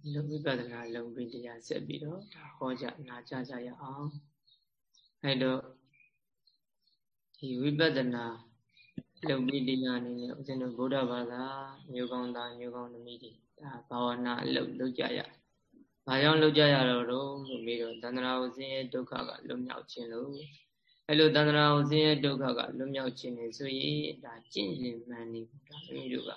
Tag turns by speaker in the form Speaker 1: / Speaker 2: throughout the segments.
Speaker 1: ဒီလိုဝိပဿနာလုံပြီးတရားဆက်ပြီးတော့ဒါဟောကြနာကြကြရအောင်အဲတော့ဒီဝိပဿနာလုံပြီးတရားအနေနဲ့ဦးဇင်းတို့ဗုဒ္ဓဘာသာမျိုးကောင်းသားမျိုးကောင်းသမီးတွေဒါဘာဝနာအလုပ်လုပ်ကြရဘာကြောင့်လုပ်ကြရတော့လို့ပြီးတော့သန္တရာဥစဉ်ရဲ့ဒုက္ခကလွတ်မြောက်ခြင်းလို့အဲလိုသန္တရာဥစဉ်ရဲ့ဒုက္ခကလွတ်မြောက်ခြင်းနေဆိုရင်ဒါကျင့်ရင်မှန်နေဒါမိမိတို့က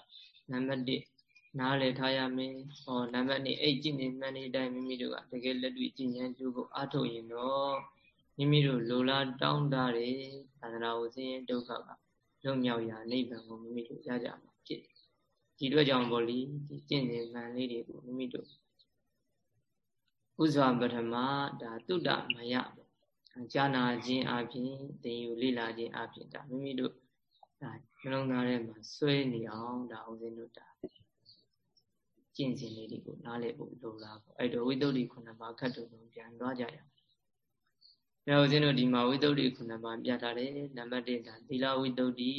Speaker 1: နံပါတ်1 နားလည်ထားရမယ်။ဟောနံပါတ်2အဲ့ကျင့်နေမှန်နေတိုင်းမိမိတို့ကတကယ်လက်တွေ့ကျင့်ဉာဏ်ကျိုးကိုအားထုတ်ရင်တော့မိမိတို့လိုလားတောင်းတတဲ့သန္တရာကိုဆင်းရဲဒုက္ခကလွတ်မြောက်ရာနိဗ္ဗာန်ကိုမိမိတို့ရကြမှာဖြစ်တယ်။ဒီအတွက်ကြောင့်ပေါ့လေဒီကျင့်စဉ်မှန်လေးတွေကိုမိမိတို့ဥစွာပထမဒါတုဒ္ဒမယပေါ့။ကြာနာခြင်းအပြင်သင်ယူလေ့လာခြင်းအပြင်ဒါမိမိတို့ဒါနှလုံးသားထဲမှာဆွဲနေအောင်ဒါဥစဉ်တို့ဒါ ကျင့်စဉ်လေးတွေကိုနားလည်ဖို့လိုလားပေါ့အဲ့တော့ဝိသုဒ္ဓိခုနှစ်ပါးခတ်တူလုံးပြန်သွားကြရအောင်။ဒါဦးဇင်းတို့ဒီမှာဝိသုဒ္ဓိခုနှစ်ပါးပြထားတယ်နံပါတ်1ဒါသီလဝိသုဒ္ဓိ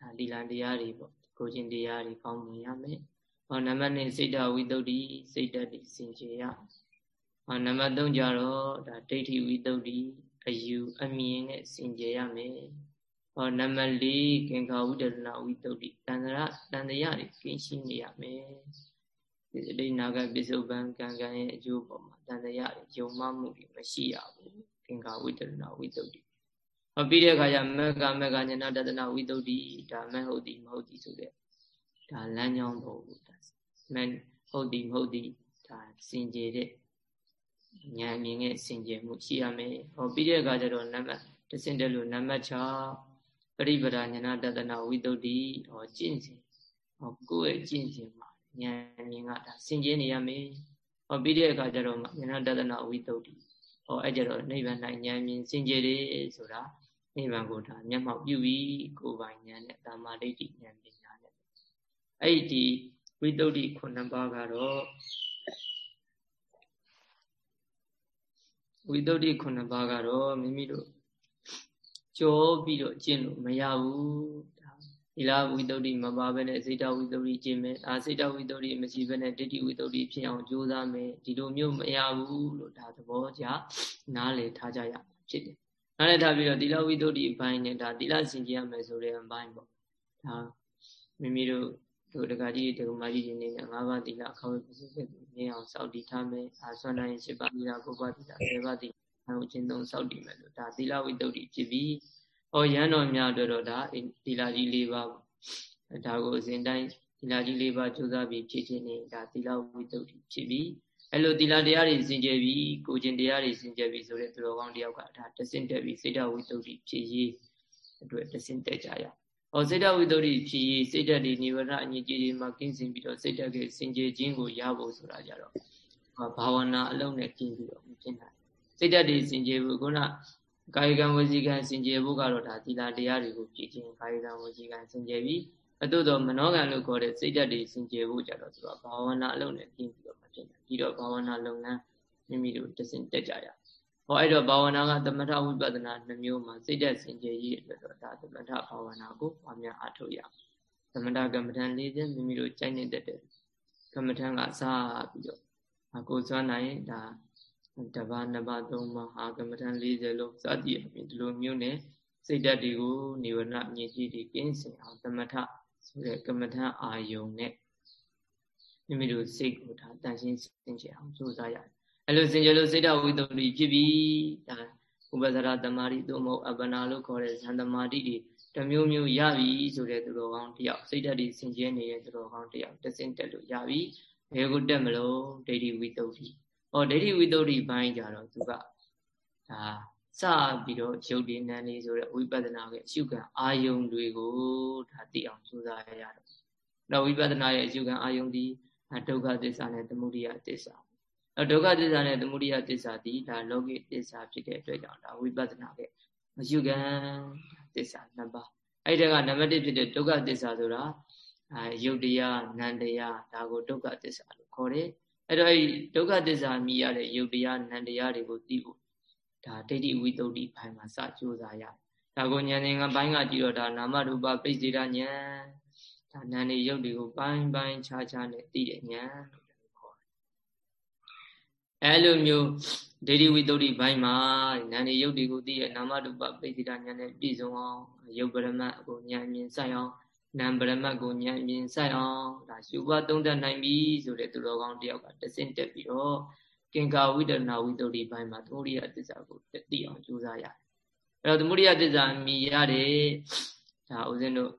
Speaker 1: ဒါသီလတရားတွေပေါ့ကိုချင်းတရားတွေကောင်းမြင်ရမယ်။ဟောနံပါတ်2စိတ်ဓာဝိသုဒ္ဓိစိတ်ဓာတ်တွေစင်ကြယ်ရ။ဟောနံပါတ်3ကြတော့ဒါဒိဋ္ဌိဝိသုဒ္ဓိအယူအမြင်နဲ့စင်ကြယ်ရမယ်။ဟောနံပါတ်4ကင်္ခာဝိတ္တနာဝိသုဒ္ဓိတန်တရာတန်တရားတွေကင်းရှင်းနေရမယ်။ ဒီအတိနာကပိစုပန်ကံကံရဲ့အကျိုးပေါ်မှာတန်တရားတွေယုံမှမှုတွေမရှိရဘူးသင်္ကာဝိတ္တနာဝိတုဒ္ဓိဟောပြီးတဲ့အခါကျမက္ကမက္ကညနာတတနာဝိတုဒ္ဓိဒါမဟုတ်သည်မဟုတ်သည်ဆိုတဲ့ဒါလမ်းကြောင်းပေါ်ဘူးဒါမဟုတ်သည်မဟုတ်သည်ဒါစင်ကြယ်တဲ့ဉာဏ်မြင်တဲ့စင်ကြယ်မှုရှိရမယ်ဟောပြီးတဲ့အခါကျတော့နံပါတ်တစင်တယ်လို့နံပါတ်6ပရိပဒညနာတတနာဝိတုဒ္ဓိဟောကျင့်စဉ်ဟောကိုယ့်ရဲ့ကျင့်စဉ်မှာ ဉာဏ်မြင်ကဒါစင်ကြယ်နေရမယ်ဟောပြီးတဲ့အခါကျတော့ဉာဏတဒနာဝိတုဒ္ဓိဟောအဲ့ကြတော့နိဗ္ဗာန်၌ဉာဏ်မြင်စင်ကြယ်တယ်ဆိုတာနိဗ္ဗာန်ကိုဒါမျက်မှောက်ပြုပြီးကိုယ်ပိုင်ဉာဏ်နဲ့တာမာဒိဋ္ဌိဉာဏ်ပညာနဲ့အဲ့ဒီဝိတုဒ္ဓိခုနှစ်ပါးကတော့ဝိတုဒ္ဓိခုနှစ်ပါးကတော့မိမိတို့ကြောပြီးတော့ကျင့်လို့မရဘူး သီလဝိတ္တုမပါဘဲနဲ့စိတ်တဝိတ္တုကျင့်မယ်အာစိတ်တဝိတ္တုမရှိဘဲနဲ့ဒိဋ္ဌိဝိတ္တုဖြစ်အောင်ကြိုးစားမယ်ဒီလိုမျိုးမရဘူးလို့ဒါသဘောကျနားလည်ထားကြရဖြစ်တယ်နားလည်ထားပြီးတော့သီလဝိတ္တုအပိုင်းနဲ့ဒါသီလစင်ကြရမယ်ဆိုတဲ့အပိုင်းပေါ့ဒါမိမိတို့တို့တက္ကကြီးတက္ကမကြီးတွေနေနဲ့၅ပါးသီလအခါဝေပစိတ်ကိုမြင်အောင်စောင့်တည်ထားမယ်အာဆွမ်းတိုင်း၈ပါးသီလ၉ပါးသီလ၁၀ပါးသီလအချင်းသုံးစောင့်တည်မယ်လို့ဒါသီလဝိတ္တုဖြစ်ပြီး ဟောရန်တော်များတို့တော့ဒါဒီလာကြီး၄ပါးဒါကိုအစဉ်တိုင်းဒီလာကြီး၄ပါးကြိုးစားပြီးဖြည့်ခြင်းနဲ့ဒါသီလဝိတ္တုဖြစ်ပြီးအဲ့လိုသီလတရားတွေစင်ကြယ်ပြီးကိုကျင်တရားတွေစင်ကြယ်ပြီးဆိုတဲ့သူတော်ကောင်းတယောက်ကဒါတဆင့်တက်ပြီးစိတ်ဓာဝိတ္တုဖြစ်ရေးအတွက်တဆင့်တက်ကြရဟောစိတ်ဓာဝိတ္တုဖြစ်ရေးစိတ်ဓာတ်တွေနိဗ္ဗာန်အညစ်အကြေးတွေမှာကင်းစင်ပြီးတော့စိတ်ဓာတ်ကစင်ကြယ်ခြင်းကိုရဖို့ဆိုတာကြတော့ဘာဝနာအလုံးနဲ့ကျင့်ပြီးတော့မဖြစ်နိုင်စိတ်ဓာတ်တွေစင်ကြယ်ဖို့ခုန ကာယကံဝစီကံစင်ကြယ်ဖို့ကတော့ဒါသီလတရားတွေကိုကြည့်ခြင်းကာယကံဝစီကံစင်ကြယ်ပြီးအတုတော်မနောကံလို့ခေါ်တဲ့စိတ်ဓာတ်တွေစင်ကြယ်ဖို့ကြတော့သူကဘာဝနာအလုံးနဲ့ပြင်ပြီးတော့မဖြစ်နိုင်ပြီးတော့ဘာဝနာလုပ်ငန်းမိမိတို့တစင်တက်ကြရဟောအဲ့တော့ဘာဝနာကသမထဝိပဿနာနှမျိုးမှာစိတ်ဓာတ်စင်ကြယ်ရေးအတွက်တော့ဒါသမထဘာဝနာကိုပွားများအားထုတ်ရသမထကမ္မထန်၄ချက်မိမိတို့ကြိုက်နေတဲ့ကမ္မထန်ကစားပြီးတော့ကိုယ်စွမ်းနိုင်ဒါ တပါးနှစ်ပါးသုံးပါးအာကမ္မထံ40လုံးစသည်အပြင်ဒီလိုမျိုးနဲ့စိတ်ဓာတ်တွေကိုနိဝရဏညစ်ကြီးတွေကင်းစင်အောင်သမထဆိုတဲ့ကမ္မထံအာယုံနဲ့မိမိတို့စိတ်ကိုဒါတန်ရှင်းစင်ကြအောင်ကြိုးစားရတယ်။အဲလိုစင်ကြလို့စိတ်ဓာတ်ဝိသုဒ္ဓိဖြစ်ပြီးဒါဥပဇရတမာတိသို့မဟုတ်အပ္ပနာလို့ခေါ်တဲ့ဇန်တမာတိတွေတမျိုးမျိုးရပြီဆိုတဲ့သူတော်ကောင်းတယောက်စိတ်ဓာတ်တွေစင်ကြဲနေတဲ့သူတော်ကောင်းတယောက်တစင်တက်လို့ရပြီ။ဘယ်ကိုတက်မလို့ဒိဋ္ဌိဝိသုဒ္ဓိ ဟောဒိဋ္ဌိဝိတ္တုဘိုင်းကြတော့သူကဒါစပြီးတော့ယုတ်ဒီနံလေးဆိုတဲ့ဝိပဿနာရဲ့အရှုခံအာယုံတွေကိုဒါသိအောင်ကြိုးစားရရတယ်။တော့ဝိပဿနာရဲ့အရှုခံအာယုံဒီဒုက္ခသစ္စာနဲ့သမုဒိယသစ္စာ။အဲဒုက္ခသစ္စာနဲ့သမုဒိယသစ္စာဒီဒါလောကိသစ္စာဖြစ်တဲ့အတွက်ကြောင့်ဒါဝိပဿနာရဲ့အရှုခံသစ္စာနှစ်ပါး။အဲ့ဒီကနံပါတ်1ဖြစ်တဲ့ဒုက္ခသစ္စာဆိုတာအဲယုတ်တရားနံတရားဒါကိုဒုက္ခသစ္စာလို့ခေါ်တယ်။ အဲ့တော့အဲ့ဒုက္ခသစ္စာမြည်ရတဲ့ယုတ်တရားနံတရားတွေကိုသိဖို့ဒါဒိဋ္ဌိဝိသုဒ္ဓိဘိုင်းမှာစကြိုးစားရတယ်ဒါကိုဉာဏ်သင်္ကဘိုင်းကကြည့်တော့ဒါနာမရူပပိစိတဉာဏ်ဒါနာနေယုတ်တွေကိုဘိုင်းဘိုင်းခြားခြားနဲ့သိတဲ့ဉာဏ်လို့ခေါ်တယ်အဲလိုမျိုးဒေဒီဝိတ္တုဘိုင်းမှာနာနေရုပ်တွေကိုသိရနာမတုပပိစိတာဉာဏ်နဲ့ပြည့်စုံအောင်ရုပ်ပရမတ်ကိုဉာဏ်မြင်ဆိုင်အောင် နာမ်ပရမတ်ကိုဉာဏ်မြင်ဆိုင်အောင်ဒါရှုဘသုံးတတ်နိုင်ပြီဆိုတဲ့သူတော်ကောင်းတယောက်ကတဆင့်တက်ပြီးတော့ကင်္ကာဝိတ္တနာဝိတ္တုဘိုင်းမှာသမုဒိယသစ္စာကိုသိအောင်ကြိုးစားရတယ်အဲ့တော့သမုဒိယသစ္စာမြည်ရတဲ့ဒါဦးဇင်းတို့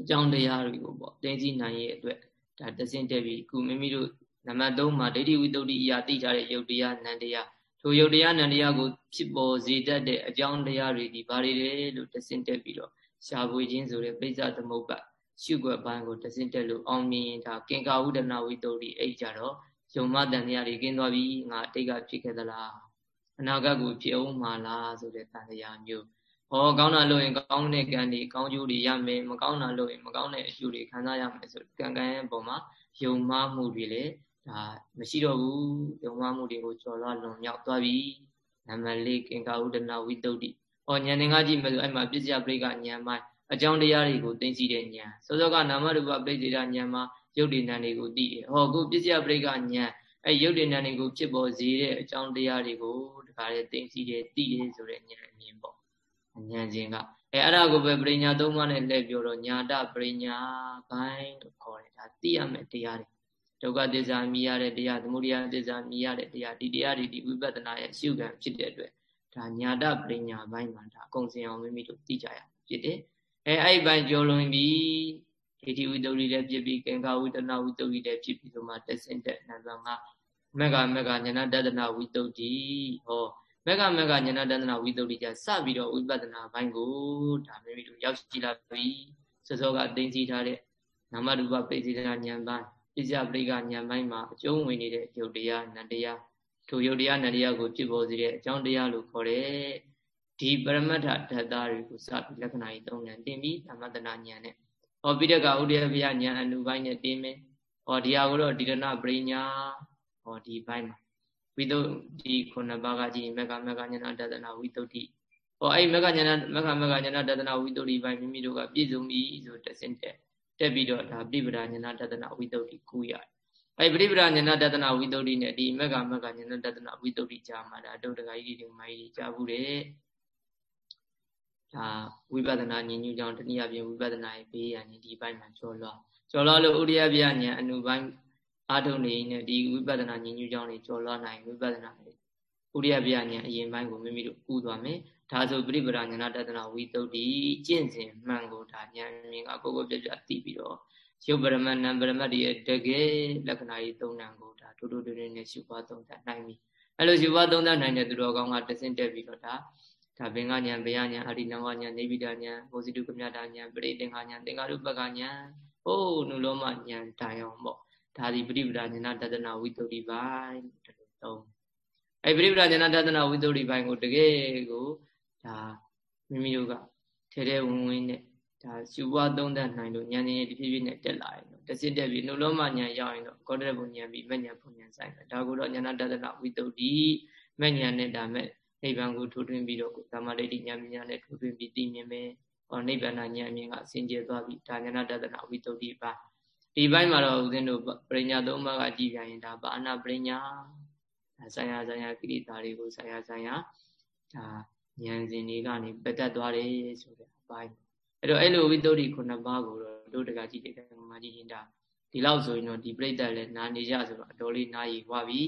Speaker 1: အကြောင်းတရားတွေကိုပေါ့သိသိနိုင်ရဲ့အတွက်ဒါတဆင့်တက်ပြီးခုမိမိတို့နံပါတ်3မှာဒိဋ္ဌိဝိတ္တုအရာသိထားတဲ့ယုတ်တရားနံတရားထိုယုတ်တရားနံတရားကိုဖြစ်ပေါ်စေတတ်တဲ့အကြောင်းတရားတွေဒီဘာတွေလဲလို့တဆင့်တက်ပြီးတော့ ရှားပွေခြင်းဆိုတဲ့ပိဿသမုပ္ပါရှုွက်ပိုင်းကိုတဆင့်တက်လို့အောင်မြင်ဒါကင်္ကာဝုဒနာဝိတ္တုအဲ့ကြတော့ယုံမတန်တရားတွေကင်းသွားပြီငါအတိတ်ကဖြစ်ခဲ့သလားအနာဂတ်ကိုဖြစ်အောင်မှာလားဆိုတဲ့တန်တရားမျိုးဟောကောင်းတာလို့ရင်ကောင်းတဲ့ကံတွေကောင်းကျိုးတွေရမယ်မကောင်းတာလို့ရင်မကောင်းတဲ့အကျိုးတွေခံစားရမယ်ဆိုကံကံရဲ့ပုံမှာယုံမမှုတွေလေဒါမရှိတော့ဘူးယုံမမှုတွေကိုကျော်လွှားလွန်မြောက်သွားပြီနံပါတ်၄ကင်္ကာဥဒနာဝိတ္တုတိ ဟောဉာဏ်သင်္ကကြည့်မယ်ဆိုအဲ့မှာပစ္စယပရိကဉာဏ်မိုင်းအကြောင်းတရားတွေကိုသိသိတဲ့ဉာဏ်စောစောကနာမရူပပရိသေဒဉာဏ်မှာယုတ်ဒီနံတွေကိုသိတယ်ဟောအခုပစ္စယပရိကဉာဏ်အဲ့ယုတ်ဒီနံတွေကိုဖြစ်ပေါ်စေတဲ့အကြောင်းတရားတွေကိုတခါလေသိသိတယ်သိတယ်ဆိုတဲ့ဉာဏ်အမြင်ပေါ့ဉာဏ်ချင်းကအဲအဲ့ဒါကိုပဲပရိညာသုံးပါးနဲ့လက်ပြောတော့ညာတပရိညာဘိုင်းလို့ခေါ်တယ်ဒါသိရမယ်တရားတွေဒုက္ခသစ္စာမြည်ရတဲ့တရားသမုဒယသစ္စာမြည်ရတဲ့တရားဒီတရားတွေဒီဝိပဿနာရဲ့ရှုခံဖြစ်တဲ့အတွက် ဒါညာတပရိညာဘိုင်းမှာဒါအကုန်စင်အောင်မိမိတို့သိကြရဖြစ်တယ်အဲအဲ့ဒီဘိုင်းကျော်လွန်ပြီးဒိဋ္ဌိဝိတ္တုလည်းဖြစ်ပြီးကင်္ကာဝိတ္တနာဝိတ္တုလည်းဖြစ်ပြီးဆိုမှတဆင့်တဲ့နံပါတ်5မက္ကမက္ကညာတတနာဝိတ္တုဟောမက္ကမက္ကညာတတနာဝိတ္တုကြစပြီးတော့ဝိပဿနာဘိုင်းကိုဒါမိမိတို့ရောက်ရှိလာပြီစောစောကသိသိထားတဲ့နာမရူပပိစိတဉာဏ်ပိုင်းပိစယပရိကဉာဏ်ပိုင်းမှာအကျုံးဝင်နေတဲ့ယုတ်တရားနံတရား ထိုယုတ်တရားနံတရားကိုဖြစ်ပေါ်စေတဲ့အကြောင်းတရားလို့ခေါ်တယ်ဒီပရမတ္ထဓာတ်သားတွေကိုစပြီးလက္ခဏာကြီးသုံးတယ်တင်ပြီးသမတနာဉာဏ်နဲ့ဟောပြီးတဲ့ကဥဒယဗျာဉာဏ်အနုပိုင်းနဲ့တင်မယ်ဟောဒီဟာကိုတော့ဒီရဏပရိညာဟောဒီဘိုင်းမှာဝိသုဒီခုနှစ်ပါးကကြည့်မကမကဉာဏတဒနာဝိသုဒ္ဓိဟောအဲ့မကဉာဏမကမကဉာဏတဒနာဝိသုဒ္ဓိဘိုင်းမိမိတို့ကပြည့်စုံပြီဆိုတဆင့်တက်တက်ပြီးတော့ဒါပြိပဒဉာဏတဒနာဝိသုဒ္ဓိကူရတယ် အဲ့ပြိပဒဉာဏတဒနာဝိသုဒ္ဓိနဲ့ဒီမကမကဉာဏတဒနာဝိသုဒ္ဓိကြားမှာဒါဒုဒကကြီးဒီမိုင်းကြီးကြားဘူးတဲ့ဒါဝိပဿနာဉာဏ်ညူကြောင့်တနည်းအားဖြင့်ဝိပဿနာရဲ့ဘေးရန်ဒီဘိုင်းမှာကျော်လွှာကျော်လွှာလို့ဥရိယပြဉာဏ်အနုပိုင်းအာထုံနေနဲ့ဒီဝိပဿနာဉာဏ်ညူကြောင့်တွေကျော်လွှာနိုင်ဝိပဿနာဥရိယပြဉာဏ်အရင်ပိုင်းကိုမိမိတို့ကူးသွားမယ်ဒါဆိုပြိပဒဉာဏတတနာဝိတုဒ္ဓိကျင့်စဉ်မှန်ကိုဒါဉာဏ်မြင်ကကိုကိုပြပြသိပြီးတော့ ရုပ်ပရမတ်နံပရမတ်ရဲ့တကယ်လက္ခဏာကြီးသုံးဏကိုဒါတူတူတူတူနဲ့ရှုပွားသုံးသပ်နိုင်ပြီအဲ့လိုရှုပွားသုံးသပ်နိုင်တဲ့သူတော်ကောင်းကတဆင့်တက်ပြီးတော့ဒါဒါဘင်္ဂညာဘေယညာအာရိနဝညာနေဗိဒညာဟောစီတုကမြတာညာပရိသင်္ခာညာသင်္ကာရုပကညာဟိုးနုလောမညာတိုင်အောင်ပေါ့ဒါဒီပရိပဒညာတတနာဝိတုဒ္ဓိပိုင်းဒီလိုသုံးအဲ့ပရိပဒညာတတနာဝိတုဒ္ဓိပိုင်းကိုတကယ်ကိုဒါမိမိတို့ကထဲထဲဝင်ဝင်နဲ့ ဒါရှုပွားသုံးသပ်နိုင်လို့ဉာဏ်ရည်တဖြည်းဖြည်းနဲ့တက်လာရင်တော့တစစ်တက်ပြီးနှလုံးမဉာဏ်ရောက်ရင်တော့ကောတရဘုံဉာဏ်ပြီးမဉဏ်ဘုံဉာဏ်ဆိုင်တယ်ဒါကိုတော့ဉာဏတတနာဝိတုဒ္ဓိမဉဏ်နဲ့ဒါမဲ့နိဗ္ဗာန်ကိုထိုးထွင်းပြီးတော့ဓမ္မဒိဋ္ဌိဉာဏ်ပညာနဲ့ထိုးထွင်းပြီးသိမြင်မယ်ဟောနိဗ္ဗာန်ဉာဏ်အမြင်ကအစဉ်ကျဲသွားပြီဒါဉာဏတတနာဝိတုဒ္ဓိပါဒီဘက်မှာတော့ဦးဇင်းတို့ပရိညာသုံးပါးကကြည်ပြန်ရင်ဒါဘာအနာပရိညာဒါဆံရဆံရကိရိတာတွေကိုဆံရဆံရဒါဉာဏ်စဉ်တွေကနေပက်တတ်သွားတယ်ဆိုတဲ့အပိုင်း အဲ့တော့အဲ့လိုဝိသုဒ္ဓိခုနှစ်ပါးကိုတော့တို့တကကြည့်တဲ့ကံမာကြီးရင်ဒါဒီလောက်ဆိုရင်တော့ဒီပြိတ္တလည်းနာနေကြဆိုတော့အတော်လေးနားရည်ွားပြီ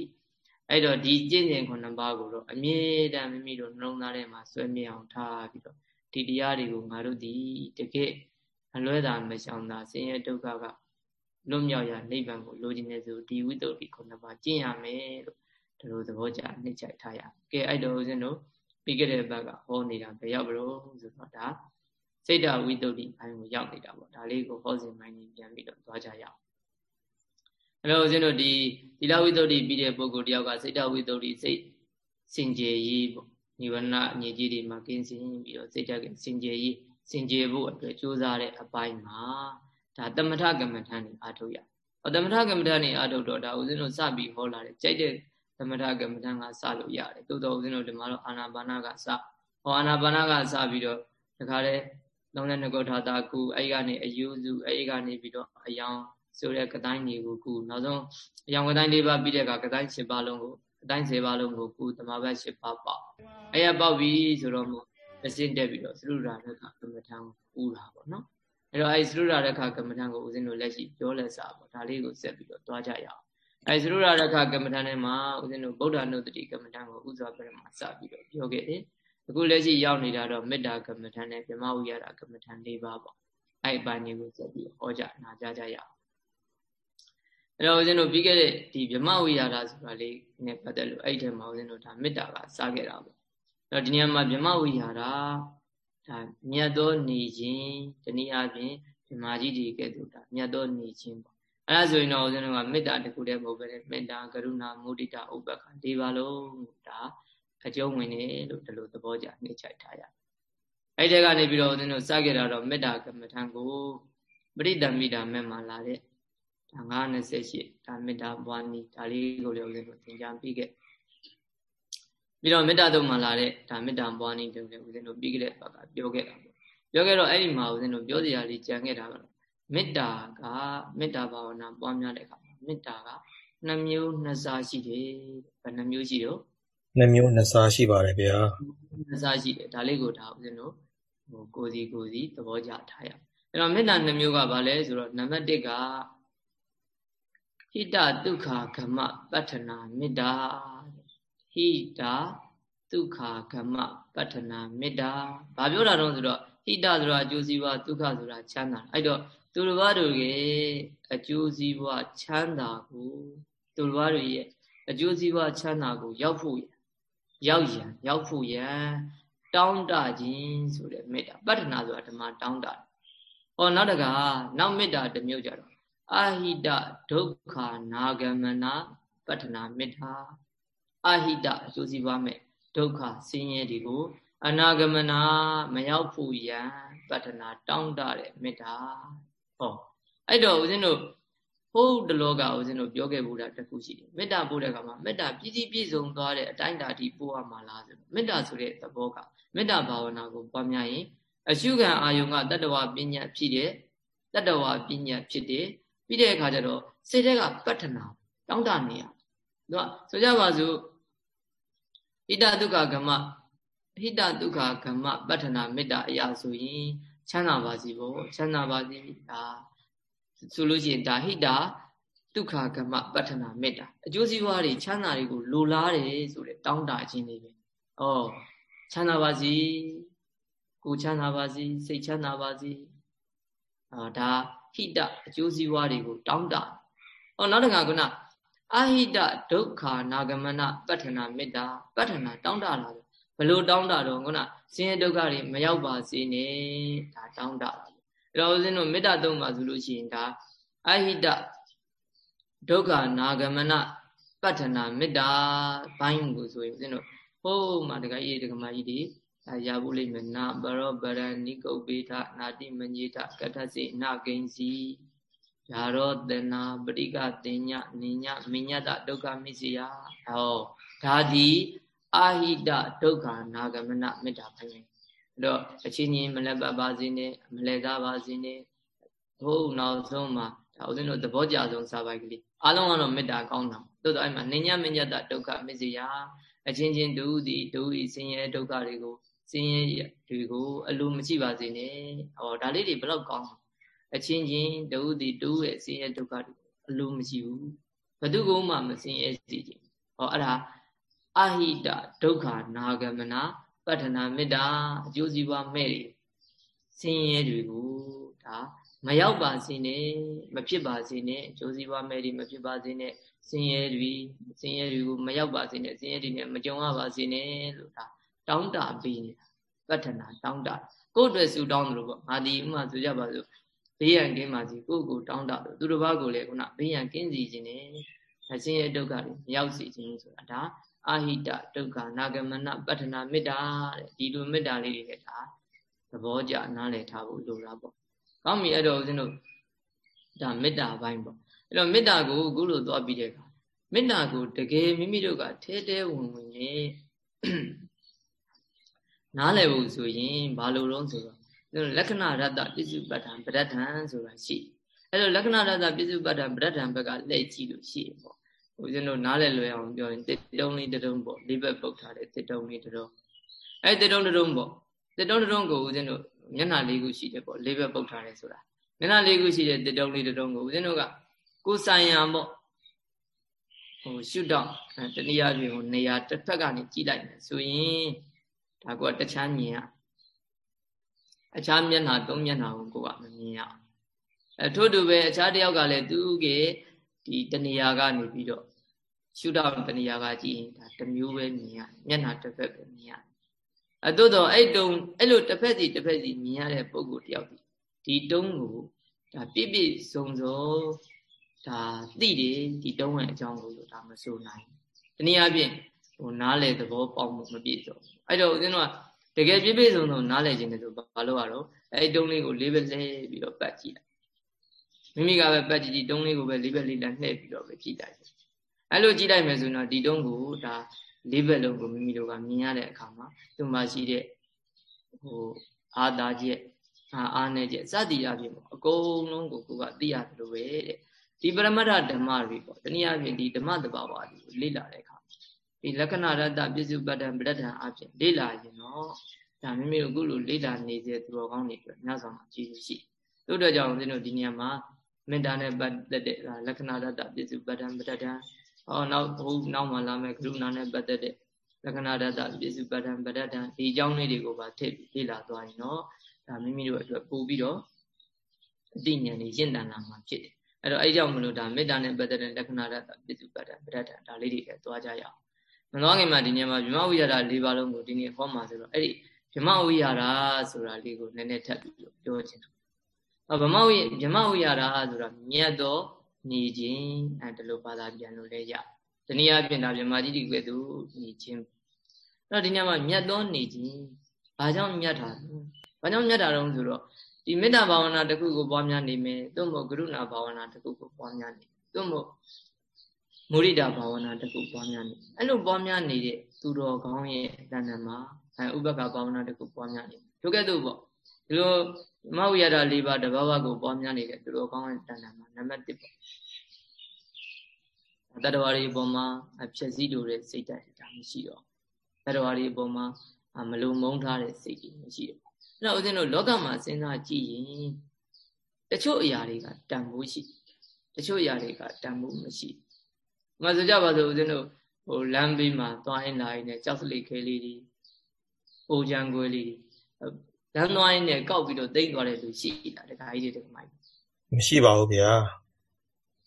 Speaker 1: အဲ့တော့ဒီကျင့်စဉ်ခုနှစ်ပါးကိုတော့အမြဲတမ်းမိမိတို့နှလုံးသားထဲမှာဆွဲမြဲအောင်ထားပြီးတော့ဒီတရားတွေကိုငါတို့ဒီတကယ်အလွဲတာမရှောင်တာဆင်းရဲဒုက္ခကလွတ်မြောက်ရာနိဗ္ဗာန်ကိုလိုချင်တဲ့ဆိုဒီဝိတ္တုခုနှစ်ပါးကျင့်ရမယ်လို့ဒီလိုသဘောကျနှိမ့်ချိုက်ထားရကဲအဲ့တော့ဦးဇင်းတို့ပြီးခဲ့တဲ့ဘက်ကဟောနေတာဘယ်ရောက်လို့ဆိုတော့ဒါ စိတ်တဝိတ္တုဒီဘိုင်းကိုရောက်နေတာပေါ့ဒါလေးကိုဟောစဉ်ဘိုင်းကြီးပြန်ပြီးတော့သွားကြရအောင်အဲ့တော့ဦးဇင်းတို့ဒီသီလဝိတ္တုဒီပြီးတဲ့ပုဂ္ဂိုလ်တယောက်ကစိတ်တဝိတ္တုဒီစိတ်စင်ကြယ်ရေးပေါ့နိဗ္ဗာန်အငြိကြီးတွေမှာကင်းစင်ပြီးတော့စိတ်တကစင်ကြယ်ရေးစင်ကြယ်ဖို့အတွက်ကြိုးစားတဲ့အပိုင်းမှာဒါတမထကမ္မထန်နေအားထုတ်ရ။ဟောတမထကမ္မထန်နေအားထုတ်တော့ဒါဦးဇင်းတို့စပြီးဟောလာတယ်ကြိုက်တဲ့သမထကမ္မထံကစလို့ရတယ်သို့တော်ဦးဇင်းတို့ဒီမှာတော့အာနာပါနာကစဟောအာနာပါနာကစပြီးတော့တခါလဲ လုံးတဲ့ငကုထာတာကုအဲ့ကနေအယူစုအဲ့ကနေပြီးတော့အယောင်ဆိုတဲ့ကတိုင်းတွေကိုကုနောက်ဆုံးအယောင်ကတိုင်း၄ပါးပြီးတဲ့အခါကတိုင်း၈ပါးလုံးကိုကတိုင်း၁၀ပါးလုံးကိုကုတမဘတ်၈ပါးပေါက်အဲ့ရပေါက်ပြီဆိုတော့မို့အစင်းတက်ပြီးတော့သရုရာလက်ခကမ္မထံကိုကုတာပေါ့နော်အဲ့တော့အဲ့သရုရာလက်ခကမ္မထံကိုဦးဇင်းတို့လက်ရှိပြောလက်စာပေါ့ဒါလေးကိုဆက်ပြီးတော့တွားကြရအောင်အဲ့သရုရာလက်ခကမ္မထံထဲမှာဦးဇင်းတို့ဗုဒ္ဓနုတ္တိကမ္မထံကိုဥစွာပြမှာစပြီးတော့ပြောခဲ့တယ် အခုလက်ရှိရောက်နေတာတော့မေတ္တာကမ္မထံနဲ့ဗြဟ္မဝိရဒကမ္မထံ၄ပါးပေါ့အဲ့အပိုင်းတွေကိုဆက်ပြီးဟောကြနာကြကြရအောင်အဲ့တော့ဦးဇင်းတို့ပြီးခဲ့တဲ့ဒီဗြဟ္မဝိရဒဆိုတာလေးနဲ့ပတ်သက်လို့အဲ့ဒီထဲမှာဦးဇင်းတို့ဒါမေတ္တာကစခဲ့တာပေါ့အဲ့တော့ဒီနေရာမှာဗြဟ္မဝိရဒဒါမြတ်သောနေခြင်းတနည်းအားဖြင့်ဗြဟ္မာကြီးဒီကဲ့သို့ဒါမြတ်သောနေခြင်းပေါ့အဲ့ဒါဆိုရင်တော့ဦးဇင်းတို့ကမေတ္တာတခုတည်းမဟုတ်ဘဲမေတ္တာကရုဏာမုဒိတာဥပ္ပခ၄ပါးလုံးဒါ အကျုံးဝင်တယ်လို့ဒီလိုသဘောကြနှိမ့်ချိုက်ထားရအဲ့ဒီကနေပြီးတော့ဦးဇင်းတို့စခဲ့တာတော့မေတ္တာကမ္မထံကိုပရိတမိတာမဲ့မှာလာတဲ့ဒါ928ဒါမေတ္တာပွားနည်းဒါလေးကိုလည်းဦးဇင်းတို့သင်ကြားပြီးခဲ့ပြီးတော့မေတ္တာသုံးမှာလာတဲ့ဒါမေတ္တာပွားနည်းတို့လည်းဦးဇင်းတို့ပြီးခဲ့တဲ့ဘက်ကပြောခဲ့တာပေါ့ပြောခဲ့တော့အဲ့ဒီမှာဦးဇင်းတို့ပြောစရာလေးကြံခဲ့တာကတော့မေတ္တာကမေတ္တာဘာဝနာပွားများတဲ့အခါမှာမေတ္တာကနှမျိုးနှစ်စားရှိတယ်ဘယ်နှမျိုးရှိတော့
Speaker 2: နှမျိုးနှစ်စားရှိပါတယ်ဗျာ
Speaker 1: နှစ်စားရှိတယ်ဒါလေးကိုဒါဦးဇင်းတို့ဟိုကိုစီကိုစီသဘောကျထားရအဲ့တော့မေတ္တာနှမျိုးကဘာလဲဆိုတော့နံပါတ်1ကဟိတဒုက္ခကမပဋ္ဌနာမေတ္တာဟိတာဒုက္ခကမပဋ္ဌနာမေတ္တာဘာပြောတာတော့ဆိုတော့ဟိတဆိုတာအကျိုးစီးပွားဒုက္ခဆိုတာချမ်းသာအဲ့တော့သူတစ်ပါးတို့ရဲ့အကျိုးစီးပွားချမ်းသာကိုသူတစ်ပါးတို့ရဲ့အကျိုးစီးပွားချမ်းသာကိုရောက်ဖို့ ရောက်ရန်ရောက်ဖို့ရန်တောင်းတခြင်းဆိုတဲ့မေတ္တာပတ္ထနာဆိုတာဓမ္မတောင်းတဟောနောက်တကနောက်မေတ္တာတစ်မျိုးကြတော့အာဟိတဒုက္ခနာဂမနာပတ္ထနာမေတ္တာအာဟိတအကျိုးစီးပွားမဲ့ဒုက္ခဆင်းရဲတွေကိုအနာဂမနာမရောက်ဖို့ရန်ပတ္ထနာတောင်းတတဲ့မေတ္တာဟောအဲ့တော့ဦးဇင်းတို့ ဟုတ်တလောကဦးဇင်းတို့ပြောခဲ့ဘူးတာတခုရှိတယ်မေတ္တာပို့တဲ့အခါမှာမေတ္တာပြည့်စည်ပြည့်စုံသွားတဲ့အတိုင်းတာထိပို့ရမှာလားဆိုမေတ္တာဆိုတဲ့သဘောကမေတ္တာဘာဝနာကိုပွားများရင်အရှုခံအာယုံကတတ္တဝပညာဖြစ်တဲ့တတ္တဝပညာဖြစ်တဲ့ပြီးတဲ့အခါကျတော့စိတ်ထဲကပတ္ထနာတောင်းတနေရသူကဆိုကြပါစို့ဣတဒုက္ခကမဟိတဒုက္ခကမပတ္ထနာမေတ္တာအရာဆိုရင်ချမ်းသာပါစီပေါ့ချမ်းသာပါစီဒါ ဆိုလို့ရှိရင်ဒါဟိတာဒုက္ခကမပတ္ထနာမေတ္တာအကျိုးစီးပွားတွေချမ်းသာတွေကိုလိုလားတယ်ဆိုတဲ့တောင်းတခြင်းတွေပဲ။ဩချမ်းသာပါစီကိုချမ်းသာပါစီစိတ်ချမ်းသာပါစီအာဒါဟိတအကျိုးစီးပွားတွေကိုတောင်းတ။ဩနောက်တစ်ခါကနအဟိတဒုက္ခနာဂမနပတ္ထနာမေတ္တာပတ္ထနာတောင်းတလာတယ်ဘလို့တောင်းတတော့ကနဆင်းရဲဒုက္ခတွေမရောက်ပါစေနဲ့ဒါတောင်းတလာ အဲ့တော့ဦးဇင်းတို့မေတ္တာသုံးပါဆိုလို့ရှိရင်ဒါအဟိတဒုက္ခနာဂမနပတ္ထနာမေတ္တာဘိုင်းကိုဆိုရင်ဦးဇင်းတို့ဟိုးမှာတခါကြီးတခါမကြီးတွေဒါရဖို့လိမ့်မယ်နာပရောပရဏိကုတ်ပေထနာတိမညေထကထစေနာဂိဉ္စီယာရောတနာပရိကတင်ညနိညမိညတဒုက္ခမိစီယဟောဒါသည်အာဟိတဒုက္ခနာဂမနမေတ္တာပိုင်း အဲ့တော့အချင်းချင်းမလက်ပတ်ပါစေနဲ့မလဲသားပါစေနဲ့ဘုနောက်ဆုံးမှာဒါဦးဇင်းတို့သဘောကြဆုံးစာပိုက်ကလေးအားလုံးကတော့မေတ္တာကောင်းတာသို့တော့အဲ့မှာနိညာမညတဒုက္ခမစ္စရာအချင်းချင်းဒုသည်ဒုဤဆင်းရဲဒုက္ခတွေကိုဆင်းရဲတွေကိုအလိုမရှိပါစေနဲ့ဟောဒါလေးတွေဘယ်တော့ကောင်းအချင်းချင်းဒုသည်ဒုရဲ့ဆင်းရဲဒုက္ခတွေအလိုမရှိဘူးဘသူကမှမဆင်းရဲစေခြင်းဟောအဲ့ဒါအဟိတဒုက္ခနာဂမနာ ပတ္ထနာမေတ္တာအကျိုးစီးပွားမဲ့တွေဆင်းရဲတွေကိုဒါမရောက်ပါစေနဲ့မဖြစ်ပါစေနဲ့အကျိုးစီးပွားမဲ့တွေမဖြစ်ပါစေနဲ့ဆင်းရဲတွေဆင်းရဲတွေကိုမရောက်ပါစေနဲ့ဆင်းရဲတွေနဲ့မကြုံရပါစေနဲ့လို့ဒါတောင်းတပေးနေတာပတ္ထနာတောင်းတကိုယ့်အတွက်ဆူတောင်းတယ်လို့ပေါ့ငါဒီဥမာဆိုကြပါစို့ဘေးရန်ကင်းပါစီကိုယ့်ကိုတောင်းတလို့သူတစ်ပါးကိုလည်းခုနဘေးရန်ကင်းစီခြင်းနဲ့ဆင်းရဲဒုက္ခတွေမရောက်စေခြင်းဆိုတာဒါ အာဟိတဒုက္ခနာဂမနပတ္ထနာမေတ္တာတဲ့ဒီလိုမေတ္တာလေးတွေဒါသဘောကျနားလည်ထားဖို့လိုတာပေါ့ကောင်းပြီအဲ့တော့ဦးဇင်းတို့ဒါမေတ္တာဘိုင်းပေါ့အဲ့တော့မေတ္တာကိုအခုလိုသွားပြီးတဲ့အခါမေတ္တာကိုတကယ်မိမိတို့ကထဲထဲဝင်ဝင်နဲ့နားလည်ဖို့ဆိုရင်ဘာလို့လုံးဆိုတော့လက္ခဏာရတ္တပစ္စုပ္ပတ္ထံပဋ္ဌာန်ဆိုတာရှိအဲ့လိုလက္ခဏာရတပြစ္စုပ္ပတ္တပဋ္ဌာန်ဘက်ကလှည့်ကြည့်လို့ရှိရပေါ့ ဦးဇင်းတို့နားလည်လွယ်အောင်ပြောရင်တစ်တုံးလေးတစ်တုံးပေါ့လေးဘက်ပုတ်ထားတဲ့တစ်တုံးလေးတစ်တုံးအဲ့တစ်တုံးတစ်တုံးပေါ့တစ်တုံးတစ်တုံးကိုဦးဇင်းတို့မျက်နှာလေးခုရှိတယ်ပေါ့လေးဘက်ပုတ်ထားတယ်ဆိုတာမျက်နှာလေးခုရှိတဲ့တစ်တုံးလေးတစ်တုံးကိုဦးဇင်းတို့ကကိုယ်ဆိုင်ရန်ပေါ့ဟိုရှုတော့တနည်းအားဖြင့်ဟိုနေရာတစ်ဖက်ကနေကြည့်လိုက်မယ်ဆိုရင်ဒါကတခြားမြင်ရအခြားမျက်နှာသုံးမျက်နှာကိုကိုကမမြင်ရအဲထို့တူပဲအခြားတစ်ယောက်ကလည်းသူ့ရဲ့ဒီတဏှာကနေပြီးတော့ ရှုတော့တဏှာကကြည့်ရင်ဒါတစ်မျိုးပဲမြင်ရမျက်နှာတစ်ဖက်ပဲမြင်ရအဲသို့တော့အဲ့တုံအဲ့လိုတစ်ဖက်စီတစ်ဖက်စီမြင်ရတဲ့ပုံကိုတယောက်ဒီဒီတုံးကိုဒါပြည့်ပြည့်စုံစုံဒါသိတယ်ဒီတုံးရဲ့အကြောင်းကိုလို့ဒါမဆိုနိုင်တနည်းအားဖြင့်ဟိုနားလေသဘောပေါက်မှုမပြည့်စုံအဲ့တော့ဦးဇင်းတို့ကတကယ်ပြည့်ပြည့်စုံစုံနားလေခြင်းတဲ့ဆိုဘာလို့ရတော့အဲ့တုံးလေးကိုလေးပဲလဲပြီးတော့ပတ်ကြည့်လိုက်မိမိကပဲပတ်ကြည့်ကြည့်တုံးလေးကိုပဲလေးပဲလေးလက်နှဲ့ပြီးတော့ပဲကြည့်လိုက် အဲ့လိုကြည့်လိုက်မယ်ဆိုရင်တော့ဒီတုံးကိုဒါလေးဘက်လုံးကိုမိမိတို့ကမြင်ရတဲ့အခါမှာသူမှရှိတဲ့ဟိုအာသာချက်အာအာနဲ့ချက်စသည်အပြင်ပေါ့အကုန်လုံးကိုကိုကသိရတယ်လို့ပဲတဲ့ဒီပရမတ္ထဓမ္မတွေပေါ့တနည်းအားဖြင့်ဒီဓမ္မတဘာဝတွေကိုလေ့လာတဲ့အခါဒီလက္ခဏာရတ္တပစ္စုပ္ပတ္တပဋ္ဌာန်အပြင်လေ့လာရင်တော့ဒါမိမိတို့အခုလိုလေ့လာနေတဲ့သူတော်ကောင်းတွေအတွက်ညဆောင်မှာကြည့်လို့ရှိတို့တော့ကြောင့်ဦးဇင်းတို့ဒီနေရာမှာမေတ္တာနဲ့ပတ်သက်တဲ့လက္ခဏာရတ္တပစ္စုပ္ပတ္တပဋ္ဌာန် ဟောနောက်ဟိုနောက်မှလာမယ်ကရုဏာနဲ့ပတ်သက်တဲ့လက္ခဏာရတ္တပစ္စုပ္ပတ္တပဋ္ဌာန်ဒီအကြောင်းလေးတွေကိုပါထည့်ပြီးလေ့လာသွားရင်တော့ဒါမိမိတို့အတွက်ပို့ပြီးတော့အသိဉာဏ်တွေရင့်တန်လာမှာဖြစ်တယ်အဲ့တော့အဲ့ကြောင့်မလို့ဒါမေတ္တာနဲ့ပတ်သက်တဲ့လက္ခဏာရတ္တပစ္စုပ္ပတ္တပဋ္ဌာန်ဒါလေးတွေလည်းသွားကြရအောင်မသွားခင်မှာဒီညမှာဗြဟ္မဝိရဒ၄ပါးလုံးကိုဒီနေ့ဟောမှာဆိုတော့အဲ့ဒီဗြဟ္မဝိရဒဆိုတာလေးကိုနည်းနည်းထပ်ပြီးပြောချင်တယ်။ဗြဟ္မဝိဗြဟ္မဝိရဒဆိုတာမြတ်သော နေခြင်းအဲဒီလိုဘာသာပြန်လို့လည်းရ။ဒီနေ့အပြင်ဒါဗြဟ္မာကြီးဒီကဲ့သို့နေခြင်းအဲ့တော့ဒီညမှာမြတ်သောနေခြင်းဘာကြောင့်မြတ်တာလဲ။ဘာကြောင့်မြတ်တာတော့ဆိုတော့ဒီမေတ္တာဘာဝနာတစ်ခုကိုပွားများနေမယ်။သို့မဟုတ်ကရုဏာဘာဝနာတစ်ခုကိုပွားများနေ။သို့မဟုတ်မုရိဒာဘာဝနာတခုပွားများနေအဲ့လိုပွားများနေတဲ့သူတော်ကောင်းရဲ့တဏ္ဍာမှာအဲဥပက္ခဘာဝနာတခုပွားများနေတို့ကဲ့သို့ပေါ့ဒီလို မဝိရဒ၄ပါးတဘာဝကိုပွားများနေတဲ့သူတော်ကောင်းရဲ့တဏ္ဍာမှာနံပါတ်1ပေါ့တတ္တဝါတွေအပေါ်မှာအဖြစ်စည်းလိုတဲ့စိတ်ဓာတ်ဒါမရှိတော့တတ္တဝါတွေအပေါ်မှာမလုံမုန်းထားတဲ့စိတ်တွေမရှိတော့အဲ့တော့ဦးဇင်းတို့လောကမှာစဉ်းစားကြည့်ရင်တချို့အရာတွေကတန်ဖိုးရှိတချို့အရာတွေကတန်ဖိုးမရှိဘူးမဆိုကြပါစို့ဦးဇင်းတို့ဟိုလမ်းဘေးမှာသွားရင်လာရင်လည်းကြောက်စလိခဲလေးတွေပုံချံခွဲလေးတွေ လမ်းသွားရင်လည်းကောက်ပြီးတော့တိတ်သွားတဲ့လူရှိတာတခါကြီးတွေတခါကြီး
Speaker 2: မရှိပါဘူးဗျာ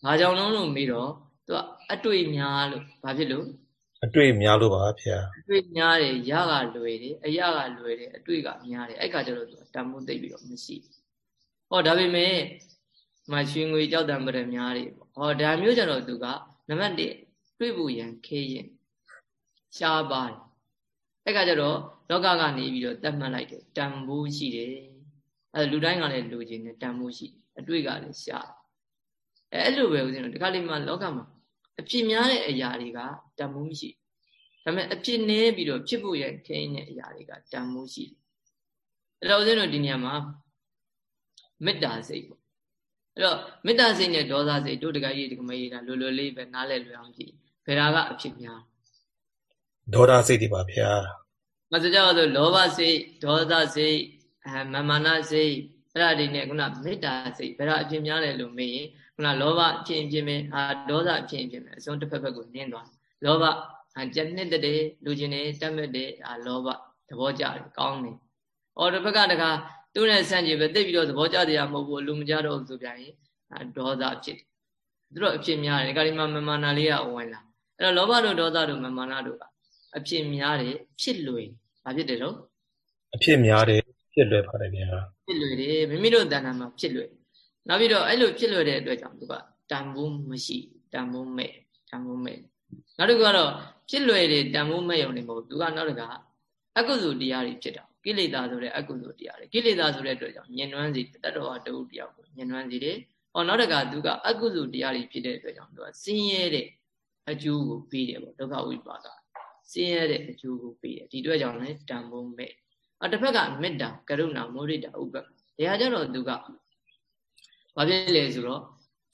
Speaker 1: ဘာကြောင့်လုံးလို့မေးတော့သူကအတွေ့များလို့ဘာဖြစ်လို့
Speaker 2: အတွေ့များလို့ပါဗျာ
Speaker 1: အတွေ့များတယ်ရကလွယ်တယ်အရကလွယ်တယ်အတွေ့ကများတယ်အဲ့ခါကျတော့သူတန်ဖိုးသိပ်ပြီးတော့မရှိဟောဒါပေမဲ့မရွှေငွေကြောက်တံပရများတွေပေါ့ဟောဒါမျိုးကျတော့သူကနံပါတ်1တွေ့ဖို့ရန်ခေးရင်ရှားပါတယ်အဲ့ကကြတော့ လောကကနေပြီးတော့တတ်မှတ်လိုက်တယ်တန်ဖိုးရှိတယ်အဲ့လူတိုင်းကလည်းလူချင်းနဲ့တန်ဖိုးရှိအတွေ့ကလည်းရှားအဲ့အဲ့လိုပဲဦးဇင်းတို့ဒီခါလေးမှာလောကမှာအဖြစ်များတဲ့အရာတွေကတန်ဖိုးမရှိဒါပေမဲ့အဖြစ်နည်းပြီးတော့ဖြစ်ဖို့ရခင်းတဲ့အရာတွေကတန်ဖိုးရှိတယ်အဲ့တော့ဦးဇင်းတို့ဒီနေရာမှာမေတ္တာစိတ်ပေါ့အဲ့တော့မေတ္တာစိတ်နဲ့ဒေါသစိတ်တို့တကကြီးဒီကမကြီးတာလွယ်လွယ်လေးပဲနားလဲလွယ်အောင်ကြည့်ဘယ်ဟာကအဖြစ်များ
Speaker 2: ဒေါသစိတ်ဒီပါဗျာ
Speaker 1: မစကြတော့လောဘစိတ်ဒေါသစိတ်အဲမမာနစိတ်အဲ့ဒါတွေနဲ့ခုနမေတ္တာစိတ်ဘယ်ဟာအဖြစ်များလဲလို့မေးရင်ခုနလောဘအဖြစ်အဖြစ်ပဲအာဒေါသအဖြစ်အဖြစ်ပဲအစုံတစ်ဖက်ဖက်ကိုနင်းသွားလောဘအကြက်နှစ်တဲ့လူချင်းတွေတတ်မဲ့တဲ့အာလောဘသဘောကျတယ်ကောင်းတယ်။အော်တစ်ဖက်ကတခါသူ့နဲ့ဆန့်ကျင်ပဲသိပြီးတော့သဘောကျတရားမဟုတ်ဘူးလူမကြတော့ဘူးဆိုပြန်ရင်ဒေါသဖြစ်တယ်သူတို့အဖြစ်များတယ်ဒီကနေ့မှမမာနာလေးကဝင်လာအဲ့တော့လောဘတို့ဒေါသတို့မမာနာတို့က အဖြစ်များတယ်ဖြစ်လွယ်ဘာဖြစ်တယ်တော့
Speaker 2: အဖြစ်များတယ်ဖြစ်လွယ်ပါတယ်ဗျာ
Speaker 1: ဖြစ်လွယ်တယ်မိမိတို့တဏ္ဍာမှာဖြစ်လွယ်နောက်ပြီးတော့အဲ့လိုဖြစ်လွယ်တဲ့အတွက်ကြောင့်သူကတန်ဖိုးမရှိတန်ဖိုးမဲ့တန်ဖိုးမဲ့နောက်တစ်ခုကတော့ဖြစ်လွယ်တယ်တန်ဖိုးမဲ့ရုံနဲ့မဟုတ်သူကနောက်တစ်ခါအကုသိုလ်တရားတွေဖြစ်တာကိလေသာဆိုတဲ့အကုသိုလ်တရားတွေကိလေသာဆိုတဲ့အတွက်ကြောင့်ညင်နွမ်းစီတတ္တဝါတဝုတရားကိုညင်နွမ်းစီတယ်။ဟောနောက်တကသူကအကုသိုလ်တရားတွေဖြစ်တဲ့အတွက်ကြောင့်သူကဆင်းရဲတဲ့အကျိုးကိုပေးတယ်ပေါ့ဒုက္ခဝိပါက ဆင်းရဲတဲ့အကျိုးကိုပေးတယ်ဒီအတွက်ကြောင့်လည်းတန်ဖိုးမဲ့အတစ်ဖက်ကမေတ္တာကရုဏာမုဒိတာဥပ္ပတရားကြတော့သူကဘာဖြစ်လဲဆိုတော့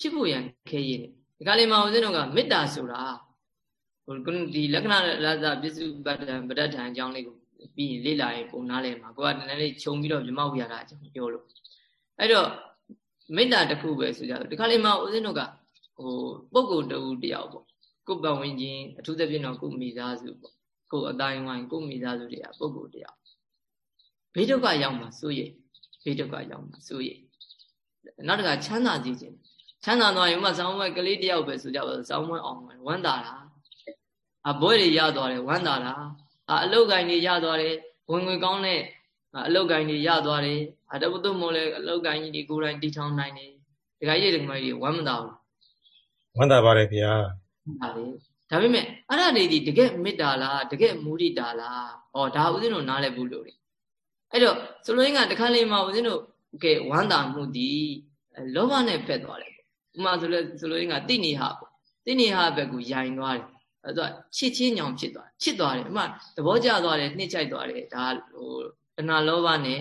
Speaker 1: ဖြစ်ဖို့ရန်ခဲရည်နေဒီကလေးမှာဦးဇင်းတို့ကမေတ္တာဆိုတာဟိုဒီလက္ခဏာရသပစ္စုပတ္တံပဋ္ဌာန်အကြောင်းလေးကိုပြီးရင်လေ့လာရင်ပုံနားလဲမှာကိုကတည်းကလေးခြုံပြီးတော့မြမောက်ပြတာအကြောင်းပြောလို့အဲ့တော့မေတ္တာတစ်ခုပဲဆိုကြတော့ဒီခါလေးမှာဦးဇင်းတို့ကဟိုပုဂ္ဂိုလ်တူတယောက်ပေါ့ ကိုယ်ပဝင်ချင်းအထူးသဖြင့်တော့ကိုယ်မိသားစုပေါ့ကိုယ်အတိုင်းဝိုင်းကိုယ်မိသားစုတွေကပုဂ္ဂိုလ်တယောက်ဘေးဒုက္ခရောက်မှာစိုးရိမ်ဘေးဒုက္ခရောက်မှာစိုးရိမ်နောက်တစ်ခါချမ်းသာစေခြင်းချမ်းသာသွားရင်ဥမာဆောင်းဝဲကလေးတယောက်ပဲဆိုကြပါစို့ဆောင်းဝဲအောင်ဝမ်းသာတာအဘွဲတွေရသွားတယ်ဝမ်းသာတာအလုတ်ကိုင်းတွေရသွားတယ်ဝင်ငွေကောင်းတဲ့အလုတ်ကိုင်းတွေရသွားတယ်အတပုတ္တမို့လဲအလုတ်ကိုင်းကြီးတွေကိုယ်တိုင်တီထောင်နိုင်တယ်ဒီကကြီးဒီကမကြီးဝမ်းမသာဘူး
Speaker 2: ဝမ်းသာပါတယ်ဗျာ
Speaker 1: ဟာလေဒါပေမဲ့အဲ့ဒါတွေဒီတကယ်မေတ္တာလားတကယ်မုဒိတာလားဩဒါဦးဇင်းတို့နားလည်ဘူးလို့လေအဲ့တော့ဆိုလိုရင်းကတခါလေးမှာဦးဇင်းတို့ကဲဝမ်းသာမှုဒီလောဘနဲ့ဖက်သွားတယ်ဥမာဆိုလဲဆိုလိုရင်းကတိနေဟာပေါ့တိနေဟာဘက်ကိုယိုင်သွားတယ်အဲ့တော့ချစ်ချင်းညောင်ဖြစ်သွားချစ်သွားတယ်ဥမာသဘောကျသွားတယ်နှိမ့်ချိုက်သွားတယ်ဒါဟိုတဏှာလောဘနဲ့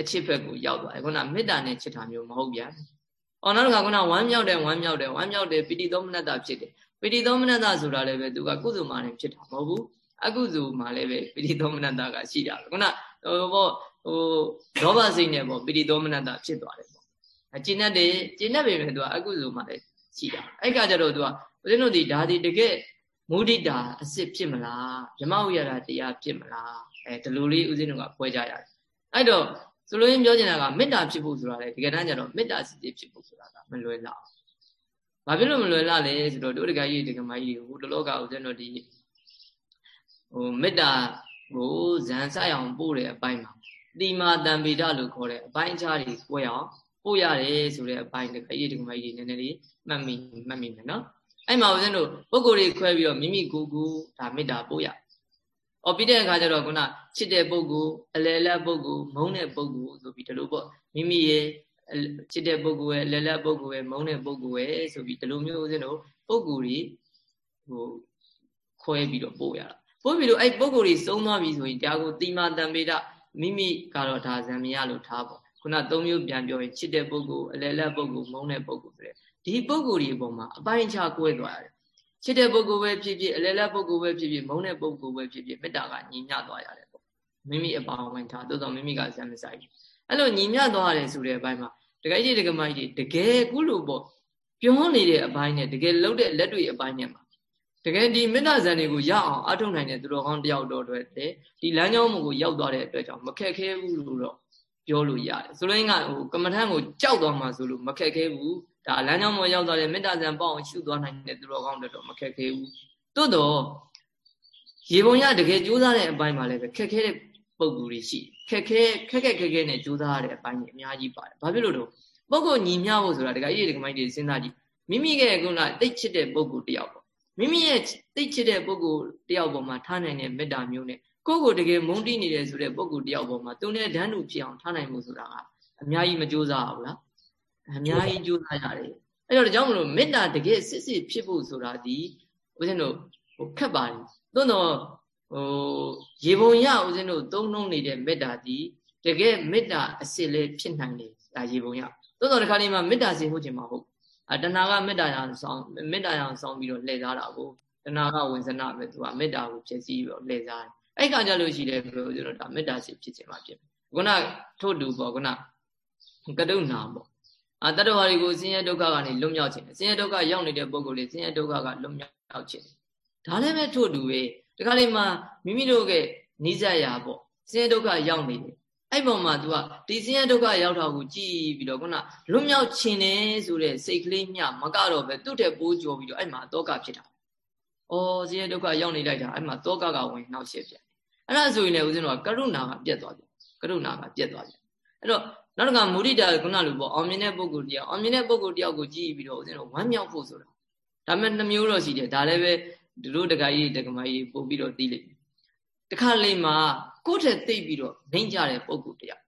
Speaker 1: အချစ်ဘက်ကိုရောက်သွားတယ်ခုနမေတ္တာနဲ့ချစ်တာမျိုးမဟုတ်ပြန်။အော်နောက်တစ်ခါခုနဝမ်းမြောက်တယ်ဝမ်းမြောက်တယ်ဝမ်းမြောက်တယ်ပိဋိသောမနတ္တဖြစ်တယ် ပိဋိသောမနတ္တဆိုတာလည်းပဲသူကကုသိုလ်မှလည်းဖြစ်တာမဟုတ်ဘူးအကုသိုလ်မှလည်းပဲပိဋိသောမနတ္တကရှိတာခုနဟိုဘောဟိုလောဘစိတ်နဲ့ပေါ့ပိဋိသောမနတ္တဖြစ်သွားတယ်ပေါ့အကျဉ်းတ်တယ်ကျဉ်တ်ပေမဲ့သူကအကုသိုလ်မှလည်းရှိတာအဲ့ကကြတော့သူကဦးဇင်းတို့ဒီဒါဒီတကယ်မုဒိတာအစစ်ဖြစ်မလားဓမ္မဝိရဒတရားဖြစ်မလားအဲဒီလိုလေးဦးဇင်းတို့ကပွဲကြရတယ်အဲ့တော့ဆိုလိုရင်းပြောချင်တာကမေတ္တာဖြစ်ဖို့ဆိုတာလေဒီကနေ့ကျတော့မေတ္တာစစ်စစ်ဖြစ်ဖို့ဆိုတာကမလွယ်လောက် ဘာဖြစ်လို့မလွယ်လားလဲဆိုတော့တို့တကကြီးဒီကမကြီးဟိုတလောကဦးဇင်းတို့ဒီဟိုမေတ္တာကိုဇန်ဆက်အောင်ပို့တဲ့အပိုင်းမှာတိမာတံပေဒလို့ခေါ်တဲ့အပိုင်းခြားတွေကိုအောင်ပို့ရတယ်ဆိုတဲ့အပိုင်းတကကြီးဒီကမကြီးနည်းနည်းလေးမှတ်မိမှတ်မိမယ်နော်အဲ့မှာဦးဇင်းတို့ပုဂ္ဂိုလ်တွေခွဲပြီးတော့မိမိကိုယ်ကိုဒါမေတ္တာပို့ရ။အော်ပြီးတဲ့အခါကျတော့ခုနချစ်တဲ့ပုဂ္ဂိုလ်အလယ်လက်ပုဂ္ဂိုလ်မုန်းတဲ့ပုဂ္ဂိုလ်ဆိုပြီးဒီလိုပေါ့မိမိရဲ့ ချစ်တဲ့ပုဂ္ဂိုလ်ရဲ့အလယ်လက်ပုဂ္ဂိုလ်ရဲ့မုန်းတဲ့ပုဂ္ဂိုလ်ရဲ့ဆိုပြီးဒီလိုမျိုးဦးဇင်းတို့ပုဂ္ဂိုလ်တွေဟိုခွဲပြီးတော့ပို့ရတာ။ပို့ပြီးတော့အဲ့ပုဂ္ဂိုလ်တွေစုံသွားပြီဆိုရင်တရားကိုတိမာတံပေဒမိမိကတော့ဒါဇံမရလို့ထားပေါ့။ခုနသုံးမျိုးပြန်ပြောရင်ချစ်တဲ့ပုဂ္ဂိုလ်အလယ်လက်ပုဂ္ဂိုလ်မုန်းတဲ့ပုဂ္ဂိုလ်ဆိုတဲ့ဒီပုဂ္ဂိုလ်ဒီအပေါ်မှာအပိုင်းခြားကွဲသွားရတယ်ချစ်တဲ့ပုဂ္ဂိုလ်ပဲဖြစ်ဖြစ်အလယ်လက်ပုဂ္ဂိုလ်ပဲဖြစ်ဖြစ်မုန်းတဲ့ပုဂ္ဂိုလ်ပဲဖြစ်ဖြစ်မေတ္တာကညီမျှသွားရတယ်ပေါ့မိမိအပေါင်းဝင်ထားသို့တော်မိမိကဇံမဆိုင်ဘူးအဲ့လိုညီမျှသွားရတယ်ဆိုတဲ့အပိုင်းမှာ တကယ်ကြီးတကယ်မကြီးတကယ်ကုလို့ပေါ့ပြောနေတဲ့အပိုင်းနဲ့တကယ်လှုပ်တဲ့လက်တွေအပိုင်းနဲ့မှာတကယ်ဒီမေတ္တာဇံတွေကိုရအောင်အထုတ်နိုင်တဲ့သူတော်ကောင်းတယောက်တော့အတွက်ဒီလမ်းကြောင်းမှုကိုရောက်သွားတဲ့အတွက်ကြောင့်မခက်ခဲဘူးလို့တော့ပြောလို့ရတယ်ဆိုလိုရင်းကဟိုကမ္မထံကိုကြောက်သွားမှဆိုလို့မခက်ခဲဘူးဒါလမ်းကြောင်းပေါ်ရောက်သွားတဲ့မေတ္တာဇံပေါ့အောင်ရှုသွားနိုင်တဲ့သူတော်ကောင်းတွေတော့မခက်ခဲဘူးသို့တော့ရေပုံရတကယ်ကြိုးစားတဲ့အပိုင်းမှာလည်းပဲခက်ခဲတဲ့ ပုံကူတွေရှိခက်ခဲခက်ခက်ခဲခဲနဲ့ကြိုးစားရတဲ့အပိုင်းကြီးအများကြီးပါတယ်ဘာဖြစ်လို့တော့ပုဂ္ဂိုလ်ညီမျှဖို့ဆိုတာတကယ်ကြီးဒီကမိုင်းတွေစဉ်းစားကြည့်မိမိရဲ့ကုဏတိတ်ချစ်တဲ့ပုဂ္ဂိုလ်တယောက်ပေါ့မိမိရဲ့တိတ်ချစ်တဲ့ပုဂ္ဂိုလ်တယောက်ပေါ်မှာထားနိုင်တဲ့မေတ္တာမျိုးနဲ့ကိုယ့်ကိုယ်တကယ်မုန်းတီးနေတယ်ဆိုတဲ့ပုဂ္ဂိုလ်တယောက်ပေါ်မှာသူနဲ့ဓာတ်တူဖြစ်အောင်ထားနိုင်မှုဆိုတာကအများကြီးမကြိုးစားဘူးလားအများကြီးကြိုးစားရတယ်အဲ့တော့ဒါကြောင့်မလို့မေတ္တာတကယ်စစ်စစ်ဖြစ်ဖို့ဆိုတာဒီဦးဇင်းတို့ဟိုခက်ပါတယ်သို့တော့ ဟိုရေပုံရဦးဇင်းတို့သုံးနှုံးနေတဲ့မေတ္တာဒီတကယ်မေတ္တာအစစ်လေးဖြစ်နိုင်တယ်ဒါရေပုံရသို့တော့ဒီခါလေးမှာမေတ္တာစီဟုတ်ချင်မှာဟုတ်အတဏှာကမေတ္တာရအောင်ဆောင်းမေတ္တာရအောင်ဆောင်းပြီးတော့လှည့်စားတာကိုတဏှာကဝင်စနာပဲသူကမေတ္တာကိုဖြည့်ဆည်းပြီးတော့လှည့်စားတယ်အဲ့ခါကြလို့ရှိတယ်ဘယ်လိုကျွန်တော်ဒါမေတ္တာစီဖြစ်ချင်မှာဖြစ်ခုနထို့တူပေါ့ခုနကတုဏပေါ့အာတတ္တဝါတွေကိုဆင်းရဲဒုက္ခကနေလွတ်မြောက်ခြင်းဆင်းရဲဒုက္ခရောက်နေတဲ့ပုဂ္ဂိုလ်တွေဆင်းရဲဒုက္ခကလွတ်မြောက်ခြင်းဒါလည်းပဲထို့တူပဲ ဒီခါလေးမှာမိမိတို့ကနိစ္စရာပေါ့ဆင်းရဲဒုက္ခရောက်နေတယ်အဲ့ပေါ်မှာ तू ကဒီဆင်းရဲဒုက္ခရောက်တာကိုကြည်ပြီးတော့ခုနလွတ်မြောက်ခြင်းတယ်ဆိုတဲ့စိတ်ကလေးမျှမကတော့ပဲသူ့တဲ့ပိုးကြော်ပြီးတော့အဲ့မှာတောကဖြစ်တာ။အော်ဆင်းရဲဒုက္ခရောက်နေလိုက်တာအဲ့မှာတောကကဝင်နှောက်ရှက်ပြန်။အဲ့ဒါဆိုရင်လည်းဦးဇင်းတို့ကကရုဏာကပြတ်သွားပြန်။ကရုဏာကပြတ်သွားပြန်။အဲ့တော့နောက်တစ်ခါမုဒိတာခုနလိုပေါ့အောင်မြင်တဲ့ပုဂ္ဂိုလ်တရားအောင်မြင်တဲ့ပုဂ္ဂိုလ်တရားကိုကြည့်ပြီးတော့ဦးဇင်းတို့ဝမ်းမြောက်ဖို့ဆိုတာဒါမဲ့နှမျိုးတော့ရှိတယ်ဒါလည်းပဲ တို့တကကြီးတကမကြီးပို့ပြီးတော့သိလိမ့်မယ်တခါလေးမှာကိုယ့်ထက်သိပြီးတော့နှိမ့်ကြတဲ့ပုဂ္ဂိုလ်တရား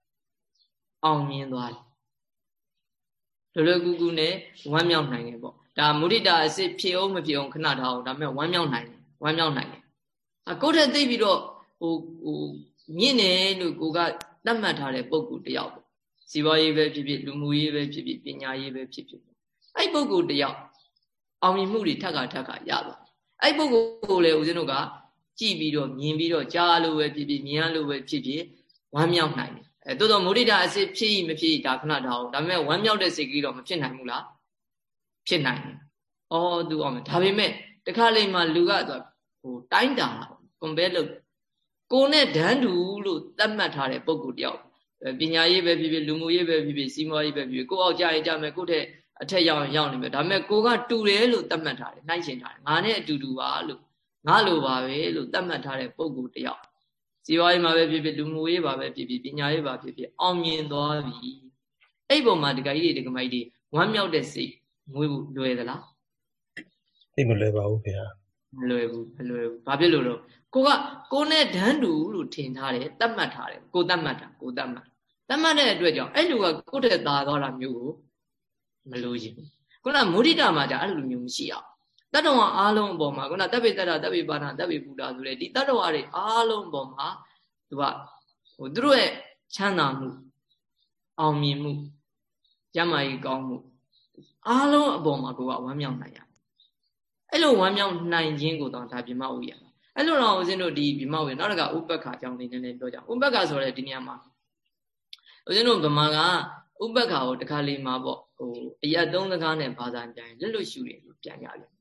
Speaker 1: အောင်မြင်သွားတယ်လွယ်လွယ်ကူကူနဲ့ဝမ်းမြောက်နိုင်တယ်ပေါ့ဒါမုဒိတာအစစ်ဖြစ်အောင်မဖြစ်အောင်ခဏထားအောင်ဒါမဲ့ဝမ်းမြောက်နိုင်တယ်ဝမ်းမြောက်နိုင်တယ်အကိုယ့်ထက်သိပြီးတော့ဟိုဟိုမြင့်တယ်လို့ကိုကတတ်မှတ်ထားတဲ့ပုဂ္ဂိုလ်တယောက်ပေါ့စီးပွားရေးပဲဖြစ်ဖြစ်လူမှုရေးပဲဖြစ်ဖြစ်ပညာရေးပဲဖြစ်ဖြစ်အဲ့ပုဂ္ဂိုလ်တယောက်အောင်မြင်မှုတွေထပ်ခါထပ်ခါရသွား အဲ့ပုဂ္ဂိုလ်လေဦးဇင်းတို့ကကြည်ပြီးတော့မြင်ပြီးတော့ကြားလို့ပဲဖြစ်ဖြစ်မြင်ရလို့ပဲဖြစ်ဖြစ်ဝမ်းမြောက်နိုင်တယ်အဲတိုးတော့မုဒိတာအစစ်ဖြစ်မဖြစ်ဒါခဏတောင်းဒါပေမဲ့ဝမ်းမြောက်တဲ့စိတ်ကလေးတော့မဖြစ်နိုင်ဘူးလားဖြစ်နိုင်တယ်။အော်သူအောင်မယ်ဒါပေမဲ့တခါလေမှလူကတော့ဟိုတိုင်းတာကွန်ဘဲလို့ကိုနဲ့ဒန်းတူလို့သတ်မှတ်ထားတဲ့ပုံကူတယောက်ပညာရေးပဲဖြစ်ဖြစ်လူမှုရေးပဲဖြစ်ဖြစ်စီးပွားရေးပဲဖြစ်ဖြစ်ကိုအောက်ကြရင်ကြမယ်ကိုထက် အထက်ရောက်ရင်ရောက်နေမယ်ဒါပေမဲ့ကိုကတူတယ်လို့သတ်မှတ်ထားတယ်နှိုင်းရှင်ထားတယ်ငါနဲ့အတူတူပါလို့ငါလိုပါပဲလို့သတ်မှတ်ထားတဲ့ပုံကူတယောက်စီးပွားရေးမှာပဲဖြစ်ဖြစ်လူမှုရေးပါပဲဖြစ်ဖြစ်ပညာရေးပါဖြစ်ဖြစ်အောင်မြင်သွားပြီအဲ့ပုံမှာဒကာကြီးတွေဒကာမကြီးတွေဝမ်းမြောက်တဲ့စိတ်ငွေဘူးလွယ်သလား
Speaker 2: သိမလွယ်ပါဘူးခင်ဗျာ
Speaker 1: မလွယ်ဘူးမလွယ်ဘူးဘာဖြစ်လို့လဲကိုကကိုနဲ့ဒန်းတူလို့ထင်ထားတယ်တတ်မှတ်ထားတယ်ကိုတတ်မှတ်တာကိုတတ်မှတ်တတ်မှတ်တဲ့အတွက်ကြောင့်အဲ့လူကကိုယ့်တဲ့သာသွားတာမျိုးကို မလို့ရင်ခုနမုဒိတာမှာじゃအဲ့လိုမျိုးမရှိအောင်တတ္တဝါအားလုံးအပေါ်မှာခုနတပ်ပိတ္တရတပ်ပိပါဏတပ်ပိပူတာဆိုတဲ့ဒီတတ္တဝါတွေအားလုံးအပေါ်မှာသူကဟိုသူတို့ရဲ့ချမ်းသာမှုအောင်မြင်မှုရမကြီးကောင်းမှုအားလုံးအပေါ်မှာကိုကဝမ်းမြောက်နိုင်ရအဲ့လိုဝမ်းမြောက်နိုင်ခြင်းကိုတော့ဒါပြမဝိရအဲ့လိုတော့ဦးဇင်းတို့ဒီပြမဝိနောက်တစ်ခါဥပ္ပခါအကြောင်းလေးနည်းနည်းပြောကြဥပ္ပခါဆိုတဲ့ဒီနေရာမှာဦးဇင်းတို့ဗမာကဥပ္ပခါကိုတခါလေးမှာပေါ့ဟို အရက်သုံးစကားနဲ့ဘာသာပြန်လက်လွတ်ရှုတယ်လို့ပြန်ရတယ်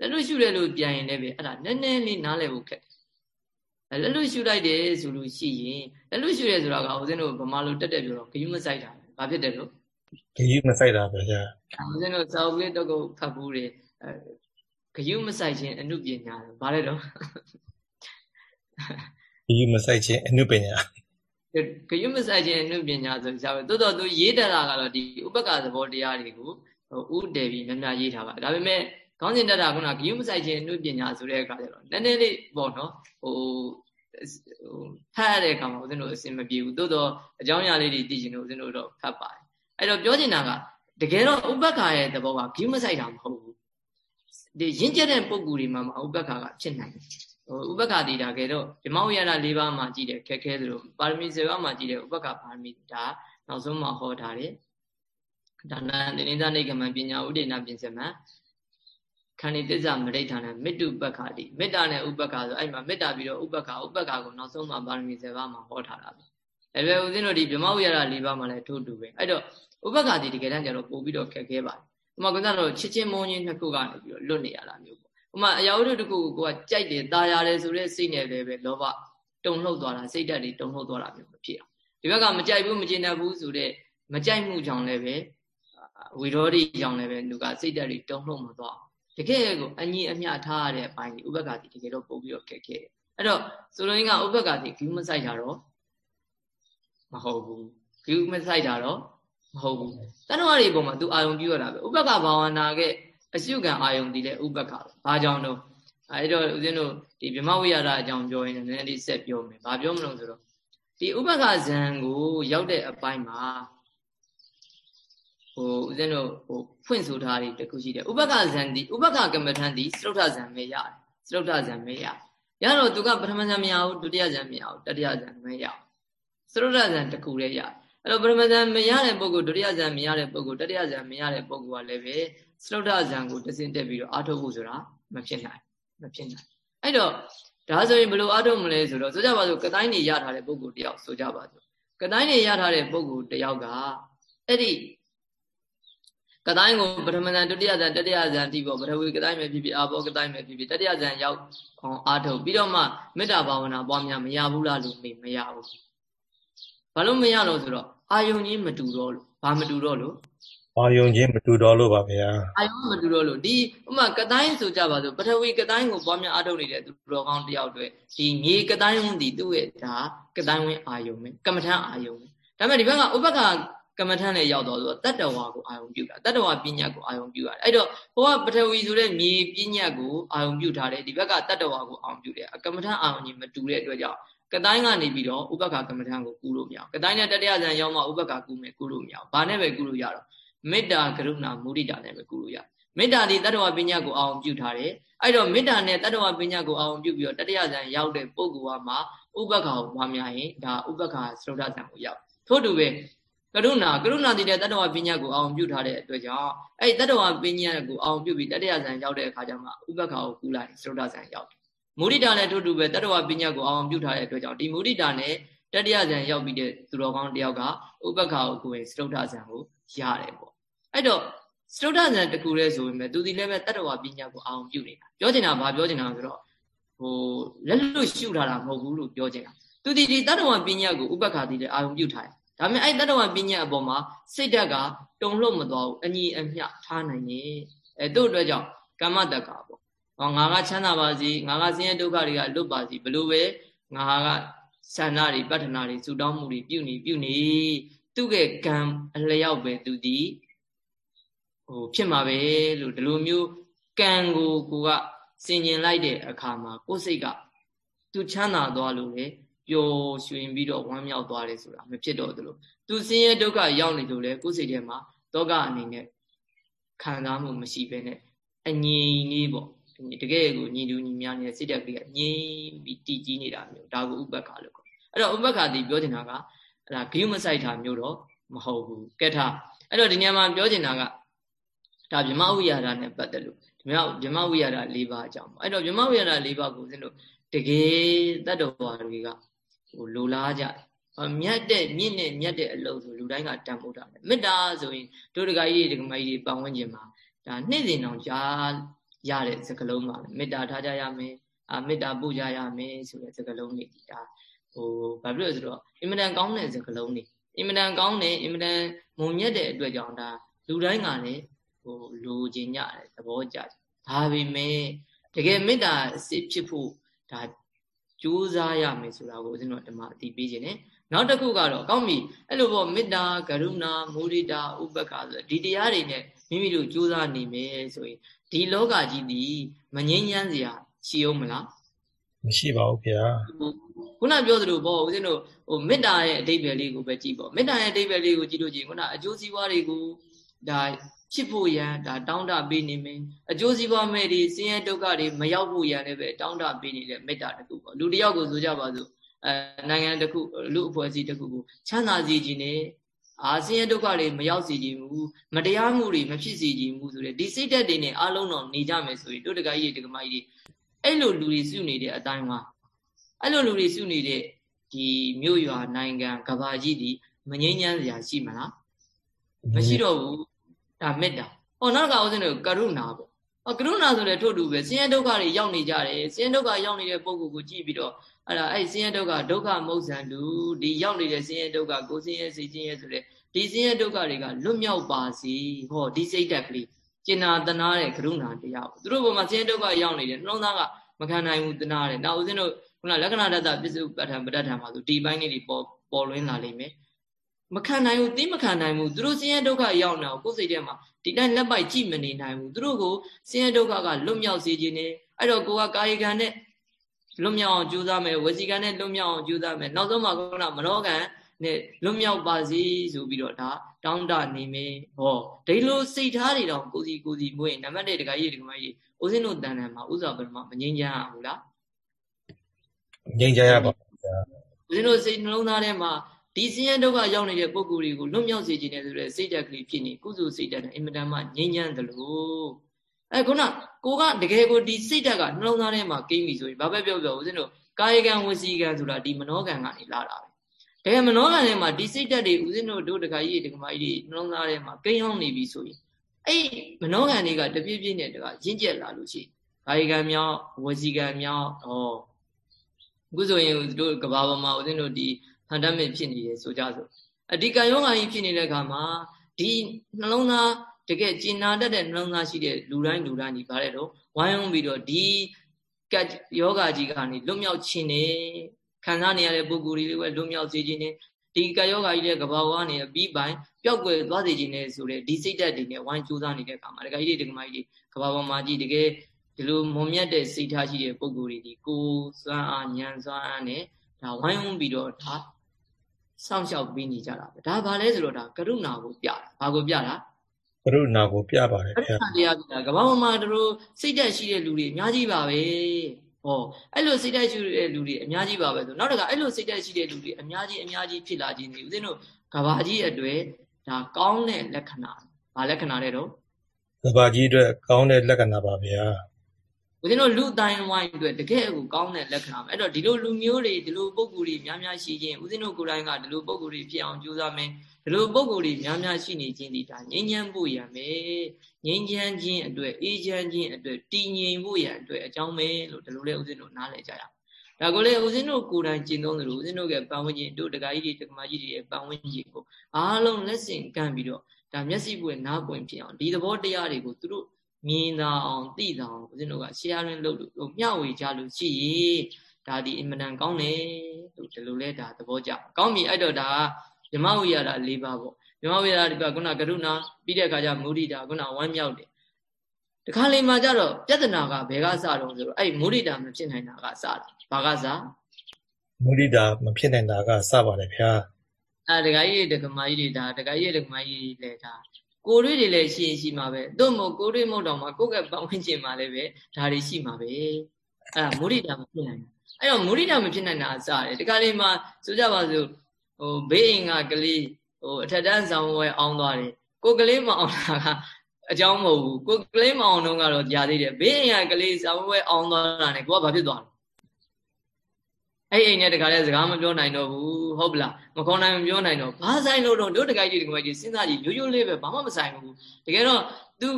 Speaker 1: လက်လွတ်ရှုတယ်လို့ပြန်ရင်လည်းပဲအဲ့ဒါနည်းနည်းလေးနားလည်ဖို့ခက်တယ်လက်လွတ်ရှုလိုက်တယ်ဆိုလို့ရှိရင်လက်လွတ်ရှုတယ်ဆိုတာကဦးဇင်းတို့ဗမာလိုတက်တက်ပြောတော့ဂယုမဆိုင်တာဘာဖြစ်တယ်လို့
Speaker 2: ဂယုမဆိုင်တာပဲကြာ
Speaker 1: ဦးဇင်းတို့စာအုပ်လေးတော့ကိုဖတ်ဘူးတယ်ဂယုမဆိုင်ခြင်းအနုပညာဘာလဲတော့
Speaker 2: ဂယုမဆိုင်ခြင်းအနုပညာ
Speaker 1: ဂယုမဆိုင်ခြင်းအနုပညာဆိုကြပါတိုးတော့သူရေးတတာကတော့ဒီဥပက္ခသဘောတရားတွေကိုဟိုဥတည်ပြီးများများရေးထားပါဒါပေမဲ့ခေါင်းစဉ်တက်တာကဂယုမဆိုင်ခြင်းအနုပညာဆိုတဲ့အခါကျတော့နည်းနည်းလေးပေါ့နော်ဟိုဖတ်ရတဲ့အခါမှာဦးဇင်းတို့အဆင်မပြေဘူးတိုးတော့အကြောင်းအရာလေးတွေသိချင်လို့ဦးဇင်းတို့တော့ဖတ်ပါတယ်အဲ့တော့ပြောချင်တာကတကယ်တော့ဥပက္ခရဲ့သဘောကဂယုမဆိုင်တာမဟုတ်ဘူးဒီရင့်ကျက်တဲ့ပုံကူတွေမှာဥပက္ခကဖြစ်နိုင်တယ် ဟိုဥပက္ခတိတာကဲတော့ဓမ္မဝိရဒ၄ပါးမှာကြည့်တယ်ခက်ခဲသလိုပါရမီ၁၀ပါးမှာကြည့်တယ်ဥပက္ခပါရမီဒါနောက်ဆုံးမှာဟောထားတယ်ဒါနနိနိသနိကမံပညာဥဒိနာပြင်စမံခန္ဒီတစ္ဆမရိဋ္ဌာနမေတ္တုပက္ခတိမေတ္တာနဲ့ဥပက္ခဆိုအဲ့မှာမေတ္တာပြီးတော့ဥပက္ခဥပက္ခကိုနောက်ဆုံးမှာပါရမီ၁၀ပါးမှာဟောထားတာပဲအဲ့ပဲဦးဇင်းတို့ဒီဗြဟ္မဝိရဒ၄ပါးမှာလည်းထို့တူပဲအဲ့တော့ဥပက္ခတိတကယ်တမ်းကျတော့ပို့ပြီးတော့ခက်ခဲပါတယ်ဥမာကတော့ချစ်ချင်းမုန်းချင်းနှစ်ခုကနေပြီးတော့လွတ်နေရတာမျိုးပေါ့ ဥမာအရာဝတ္ထုတစ်ခုကိုကိုကကြိုက်တယ်ตายရတယ်ဆိုတဲ့စိတ်နဲ့လည်းပဲလောဘတုံလှုပ်သွားတာစိတ်ဓာတ်တွေတုံလှုပ်သွားတာမျိုးမဖြစ်အောင်ဒီဘက်ကမကြိုက်ဘူးမကျေနပ်ဘူးဆိုတဲ့မကြိုက်မှုကြောင့်လည်းပဲဝီရောဓိကြောင့်လည်းပဲလူကစိတ်ဓာတ်တွေတုံလှုပ်မသွားတကယ်ကိုအညီအမျှထားရတဲ့အပိုင်းဒီဥပက္ခတိတကယ်တော့ပို့ပြီးတော့ခက်ခဲအဲ့တော့ဆိုလိုရင်းကဥပက္ခတိဂူးမဆိုင်တာတော့မဟုတ်ဘူးဂူးမဆိုင်တာတော့မဟုတ်ဘူးတဏှာတွေပုံမှာ तू အာယုံပြုရတာပဲဥပက္ခဘာဝနာက အရှုခံအာယုံတည်တဲ့ဥပက္ခဘာကြောင့်တော့အဲတော့ဦးဇင်းတို့ဒီဗြဟ္မဝိရဒအကြောင်းပြောရင်လည်းနည်းနည်းလေးဆက်ပြောမယ်ဘာပြောမလို့ဆိုတော့ဒီဥပက္ခဇံကိုရောက်တဲ့အပိုင်းမှာဟိုဦးဇင်းတို့ဟိုဖွင့်ဆိုထားတယ်တခုရှိတယ်ဥပက္ခဇံဒီဥပက္ခကမ္မထံဒီစရုထဇံပဲရတယ်စရုထဇံပဲရရတော့သူကပထမဇံမရဘူးဒုတိယဇံမရဘူးတတိယဇံမရစရုထဇံတခုလည်းရတယ်အဲ့တော့ပရမဇန်မရတဲ့ပုဂ္ဂိုလ်ဒုတိယဇန်မရတဲ့ပုဂ္ဂိုလ်တတိယဇန်မရတဲ့ပုဂ္ဂိုလ်ကလည်းပဲ စလုဒ္ဒဇန်ကိုတစင်တက်ပြီးတော့အာထုတ်ဖို့ဆိုတာမဖြစ်နိုင်မဖြစ်နိုင်အဲ့တော့ဒါဆိုရင်ဘယ်လိုအာထုတ်မလဲဆိုတော့ဆိုကြပါစို့ကတိုင်းနေရထားတဲ့ပုဂ္ဂိုလ်တယောက်ဆိုကြပါစို့ကတိုင်းနေရထားတဲ့ပုဂ္ဂိုလ်တယောက်ကအဲ့ဒီကတိုင်းကိုပထမဇန်ဒုတိယဇန်တတိယဇန်တိပေါ့ပထဝီကတိုင်းပဲဖြစ်ဖြစ်အာဘောကတိုင်းပဲဖြစ်ဖြစ်တတိယဇန်ရောက်အောင်အာထုတ်ပြီးတော့မှမေတ္တာဘာဝနာပွားများမရဘူးလားလို့မေးမရဘူးဘာလို့မရတော့ဆိုတော့အာယုံချင်းမတူတော့လို့ဘာမတူတော့လို့
Speaker 2: အာယုံချင်းမတူတော့လို့ပါဗျာ
Speaker 1: အာယုံမတူတော့လို့ဒီဥမာကတိုင်းဆိုကြပါစို့ပထဝီကတိုင်းကိုပွားများအားထုတ်နေတဲ့သူတော်ကောင်းတယောက်တွေဒီမြေကတိုင်းဝင်ဒီသူ့ရဲ့ဒါကတိုင်းဝင်အာယုံပဲကမ္မထအာယုံပဲဒါပေမဲ့ဒီဘက်ကဥပက္ခကမ္မထန်လည်းရောက်တော့ဆိုတော့တတ္တဝါကိုအာယုံပြုတာတတ္တဝါပညာကိုအာယုံပြုရတယ်အဲ့တော့ဟိုကပထဝီဆိုတဲ့မြေပညာကိုအာယုံပြုထားတယ်ဒီဘက်ကတတ္တဝါကိုအာယုံပြုတယ်ကမ္မထအာယုံကြီးမတူတဲ့အတွက်ကြောင့်ကတိုင်းကနေပြီးတော့ဥပက္ခကမ္မထံကိုကူလို့မရအောင်ကတိုင်းနဲ့တတရဇံရောက်မှဥပက္ခကူမယ်ကူလို့မရအောင်ဘာနဲ့ပဲကူလို့ရတော့ မေတ္တာကရုဏာမုဒိတာနဲ့ပဲကူလို့ရမေတ္တာဒီတတ္တဝပညာကိုအောင်ပြုထားတယ်အဲ့တော့မေတ္တာနဲ့တတ္တဝပညာကိုအောင်ပြုပြီးတော့တတရဇံရောက်တဲ့ပုဂ္ဂိုလ်ကမှဥပက္ခကိုပွားများရင်ဒါဥပက္ခသရုဒ္ဓဇံကိုရောက်ထို့တူပဲကရုဏာကရုဏာတည်တဲ့တတ္တဝပညာကိုအောင်ပြုထားတဲ့အတွက်ကြောင့်အဲ့တတ္တဝပညာကိုအောင်ပြုပြီးတတ္တရဇံရောက်တဲ့အခါကျမှဥပက္ခာကိုကူလိုက်စရုဒ္ဒဇံရောက်တယ်မုဒိတာနဲ့ထို့တူပဲတတ္တဝပညာကိုအောင်ပြုထားတဲ့အတွက်ကြောင့်ဒီမုဒိတာနဲ့တတ္တရဇံရောက်ပြီးတဲ့သူတော်ကောင်းတယောက်ကဥပက္ခာကိုကူရင်စရုဒ္ဒဇံကို ရတယ်ပေါ့အဲ့တော့စရုဒ္ဒဇံတကူလဲဆိုပေမဲ့သူဒီလည်းပဲတတ္တဝပညာကိုအောင်ပြုနေတာပြောချင်တာဘာပြောချင်တာဆိုတော့ဟိုလက်လွတ်ရှုထားတာမဟုတ်ဘူးလို့ပြောချင်တာသူဒီဒီတတ္တဝပညာကိုဥပက္ခာတိလည်းအာရုံပြုထားတယ်ဒါပေမဲ့အဲ့တတ္တဝပညာအပေါ်မှာစိတ်ဓာတ်ကတုံ့လှုပ်မသွားဘူးအညီအမျှထားနိုင်နေအဲတို့အတွက်ကြောင့်ကမ္မတက္ကပေါ့ဟောငါကချမ်းသာပါစေငါကဆင်းရဲဒုက္ခတွေကလွတ်ပါစေဘလို့ပဲငါကဆန္ဒတွေပတ္ထနာတွေဆူတောင်းမှုတွေပြုနေပြုနေ သူ့ရဲ့ကံအလျောက်ပဲသူဒီဟိုဖြစ်မှာပဲလို့ဒီလိုမျိုးကံကိုကိုကစင်ကျင်လိုက်တဲ့အခါမှာကိုယ်စိတ်ကသူချမ်းသာသွားလို့လေပျော်ရွှင်ပြီးတော့ဝမ်းမြောက်သွားတယ်ဆိုတာမဖြစ်တော့သလိုသူဆင်းရဲဒုက္ခရောက်နေလို့လေကိုယ်စိတ်ထဲမှာတောကအနေနဲ့ခံစားမှုမရှိဘဲနဲ့အငြိမ်လေးပေါ့တကယ်ကိုညီတူညီများနေတဲ့စိတ်ဓာတ်ကလေးကငြိမ်ပြီးတည်ကြည်နေတာမျိုးဒါကိုဥပ္ပခါလို့ခေါ်အဲ့တော့ဥပ္ပခါတိပြောချင်တာက အဲ့ဒါဂိယုမဆိုင်တာမျိုးတော့မဟုတ်ဘူးကဲထားအဲ့တော့ဒီညမှာပြောချင်တာကဒါဗြဟ္မဝိရဒနဲ့ပတ်သက်လို့ဗြဟ္မဝိရဒ၄ပါးအကြောင်းပေါ့အဲ့တော့ဗြဟ္မဝိရဒ၄ပါးကိုဦးဇင်းတို့တကယ်တတ္တဝါတွေကဟိုလိုလားကြတယ်မြတ်တဲ့မြင့်နဲ့မြတ်တဲ့အလုပ်ဆိုလူတိုင်းကတန်ဖိုးတာတယ်မေတ္တာဆိုရင်တို့တကကြီးတွေဒကမကြီးတွေပတ်ဝန်းကျင်မှာဒါနှစ်စဉ်အောင်ကြားရတဲ့စကားလုံးပါမေတ္တာထားကြရမယ်အာမေတ္တာပို့ကြရမယ်ဆိုတဲ့စကားလုံးတွေဒါ ဟိုဘာဖြစ်လို့ဆိုတော့အင်မတန်ကောင်းတဲ့စကားလုံးတွေအင်မတန်ကောင်းတယ်အင်မတန်မုံမြတ်တဲ့အတွက်ကြောင့်ဒါလူတိုင်းကလည်းဟိုလိုချင်ကြတယ်သဘောကျတယ်ဒါပေမဲ့တကယ်မေတ္တာစစ်ဖြစ်ဖို့ဒါကြိုးစားရမယ်ဆိုတာကိုဦးဇင်းတို့ဓမ္မအသိပေးခြင်းနဲ့နောက်တစ်ခုကတော့ကောင်းပြီအဲ့လိုပေါ့မေတ္တာကရုဏာမုဒိတာဥပ္ပခါဆိုဒီတရားတွေနဲ့မိမိတို့ကြိုးစားနေမယ်ဆိုရင်ဒီလောကကြီးဒီမငြိမ်းချမ်းစရာရှိအောင်မလား
Speaker 2: မရှိပါဘူးခင်ဗျာ
Speaker 1: ခုနပြောသလိုပေါ့ဦးဇင်းတို့ဟိုမေတ္တာရဲ့အဓိပ္ပာယ်လေးကိုပဲကြည့်ပေါ့မေတ္တာရဲ့အဓိပ္ပာယ်လေးကိုကြည့်လို့ကြည့်ခုနအကျိုးစီးပွားတွေကိုဒါဖြစ်ဖို့ရန်ဒါတောင်းတပေးနေမယ်အကျိုးစီးပွားမဲ့ဒီဆင်းရဲဒုက္ခတွေမရောက်ဖို့ရန်လည်းပဲတောင်းတပေးနေတဲ့မေတ္တာတခုပေါ့လူတယောက်ကိုဆိုကြပါစို့အဲနိုင်ငံတစ်ခုလူအဖွဲ့အစည်းတစ်ခုကိုချမ်းသာစေခြင်းနဲ့အာဆင်းရဲဒုက္ခတွေမရောက်စေခြင်းဘူးမတရားမှုတွေမဖြစ်စေခြင်းဘူးဆိုတဲ့ဒီစိတ်ဓာတ်တွေနဲ့အလုံးတော်နေကြမယ်ဆိုရင်တို့တကကြီးတွေတကမကြီးတွေအဲ့လိုလူတွေစုနေတဲ့အတိုင်းမှာ အဲ့လိုလူတွေစုနေတဲ့ဒီမြို့ရွာနိုင်ငံကဘာကြီးဒီမငြိမ်းချမ်းစရာရှိမလားမရှိတော့ဘူးဒါမေတ္တာဟောနောက်ကဦးဇင်းတို့ကရုဏာပေါ့ဟောကရုဏာဆိုတဲ့ထို့တူပဲဆင်းရဲဒုက္ခတွေရောက်နေကြတယ်ဆင်းရဲဒုက္ခရောက်နေတဲ့ပုံကိုကိုကြည့်ပြီးတော့အဲ့ဒါအဲ့ဆင်းရဲဒုက္ခဒုက္ခမုတ်ဆန်လူဒီရောက်နေတဲ့ဆင်းရဲဒုက္ခကိုဆင်းရဲစိတ်ဆင်းရဲဆိုတဲ့ဒီဆင်းရဲဒုက္ခတွေကလွတ်မြောက်ပါစေဟောဒီစိတ်ဓာတ်ကလေးကျင်နာတနာတဲ့ကရုဏာတရားပေါ့သူတို့ဘုံမှာဆင်းရဲဒုက္ခရောက်နေတယ်နှလုံးသားကမခံနိုင်ဘူးတနာတယ်နောက်ဦးဇင်းတို့ ခုနလက္ခဏာတတပစ္စုပ္ပတ္ထံပဋ္ဌာန်မှာဆိုဒီပိုင်းလေးတွေပေါ်ပေါ်လွင်လာလိမ့်မယ်မခံနိုင်ဘူးသိမခံနိုင်ဘူးသူတို့ဆင်းရဲဒုက္ခရောက်နေအောင်ကိုယ်စိတ်ထဲမှာဒီတိုင်းလက်ပိုက်ကြည့်မနေနိုင်ဘူးသူတို့ကိုဆင်းရဲဒုက္ခကလွတ်မြောက်စေခြင်းနဲ့အဲ့တော့ကိုကကာယကံနဲ့လွတ်မြောက်အောင်ကြိုးစားမယ်ဝစီကံနဲ့လွတ်မြောက်အောင်ကြိုးစားမယ်နောက်ဆုံးမှာကမနောကံနဲ့လွတ်မြောက်ပါစေဆိုပြီးတော့ဒါတောင်းတနေမယ်ဟောဒီလိုစိတ်ထားတွေတော့ကိုစီကိုစီမွေးနံပါတ်1တခါကြီးဒီကမကြီးဦးစင်းတို့တန်တန်မှာဥစ္စာပရမမငြိမ်းချမ်းဘူးလား
Speaker 2: ငြိမ်းချမ်းရပါဘူးဗျာ
Speaker 1: ဦးစင်းတို့စိတ်နှလုံးသားထဲမှာဒီဆင်းရဲဒုက္ခရောက်နေတဲ့ပုံကိုယ်တွေကိုလွတ်မြောက်စေခြင်းနဲ့ဆိုတဲ့စိတ်ဓာတ်ကလေးဖြစ်နေကုသိုလ်စိတ်ဓာတ်နဲ့အင်မတန်မှငြိမ်းချမ်းတယ်လို့အဲခုနကိုကတကယ်ကိုဒီစိတ်ဓာတ်ကနှလုံးသားထဲမှာကိမ့်ပြီဆိုရင်ဘာပဲပြောပြောဦးဇင်းတို့ကာယကံဝစီကံဆိုတာဒီမနောကံကနေလာတာပဲတကယ်မနောကံထဲမှာဒီစိတ်ဓာတ်တွေဦးဇင်းတို့တို့တခါကြီးတခါမကြီးတွေနှလုံးသားထဲမှာကိန်းအောင်နေပြီဆိုရင်အဲ့မနောကံတွေကတပြည့်ပြည့်နဲ့တခါရင့်ကျက်လာလို့ရှိရင်ကာယကံမြောက်ဝစီကံမြောက်ဟော အခုဆိုရင်တို့ကဘာပေါ်မှာဦးဇင်းတို့ဒီဖန်တမင်ဖြစ်နေတယ်ဆိုကြစို့အဒီကံယောဂါကြီးဖြစ်နေတဲ့အခါမှာဒီနှလုံးသားတကယ်ကျင်နာတတ်တဲ့နှလုံးသားရှိတဲ့လူတိုင်းလူတိုင်းဒီဗါတဲ့တော့ဝိုင်းဝန်းပြီးတော့ဒီကတ်ယောဂါကြီးကနေလွတ်မြောက်ခြင်းနဲ့ခံစားနေရတဲ့ပုဂ္ဂိုလ်တွေပဲလွတ်မြောက်စေခြင်းနဲ့ဒီကယောဂါကြီးတဲ့ကဘာဝကနေအပြီးပိုင်းပျောက်ကွယ်သွားစေခြင်းနဲ့ဆိုတဲ့ဒီစိတ်ဓာတ်တွေနဲ့ဝိုင်းကြိုးစားနေတဲ့အခါမှာတကကြီးတွေတကမကြီးတွေကဘာပေါ်မှာကြီးတကယ် ဒီလိုမုံမြတ်တဲ့စိတ်ထားရှိတဲ့ပုဂ္ဂိုလ်တွေဒီကိုစွမ်းအားဉာဏ်စွမ်းအားနဲ့ဒါဝိုင်းဝန်းပြီးတော့ဒါစောင့်ရှောက်ပြီးနေကြတာပဲဒါဘာလဲဆိုတော့ဒါကရုဏာကိုပြတာဘာကိုပြတာ
Speaker 2: ကရုဏာကိုပြပါတယ်
Speaker 1: ဗျာကရုဏာတရားပြတာကမ္ဘာပေါ်မှာတို့စိတ်ဓာတ်ရှိတဲ့လူတွေအများကြီးပါပဲဟောအဲ့လိုစိတ်ဓာတ်ရှိတဲ့လူတွေအများကြီးပါပဲဆိုနောက်တကအဲ့လိုစိတ်ဓာတ်ရှိတဲ့လူတွေအများကြီးအများကြီးဖြစ်လာခြင်းဒီဦးဇင်းတို့ကကဘာကြီးအတွေ့ဒါကောင်းတဲ့လက္ခဏာဘာလက္ခဏာလဲတော့
Speaker 2: ကဘာကြီးအတွက်ကောင်းတဲ့လက္ခဏာပါဗျာ
Speaker 1: ဦးဇင်းတို့လူတိုင်းဝိုင်းအတွက်တကယ်ကိုကောင်းတဲ့လက္ခဏာပဲအဲ့တော့ဒီလိုလူမျိုးတွေဒီလိုပုံကူတွေများများရှိခြင်းဦးဇင်းတို့ကိုယ်တိုင်ကဒီလိုပုံကူတွေဖြစ်အောင်ကြိုးစားမယ်ဒီလိုပုံကိုယ်တွေများများရှိနေခြင်းဒီဒါငြိမ်းချမ်းဖို့ရမယ်ငြိမ်းချမ်းခြင်းအတွက်အေးချမ်းခြင်းအတွက်တည်ငြိမ်ဖို့ရအတွက်အကြောင်းပဲလို့ဒီလိုလဲဦးဇင်းတို့နားလည်ကြရအောင်ဒါကိုလေဦးဇင်းတို့ကိုယ်တိုင်ကျင့်သုံးသလိုဦးဇင်းတို့ရဲ့ပတ်ဝန်းကျင်တို့တက္ကကြီးတွေတက္ကမကြီးတွေရဲ့ပတ်ဝန်းကျင်ကိုအားလုံးလက်ဆင့်ကမ်းပြီးတော့ဒါမျက်စိပွင့်နားပွင့်ဖြစ်အောင်ဒီသဘောတရားတွေကိုသူတို့ မြင်သာအောင်သိသာအောင်ဦးဇင်းတို့က sharing လုပ်လို့မျှဝေကြလို့ရှိရင်ဒါဒီအင်မတန်ကောင်းတယ်လို့ဒီလိုလဲဒါသဘောကျကောင်းပြီအဲ့တော့ဒါဓမ္မဝိရဒ၄ပါးပေါ့ဓမ္မဝိရဒကခုနကရုဏာပြီးတဲ့အခါကျမုဒိတာခုနဝမ်းမြောက်တယ်တခါလေမှကျတော့ပြဿနာကဘယ်ကစတော့ဆိုတော့အဲ့မုဒိတာမဖြစ်နိုင်တာကစတယ်ဘာကစ
Speaker 2: မုဒိတာမဖြစ်နိုင်တာကစပါတယ်ဗျာ
Speaker 1: အဲဒကာကြီးဒကမာကြီးတွေဒါဒကာကြီးဒကမာကြီးတွေလည်းဒါ ကိုတွေးတွေလည်းရှိရင်ရှိမှာပဲတို့မို့ကိုတွေးမို့တော့မှကိုယ့်ကပတ်ဝန်းကျင်မှာလည်းပဲဒါတွေရှိမှာပဲအဲ့မုဒိတာမဖြစ်နိုင်ဘူးအဲ့တော့မုဒိတာမဖြစ်နိုင်တာအစတယ်ဒီကလေးမှာဆိုကြပါစို့ဟိုဘေးအိမ်ကကလေးဟိုအထက်တန်းဆောင်ဝဲအောင်းသွားတယ်ကိုကလေးမအောင်တာကအကြောင်းမဟုတ်ဘူးကိုကလေးမအောင်တော့ကတော့ကြာသေးတယ်ဘေးအိမ်ကကလေးဆောင်ဝဲအောင်းသွားတာနဲ့ကိုကဘာဖြစ်သွားလဲ အဲ့အိမ်နဲ့တခါလဲစကားမပြောနိုင်တော့ဘူးဟုတ်ပလားမခေါ်နိုင်မပြောနိုင်တော့ဘာဆိုင်လို့တော့တို့တခါကြီးဒီကမကြီးစဉ်းစားကြည့်ရိုးရိုးလေးပဲဘာမှမဆိုင်ဘူးတကယ်တော့သူ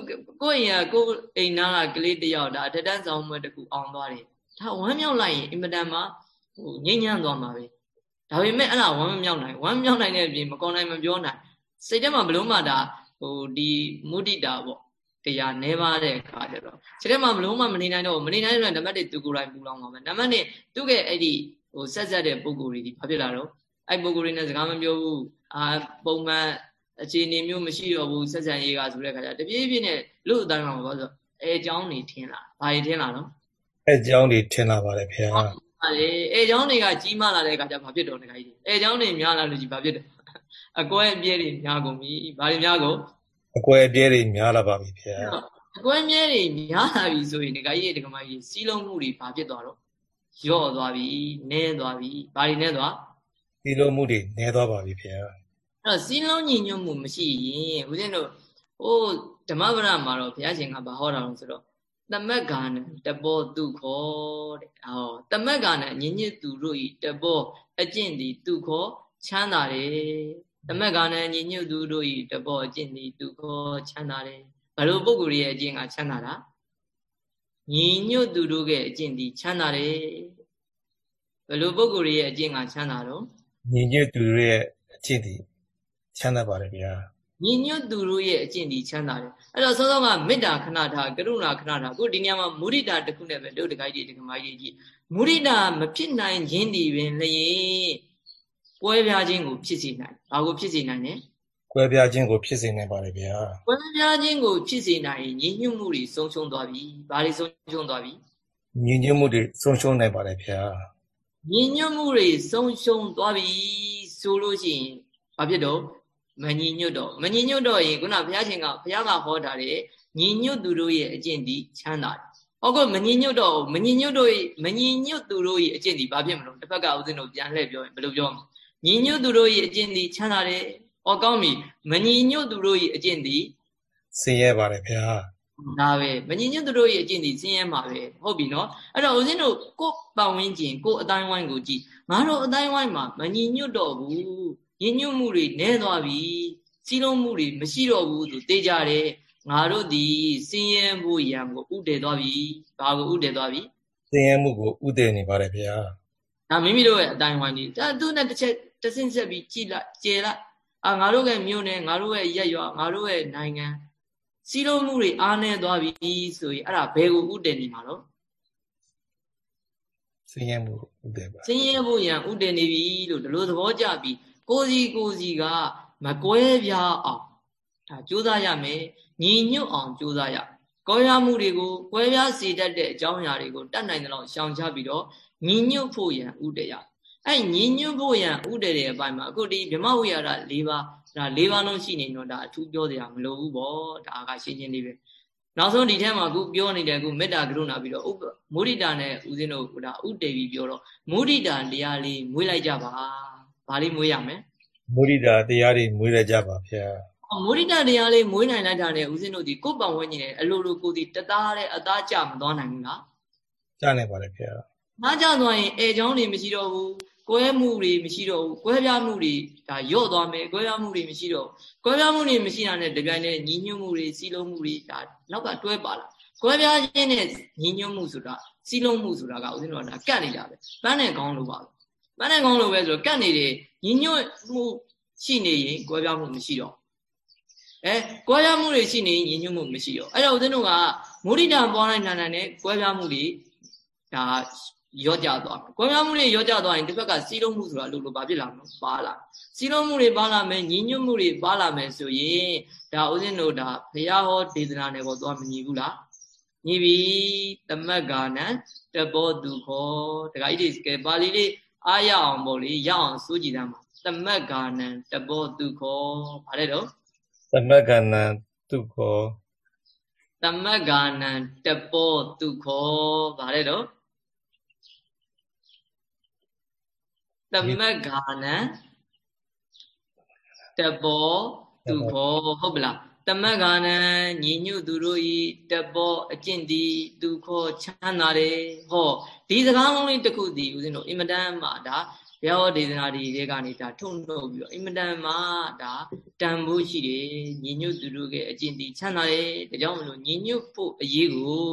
Speaker 1: ကိုယ့်အိမ်ကကိုယ့်အိမ်နာကကလေးတယောက်ဒါအထက်တန်းဆောင်မွဲတခုအောင်သွားတယ်ဒါဝမ်းမြောက်လိုက်ရင်အင်မတန်မှဟိုငြိမ့်ညမ်းသွားမှာပဲဒါပေမဲ့အဲ့ဒါဝမ်းမမြောက်နိုင်ဝမ်းမြောက်နိုင်တဲ့အပြင်မကောင်းနိုင်မပြောနိုင်စိတ်ထဲမှာဘလို့မှဒါဟိုဒီမုဒိတာပေါ့ တရားနေပါတဲ့အခါကျတော့ခြေထဲမှာမလုံးမမနေနိုင်တော့မနေနိုင်တော့နံပါတ်1သူကိုယ်တိုင်ပူလောင်ပါမယ်နံပါတ်2သူ့ရဲ့အဲ့ဒီဟိုဆက်ဆက်တဲ့ပုံကိုယ်တွေဒီဘာဖြစ်လာတော့အဲ့ပုံကိုယ်တွေနဲ့စကားမပြောဘူးအာပုံမှန်အခြေအနေမျိုးမရှိတော့ဘူးဆက်ဆံရေးကဆိုတဲ့အခါကျတပြေးပြေးနဲ့လူ့အတိုင်းမှာဘာလို့ဆိုအဲအကြောင်းနေထင်လာဘာတွေထင်လာတော့
Speaker 2: အဲအကြောင်းတွေထင်လာပါတယ်ခင်ဗျာ
Speaker 1: အဲအဲအကြောင်းတွေကကြီးမလာတဲ့အခါကျဘာဖြစ်တော့တခါကြီးအဲအကြောင်းတွေများလာလို့ကြီးဘာဖြစ်တယ်အကွဲအပြဲတွေများကုန်ပြီဘာတွေများကုန်
Speaker 2: အကွဲအပြဲတွေများလာပါပြီဗျာ
Speaker 1: အကွဲအပြဲတွေများလာပြီဆိုရင်ငါကြီးတွေငါမကြီးစီးလုံးမှုတွေဘာဖြစ်သွားတော့ရော့သွားပြီနည်းသွားပြီဘာတွေနည်းသွား
Speaker 2: စီးလုံးမှုတွေနည်းသွားပါပြီဗျာအဲ့
Speaker 1: တော့စီးလုံးညီညွတ်မှုမရှိရင်ဦးဇင်းတို့ဟိုဓမ္မပဒမှာတော့ဘုရားရှင်ကဘာဟောတာလဲဆိုတော့တမက်ကာနတဘောသူခောတဲ့ဟောတမက်ကာနညင်ညစ်သူတို့ဤတဘောအကျင့်သည်သူခောချမ်းသာတယ် တမက်ကာနညင်ညစ်သူတို့ဤတဘောအကျင့်သည်သူခောချမ်းသာတယ်ဘလို့ပုဂ္ဂိုလ်ရဲ့အကျင့်ကချမ်းသာတာညီညွတ်သူတို့ရဲ့အကျင့်သည်ချမ်းသာတယ်ဘလို့ပုဂ္ဂိုလ်ရဲ့အကျင့်ကချမ်းသာတော့
Speaker 2: ညီညွတ်သူတို့ရဲ့အကျင့်သည်ချမ်းသာပါတယ်ဗျာ
Speaker 1: ညီညွတ်သူတို့ရဲ့အကျင့်ဒီချမ်းသာတယ်အဲ့တော့စောစောကမေတ္တာခဏထားကရုဏာခဏထားကိုဒီနေရာမှာမုရိဒာတစ်ခုနဲ့ပဲတို့တခိုင်းကြီးဒီကမာကြီးကြီးမုရိဒာမဖြစ်နိုင်ခြင်းဒီပင်လျင် ကွဲပြားခြင်းကိုဖြစ်စေနိုင်ဘာကိုဖြစ်စေနိုင်လဲ
Speaker 2: ကွဲပြားခြင်းကိုဖြစ်စေနိုင်ပါတယ်ဗျာ
Speaker 1: ကွဲပြားခြင်းကိုဖြစ်စေနိုင်ရင်ညီညွတ်မှုတွေဆုံးရှုံးသွားပြီဘာတွေဆုံးရှုံးသွားပြီ
Speaker 2: ညီညွတ်မှုတွေဆုံးရှုံးနိုင်ပါတယ်ဗျာ
Speaker 1: ညီညွတ်မှုတွေဆုံးရှုံးသွားပြီဆိုလို့ရှိရင်ဘာဖြစ်တော့မညီညွတ်တော့မညီညွတ်တော့ရင်ခုနဘုရားရှင်ကဘုရားကဟောတာတဲ့ညီညွတ်သူတို့ရဲ့အကျင့်ဒီချမ်းသာတယ်။ဟုတ်ကောမညီညွတ်တော့မညီညွတ်တို့မညီညွတ်သူတို့ရဲ့အကျင့်ဒီဘာဖြစ်မလို့တစ်ဖက်ကဥစဉ်တို့ပြန်လှည့်ပြောရင်ဘယ်လိုပြောမလဲ။ ညီညွတ်သူတို့ရဲ့အကျင့်ဒီချမ်းသာတယ်။ဟောကောင်းပြီမညီညွတ်သူတို့ရဲ့အကျင့်ဒီ
Speaker 2: ဆင်းရဲပါတယ်ဗျာ။
Speaker 1: ဒါပဲမညီညွတ်သူတို့ရဲ့အကျင့်ဒီဆင်းရဲမှာပဲဟုတ်ပြီနော်။အဲ့တော့ဥစဉ်တို့ကိုယ်ပတ်ဝန်းကျင်ကိုယ်အတိုင်းဝိုင်းကိုကြည့်ငါတို့အတိုင်းဝိုင်းမှာမညီညွတ်တော့ဘူးညဉ့်ညွတ်မှုတွေနည်းသွားပြီစီးလုံးမှုတွေမရှိတော့ဘူးသူသိကြတယ်ငါတို့ဒီစင်ရဲမှုရံကိုဥတည်သွားပြီဘာကိုဥတည်သွားပြီ
Speaker 2: စင်ရဲမှုကိုဥတည်နေပါတယ်ဗျာ
Speaker 1: ဒါမိမိတို့ရဲ့အတိုင်းဝိုင်းဒီဒါသူနဲ့တစ်ချက် တဆင့်ဆက်ပြီးကြည်လိုက်ကျေလိုက်အာငါတို့ရဲ့မြို့နယ်ငါတို့ရဲ့ရက်ရွာငါတို့ရဲ့နိုင်ငံစီးလုံးမှုတွေအားနည်းသွားပြီဆိုရင်အဲ့ဒါဘယ်ကိုဥတည်နေမှာတော့
Speaker 2: စင်ရဲမှုဥတည်ပါ
Speaker 1: စင်ရဲမှုရံဥတည်နေပြီလို့ဒီလိုသဘောကျပြီးကိုစီကိုစီကမကွဲပြားအောင်ဒါကြိုးစားရမယ်ညီညွတ်အောင်ကြိုးစားရကောရမှုတွေကိုကွဲပြားစေတတ်တဲ့အကြောင်းအရာတွေကိုတတ်နိုင်တဲ့လောက်ရှောင်ချပြီးတော့ညီညွတ်ဖို့ရန်ဥတရ အဲ့ညီညွတ်ဖို့ရန်ဥတရတဲ့အပိုင်းမှာအခုဒီဗြဟ္မဝိဟာရ၄ပါးဒါ၄ပါးလုံးရှိနေတော့ဒါအထူးပြောစရာမလိုဘူးပေါ့ဒါကရှင်းရှင်းလေးပဲနောက်ဆုံးဒီထဲမှာအခုပြောနေတယ်အခုမေတ္တာကရုဏာပြီးတော့မုဒိတာနဲ့ဦးဇင်းတို့ဒါဥတည်ပြီးပြောတော့မုဒိတာတရားလေးမွေးလိုက်ကြပါဘာလေးမွေးရမလဲ
Speaker 2: မုဒိတာတရားတွေမွေးရကြပါဗျာ
Speaker 1: မုဒိတာတရားလေးမွေးနိုင်လိုက်တာနဲ့ဦးဇင်းတို့ဒီကိုယ်ပောင်ဝဲနေတယ်အလိုလိုကိုဒီတသားတဲ့အသားကြမသွားနိုင်ဘူးလား
Speaker 2: ကြနိုင်ပါလေဗျာ
Speaker 1: နားကြသွားရင်အဲချောင်းတွေမရှိတော့ဘူး ကွဲမှုတွေမရှိတော့ဘူးကွဲပြားမှုတွေဒါရော့သွားမယ်ကွဲပြားမှုတွေမရှိတော့ကွဲပြားမှုတွေမရှိတာနဲ့တပြိုင်တည်းညီညွတ်မှုတွေစီးလုံးမှုတွေဒါနောက်ကတွဲပါလာကွဲပြားခြင်းနဲ့ညီညွတ်မှုဆိုတာစီးလုံးမှုဆိုတာကဦးဇင်းတို့ကဒါကတ်နေတာပဲပန်းနဲ့ကောင်းလို့ပါပန်းနဲ့ကောင်းလို့ပဲဆိုတော့ကတ်နေတယ်ညီညွတ်မှုရှိနေရင်ကွဲပြားမှုမရှိတော့အဲကွဲပြားမှုတွေရှိနေရင်ညီညွတ်မှုမရှိတော့အဲ့တော့ဦးဇင်းတို့ကမုဒိတာပွားလိုက်နာနာနဲ့ကွဲပြားမှုတွေဒါ ရော့ကြသွားမယ်။ကွဲပြားမှုတွေရော့ကြသွားရင်တစ်ဖက်ကစီးလုံးမှုဆိုတာလို့လို့ဘာဖြစ်လာမလဲပါလာ။စီးလုံးမှုတွေပါလာမယ်ညီညွတ်မှုတွေပါလာမယ်ဆိုရင်ဒါဦးဇင်းတို့ဒါဘုရားဟောဒေသနာနဲ့ကိုသွားမညီဘူးလား။ညီပြီတမတ်ကာနံတဘောသူခောတခါကြီးဒီကဲပါဠိလေးအားရအောင်ပေါ့လေရအောင်စိုးကြည့်တမ်းပါတမတ်ကာနံတဘောသူခောဗါလဲတော့
Speaker 2: တမတ်ကာနံသူခော
Speaker 1: တမတ်ကာနံတဘောသူခောဗါလဲတော့ သမတ်ဂာနံတဘောသူဘောဟုတ်ပလားတမတ်ဂာနံညီညွတ်သူတို့ဤတဘောအကျင့်ဒီသူခောချမ်းသာတယ်ဟောဒီစကားလုံးလေးတစ်ခုဒီဦးဇင်းတို့အင်မတန်မှဒါဘုရားဟောဒေသနာတွေတွေကနေဒါထုံနှုတ်ပြီးတော့အင်မတန်မှဒါတန်ဖို့ရှိတယ်ညီညွတ်သူတို့ရဲ့အကျင့်ဒီချမ်းသာတယ်ဒါကြောင့်မလို့ညီညွတ်ဖို့အရေးကို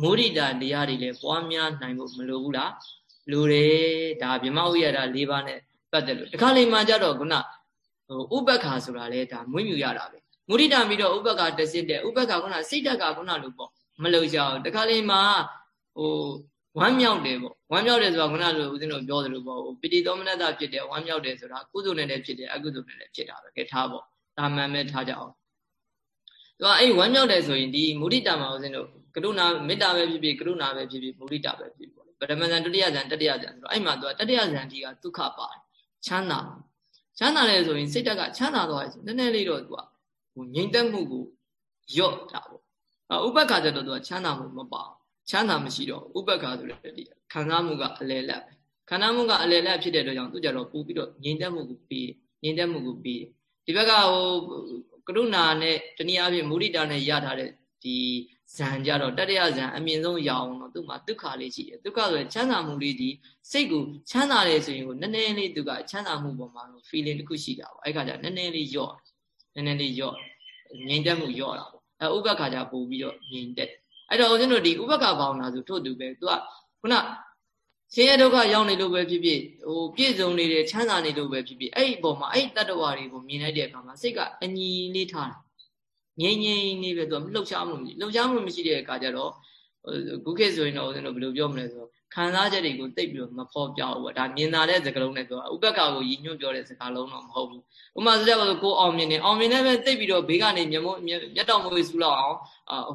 Speaker 1: မိုးရိတာတရားတွေလည်းပွားများနိုင်ဖို့မလိုဘူးလား လူတွေဒါဗြဟ္မဥရတာ၄ပါးနဲ့ပတ်သက်လို့တခါလေမှကြတော့ခုနဟိုဥပ္ပခါဆိုတာလေဒါမွေးမြူရတာပဲမုဒိတာပြီးတော့ဥပ္ပခါတစစ်တဲ့ဥပ္ပခါခုနစိတ်တက်ကခုနလို့ပေါ့မလုံကြအောင်တခါလေမှဟိုဝမ်းမြောက်တယ်ပေါ့ဝမ်းမြောက်တယ်ဆိုတာခုနလိုဦးဇင်းတို့ပြောသလိုပေါ့ဟိုပိတိသောမနတဖြစ်တယ်ဝမ်းမြောက်တယ်ဆိုတာကုသိုလ်နဲ့လည်းဖြစ်တယ်အကုသိုလ်နဲ့လည်းဖြစ်တာပဲကဲထားပေါ့ဒါမှန်ပဲထားကြအောင်သူကအဲ့ဝမ်းမြောက်တယ်ဆိုရင်ဒီမုဒိတာမှာဦးဇင်းတို့ကရုဏာမေတ္တာပဲဖြစ်ဖြစ်ကရုဏာပဲဖြစ်ဖြစ်မုဒိတာပဲဖြစ်ဖြစ် ပထမဇန်ဒုတိယဇန်တတိယဇန်ဆိုတော့အဲ့မှာသူကတတိယဇန်ဒီကဒုက္ခပါတယ်ချမ်းသာချမ်းသာတယ်ဆိုရင်စိတ်တက်ကချမ်းသာသွားတယ်ဆိုနည်းနည်းလေးတော့သူကဟိုငြိမ်သက်မှုကိုယော့တာပေါ့ဥပ္ပခါကျတော့သူကချမ်းသာမှုမပါချမ်းသာမရှိတော့ဥပ္ပခါဆိုတဲ့ဒီခံစားမှုကအလယ်လက်ပဲခန္ဓာမှုကအလယ်လက်ဖြစ်တဲ့အတွက်ကြောင့်သူကြတော့ပို့ပြီးတော့ငြိမ်သက်မှုကိုပြီးငြိမ်သက်မှုကိုပြီးဒီဘက်ကဟိုကရုဏာနဲ့တနည်းအားဖြင့်မုဒိတာနဲ့ရထားတဲ့ဒီ ဇံကြတော့တတ္တရဇံအမြင့်ဆုံးရအောင်တော့သူ့မှာဒုက္ခလေးရှိတယ်ဒုက္ခဆိုရင်ချမ်းသာမှုလေးဒီစိတ်ကိုချမ်းသာတယ်ဆိုရင်ကိုနည်းနည်းလေးသူကချမ်းသာမှုပေါ်မှာ feeling တစ်ခုရှိတာပေါ့အဲ့ခါကျနည်းနည်းလေးယော့နည်းနည်းလေးယော့ငြိမ်သက်မှုယော့တာပေါ့အဲဥပ္ပခါကျပို့ပြီးတော့ငြိမ်သက်အဲ့တော့ဦးဇင်းတို့ဒီဥပ္ပခါဘာဝနာဆိုထို့တူပဲသူကခုနဆင်းရဲဒုက္ခရောက်နေလို့ပဲဖြစ်ဖြစ်ဟိုပြည့်စုံနေတယ်ချမ်းသာနေလို့ပဲဖြစ်ဖြစ်အဲ့ဒီပုံမှာအဲ့ဒီတတ္တဝါတွေကိုမြင်လိုက်တဲ့အခါမှာစိတ်ကအညီလေးထားတာ ငြိမ်ငြိမ်နေပဲသူကလှုပ်ရှားမှုမရှိလှုပ်ရှားမှုမရှိတဲ့အခါကျတော့ခုခေတ်ဆိုရင်တော့ဦးဇင်းတို့ဘယ်လိုပြောမလဲဆိုတော့ခံစားချက်တွေကိုတိတ်ပြီးတော့မဖော်ပြဘူးပေါ့ဒါမြင်သာတဲ့စကားလုံးနဲ့ပြောဥပက္ခကိုရည်ညွှန်းပြောတဲ့စကားလုံးတော့မဟုတ်ဘူးဥပမာဆိုကြပါစို့ကိုအောင်မြင်နေအောင်မြင်နေပဲတိတ်ပြီးတော့ဘေးကနေမျက်မို့မျက်တောင်မွေးဆူလောက်အောင်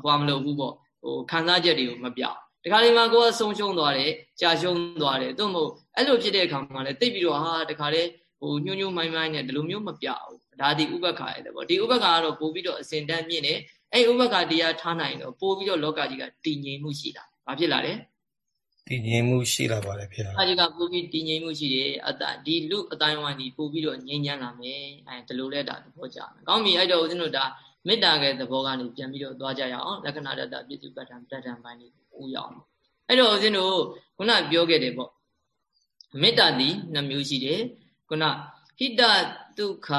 Speaker 1: ဟိုမလုပ်ဘူးပေါ့ဟိုခံစားချက်တွေကိုမပြတခါလေးမှကိုကဆုံးရှုံးသွားတယ်ကြာရှုံးသွားတယ်သို့မဟုတ်အဲ့လိုဖြစ်တဲ့အခါမှာလည်းတိတ်ပြီးတော့ဟာတခါလေးဟိုညှို့ညှို့မိုင်းမိုင်းနဲ့ဒီလိုမျိုးမပြဘူး ဒါဒီဥပက္ခရဲ့ပေါ့ဒီဥပက္ခကတော့ပို့ပြီးတော့အစဉ်တန်းမြင့်တယ်အဲ့ဥပက္ခတရားထားနိုင်တော့ပို့ပြီးတော့လောကကြီးကတည်ငြိမ်မှုရှိတာဘာဖြစ်လာလဲ
Speaker 2: တည်ငြိမ်မှုရှိလာပါတယ်ဖေ။
Speaker 1: အာကြီးကပို့ပြီးတည်ငြိမ်မှုရှိတယ်အတဒီလူအတိုင်းဝိုင်းဒီပို့ပြီးတော့ငြိမ်းချမ်းလာမယ်အဲဒီလိုလဲဒါသဘောကျမယ်။ကောင်းပြီအဲ့တော့ဦးဇင်းတို့ဒါမေတ္တာရဲ့သဘောကနေပြန်ပြီးတော့သွားကြရအောင်လက္ခဏာတတပြည့်စုံပဋ္ဌာန်ပဋ္ဌာန်ပိုင်းလေးဦးရအောင်။အဲ့တော့ဦးဇင်းတို့ခုနပြောခဲ့တယ်ပေါ့မေတ္တာဒီနှမျိုးရှိတယ်ခုနဟိတဒုက္ခ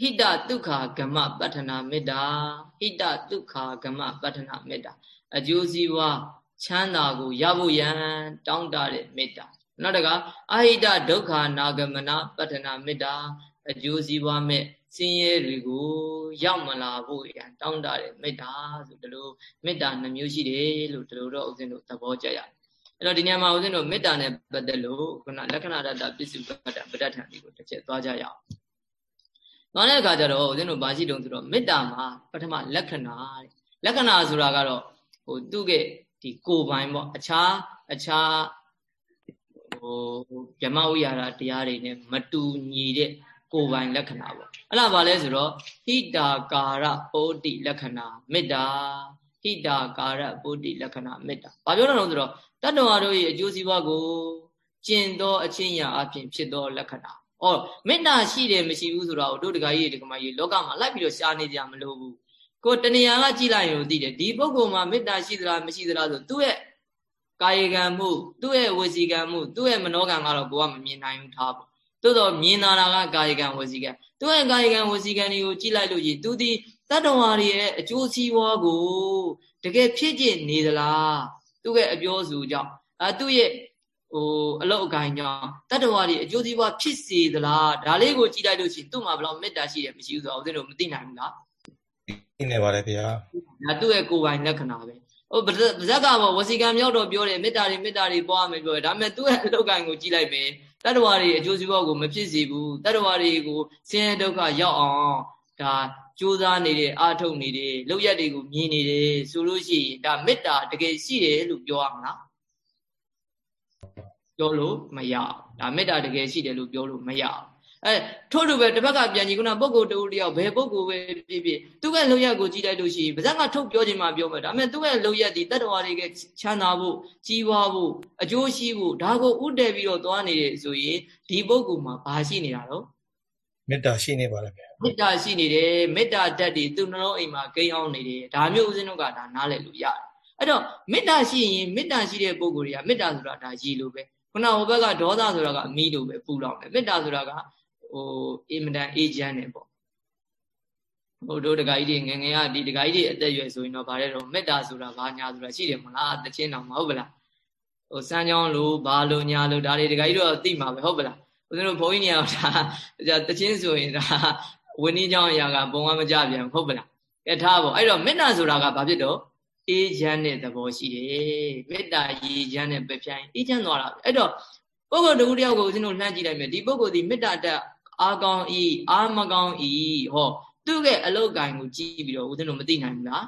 Speaker 1: ဟိတဒုက္ခဂမပဋ္ဌနာမေတ္တာဟိတဒုက္ခဂမပဋ္ဌနာမေတ္တာအကျိုးစီးပွားချမ်းသာကိုရဖို့ရန်တောင်းတတဲ့မေတ္တာနောက်တကအဟိတဒုက္ခနာဂမနာပဋ္ဌနာမေတ္တာအကျိုးစီးပွားမဲ့စင်းရဲတွေကိုရောက်မလာဖို့ရန်တောင်းတတဲ့မေတ္တာဆိုဒီလိုမေတ္တာနှမျိုးရှိတယ်လို့ဒီလိုတော့ဦးဇင်းတို့သဘောကျရတယ်အဲ့တော့ဒီညမှာဦးဇင်းတို့မေတ္တာနဲ့ပတ်သက်လို့ခုနလက္ခဏာတတပစ္စုပ္ပတ္တပဋ္ဌာန်တွေကိုတစ်ချက်သွားကြရအောင်။ သွားတဲ့အခါကျတော့ဦးဇင်းတို့ဘာရှိတုံးဆိုတော့မေတ္တာမှာပထမလက္ခဏာတဲ့လက္ခဏာဆိုတာကတော့ဟိုသူ့ရဲ့ဒီကိုယ်ပိုင်ပေါ့အခြားအခြားဟိုဗြဟ္မဝိဟာရတရားတွေနဲ့မတူညီတဲ့ကိုယ်ပိုင်လက္ခဏာပေါ့အဲ့ဒါဘာလဲဆိုတော့ဟိတာကာရပုဒ္တိလက္ခဏာမေတ္တာဟိတာကာရပုဒ္တိလက္ခဏာမေတ္တာဘာပြောတာလဲဆိုတော့တတ္တဝါတို့ရဲ့အကျိုးစီးပွားကိုကျင့်သောအချင်းရာအဖြစ်ဖြစ်သောလက္ခဏာ ဩ။အော်မေတ္တာရှိတယ်မရှိဘူးဆိုတော့တို့တခါကြီးဒီကမကြီးလောကမှာလိုက်ပြီးတော့ရှားနေကြမလို့ဘူး။ကိုတဏှာကကြည့်လိုက်ရင်သိတယ်ဒီပုဂ္ဂိုလ်မှာမေတ္တာရှိသလားမရှိသလားဆိုသူ့ရဲ့ကာယကံမှုသူ့ရဲ့ဝစီကံမှုသူ့ရဲ့မနောကံကတော့ကိုကမမြင်နိုင်ဘူးထားပေါ့။သို့တော့မြင်လာတာကကာယကံဝစီကံသူ့ရဲ့ကာယကံဝစီကံတွေကိုကြည့်လိုက်လို့ကြီးသူဒီတတ္တဝါတွေရဲ့အကျိုးစီးပွားကိုတကယ်ဖြစ်ကျင်နေသလားသူ့ရဲ့အပြောစုကြောင့်အဲသူ့ရဲ့ ဟိုအလုတ်အကိုင်းကြောင့်တတ္တဝါတွေအကျိုးစီးပွားဖြစ်စေသလားဒါလေးကိုကြည့်လိုက်လို့ရှိရင်သူ့မှာဘယ်လောက်မေတ္တာရှိတယ်မရှိဘူးဆိုတော့ဦးဇင်းတို့မသိနိုင်ဘူးလား
Speaker 2: သိနေပါတယ်ဗျာ
Speaker 1: ဒါသူ့ရဲ့ကိုယ်ပိုင်လက္ခဏာပဲဟိုဗဇက်ကပေါ့ဝစီကံမြောက်တော့ပြောတယ်မေတ္တာတွေမေတ္တာတွေပွားမယ်ပြောတယ်ဒါပေမဲ့သူ့ရဲ့အလုတ်ကိုင်းကိုကြည့်လိုက်မယ်တတ္တဝါတွေအကျိုးစီးပွားကိုမဖြစ်စေဘူးတတ္တဝါတွေကိုဆင်းရဲဒုက္ခရောက်အောင်ဒါကြိုးစားနေတယ်အာထုတ်နေတယ်လောက်ရက်တွေကိုမြင်နေတယ်ဆိုလို့ရှိရင်ဒါမေတ္တာတကယ်ရှိတယ်လို့ပြောရမလား ပြောလို့မရဒါမေတ္တာတကယ်ရှိတယ်လို့ပြောလို့မရအဲထို့လိုပဲတစ်ဖက်ကပြန်ကြည့်ခုနပုဂ္ဂိုလ်တူတယောက်ဘယ်ပုဂ္ဂိုလ်ပဲဖြစ်ဖြစ်သူ့ရဲ့လောက်ရက်ကိုကြည့်လိုက်လို့ရှိရင်ဗဇက်ကထုတ်ပြောခြင်းမှပြောမယ်ဒါပေမဲ့သူ့ရဲ့လောက်ရက်ဒီတတ္တဝါတွေကချမ်းသာဖို့ကြီးပွားဖို့အကျိုးရှိဖို့ဒါကိုဥတည်ပြီးတော့သွားနေတယ်ဆိုရင်ဒီပုဂ္ဂိုလ်မှာဘာရှိနေတာတော့
Speaker 2: မေတ္တာရှိနေပါလားဗျာ
Speaker 1: မေတ္တာရှိနေတယ်မေတ္တာဓာတ်တွေသူ့နှလုံးအိမ်မှာကိန်းအောင်နေတယ်ဒါမျိုးဦးဇင်းတို့ကဒါနားလည်လို့ရတယ်အဲ့တော့မေတ္တာရှိရင်မေတ္တာရှိတဲ့ပုဂ္ဂိုလ်တွေကမေတ္တာဆိုတာဒါရည်လိုပဲ ခုနဟိုဘက်ကဒေါသဆိုတာကအမီးလိုပဲပူလောင်တယ်မေတ္တာဆိုတာကဟိုအင်မတန်အေးချမ်းတယ်ပေါ့ဟိုတို့တခါကြီးတွေငငယ်ကဒီတခါကြီးတွေအသက်ရွယ်ဆိုရင်တော့ဗါတဲ့တော့မေတ္တာဆိုတာဘာညာဆိုတာရှိတယ်မလားတခြင်းတော်မဟုတ်ဗလားဟိုစမ်းချောင်းလို့ဘာလို့ညာလို့ဒါတွေတခါကြီးတော့သိမှာပဲဟုတ်ဗလားဦးဇင်းတို့ဘုန်းကြီးညာဒါတခြင်းဆိုရင်ဒါဝင်းင်းချောင်းအရာကဘုံကမကြပြန်ဟုတ်ဗလားကဲထားပေါ့အဲ့တော့မေတ္တာဆိုတာကဘာဖြစ်တော့ အေးချမ်းတဲ့သဘောရှိတယ်မေတ္တာရည်ချမ်းတဲ့ပဲဖြိုင်းအေးချမ်းသွားတာအဲ့တော့ပုဂ္ဂိုလ်တစ်ခုတယောက်ကိုဦးဇင်းတို့လှမ်းကြည့်လိုက်မယ်ဒီပုဂ္ဂိုလ်ဒီမေတ္တာတက်အာကောင်းဤအာမကောင်းဤဟောသူ့ရဲ့အလုတ်ကံကိုကြည့်ပြီးတော့ဦးဇင်းတို့မသိနိုင်ဘူးလား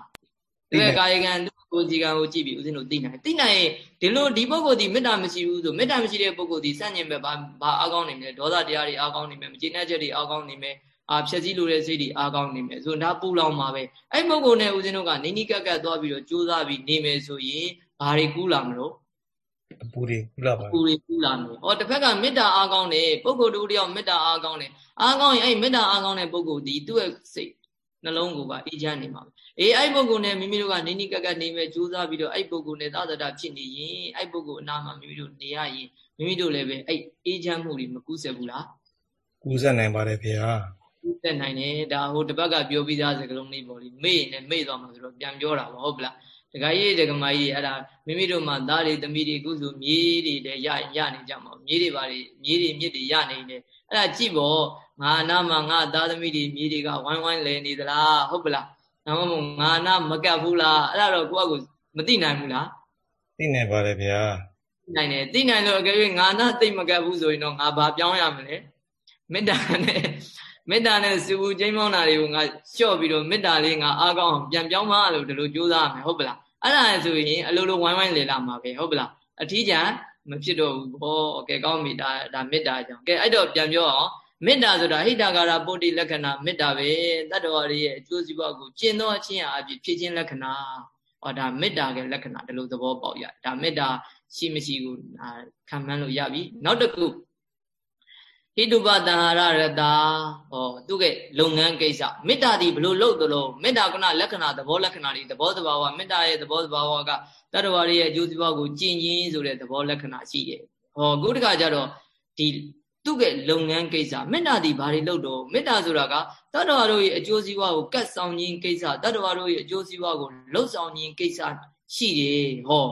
Speaker 1: သူ့ရဲ့ကာယကံသူ့ကိုယ်စီကံကိုကြည့်ပြီးဦးဇင်းတို့သိနိုင်သိနိုင်ရင်ဒီလိုဒီပုဂ္ဂိုလ်ဒီမေတ္တာမရှိဘူးဆိုမေတ္တာမရှိတဲ့ပုဂ္ဂိုလ်ဒီစန့်ကျင်ပဲဘာဘာအာကောင်းနေမလဲဒေါသတရားတွေအာကောင်းနေမယ်မကျေနပ်ချက်တွေအာကောင်းနေမယ် အာဖြည့်စည်းလိုတဲ့စိတ်တွေအာကောင်းနေမယ်ဆိုဒါပူလောင်မှာပဲအဲ့ပုဂ္ဂိုလ်နဲ့ဦးဇင်းတို့ကနေနီးကက်ကက်သွားပြီးတော့ကြိုးစားပြီးနေမယ်ဆိုရင်ဘာတွေကူးလာမလို့
Speaker 2: အပူတွေကူးလာပါ
Speaker 1: အပူတွေကူးလာမယ်ဟောတစ်ဖက်ကမေတ္တာအားကောင်းတယ်ပုဂ္ဂိုလ်တူတယောက်မေတ္တာအားကောင်းတယ်အားကောင်းရင်အဲ့မေတ္တာအားကောင်းတဲ့ပုဂ္ဂိုလ်ဒီသူ့ရဲ့စိတ်နှလုံးကိုပါအေးချမ်းနေမှာပဲအေးအဲ့ပုဂ္ဂိုလ်နဲ့မိမိတို့ကနေနီးကက်ကက်နေမယ်ကြိုးစားပြီးတော့အဲ့ပုဂ္ဂိုလ်နဲ့သာသတာဖြစ်နေရင်အဲ့ပုဂ္ဂိုလ်အနာမှာမိမိတို့နေရရင်မိမိတို့လည်းပဲအဲ့အေးချမ်းမှုတွေမကူးဆက်ဘူးလား
Speaker 2: ကူးဆက်နိုင်ပါတယ်ဖေဟာ
Speaker 1: ကူးဆက်နိုင်တယ်ဒါဟိုတစ်ပတ်ကပြောပြီးသားစကားလုံးလေးပေါ့လေမေ့နဲ့မေ့သွားမှာဆိုတော့ပြန်ပြောတာပါဟုတ်ပလားဒကာကြီးဒကာမကြီးအဲ့ဒါမိမိတို့မှာသားတွေသမီးတွေကုစုမြေးတွေလည်းရရနေကြမှာမြေးတွေပါတွေမြေးတွေမြစ်တွေရနေတယ်အဲ့ဒါကြည့်ပေါ့ငါနာမှာငါသားသမီးတွေမြေးတွေကဝိုင်းဝိုင်းလဲနေသလားဟုတ်ပလားဒါမှမဟုတ်ငါနာမကတ်ဘူးလားအဲ့ဒါတော့ကိုယ့်အကူမသိနိုင်ဘူးလား
Speaker 2: သိနိုင်ပါတယ်ဗျာ
Speaker 1: နိုင်တယ်သိနိုင်လို့အကယ်၍ငါနာသိမကတ်ဘူးဆိုရင်တော့ငါဘာပြောင်းရမလဲမေတ္တာနဲ့ မေတ္တာနဲ့စူဘူးကျိမ်းမောင်းတာတွေကိုငါလျှော့ပြီးတော့မေတ္တာလေးငါအားကောင်းအောင်ပြန်ပြောင်းမလို့ဒီလိုကြိုးစားရမယ်ဟုတ်ပလားအဲ့ဒါဆိုရင်အလိုလိုဝိုင်းဝိုင်းလေလာမှာပဲဟုတ်ပလားအထီးကျန်မဖြစ်တော့ဘူးဟောကဲကောင်းပြီဒါဒါမေတ္တာကြောင့်ကဲအဲ့တော့ပြန်ပြောအောင်မေတ္တာဆိုတာဟိတကာရပုတ္တိလက္ခဏာမေတ္တာပဲတတ္တဝါတွေရဲ့အကျိုးစီးပွားကိုကျင့်သောအချင်းအဖြစ်ဖြစ်ခြင်းလက္ခဏာဟောဒါမေတ္တာကလက္ခဏာဒီလိုသဘောပေါက်ရဒါမေတ္တာရှိမရှိကိုခံမှန်းလို့ရပြီနောက်တစ်ခု ဟိတုပတဟာရရတာဟောသူကလုပ်ငန်းကိစ္စမေတ္တာဒီဘလို့လုပ်သလိုမေတ္တာကနလက္ခဏာသဘောလက္ခဏာတွေသဘောသဘာဝမေတ္တာရဲ့သဘောသဘာဝကတတ္တဝါတွေရဲ့အကျိုးစီးပွားကိုကျင့်ရင်းဆိုတဲ့သဘောလက္ခဏာရှိတယ်ဟောခုတခါကျတော့ဒီသူကလုပ်ငန်းကိစ္စမေတ္တာဒီဘာတွေလုပ်တော့မေတ္တာဆိုတာကတတ္တဝါတို့ရဲ့အကျိုးစီးပွားကိုကတ်ဆောင်ခြင်းကိစ္စတတ္တဝါတို့ရဲ့အကျိုးစီးပွားကိုလှုပ်ဆောင်ခြင်းကိစ္စရှိတယ်ဟော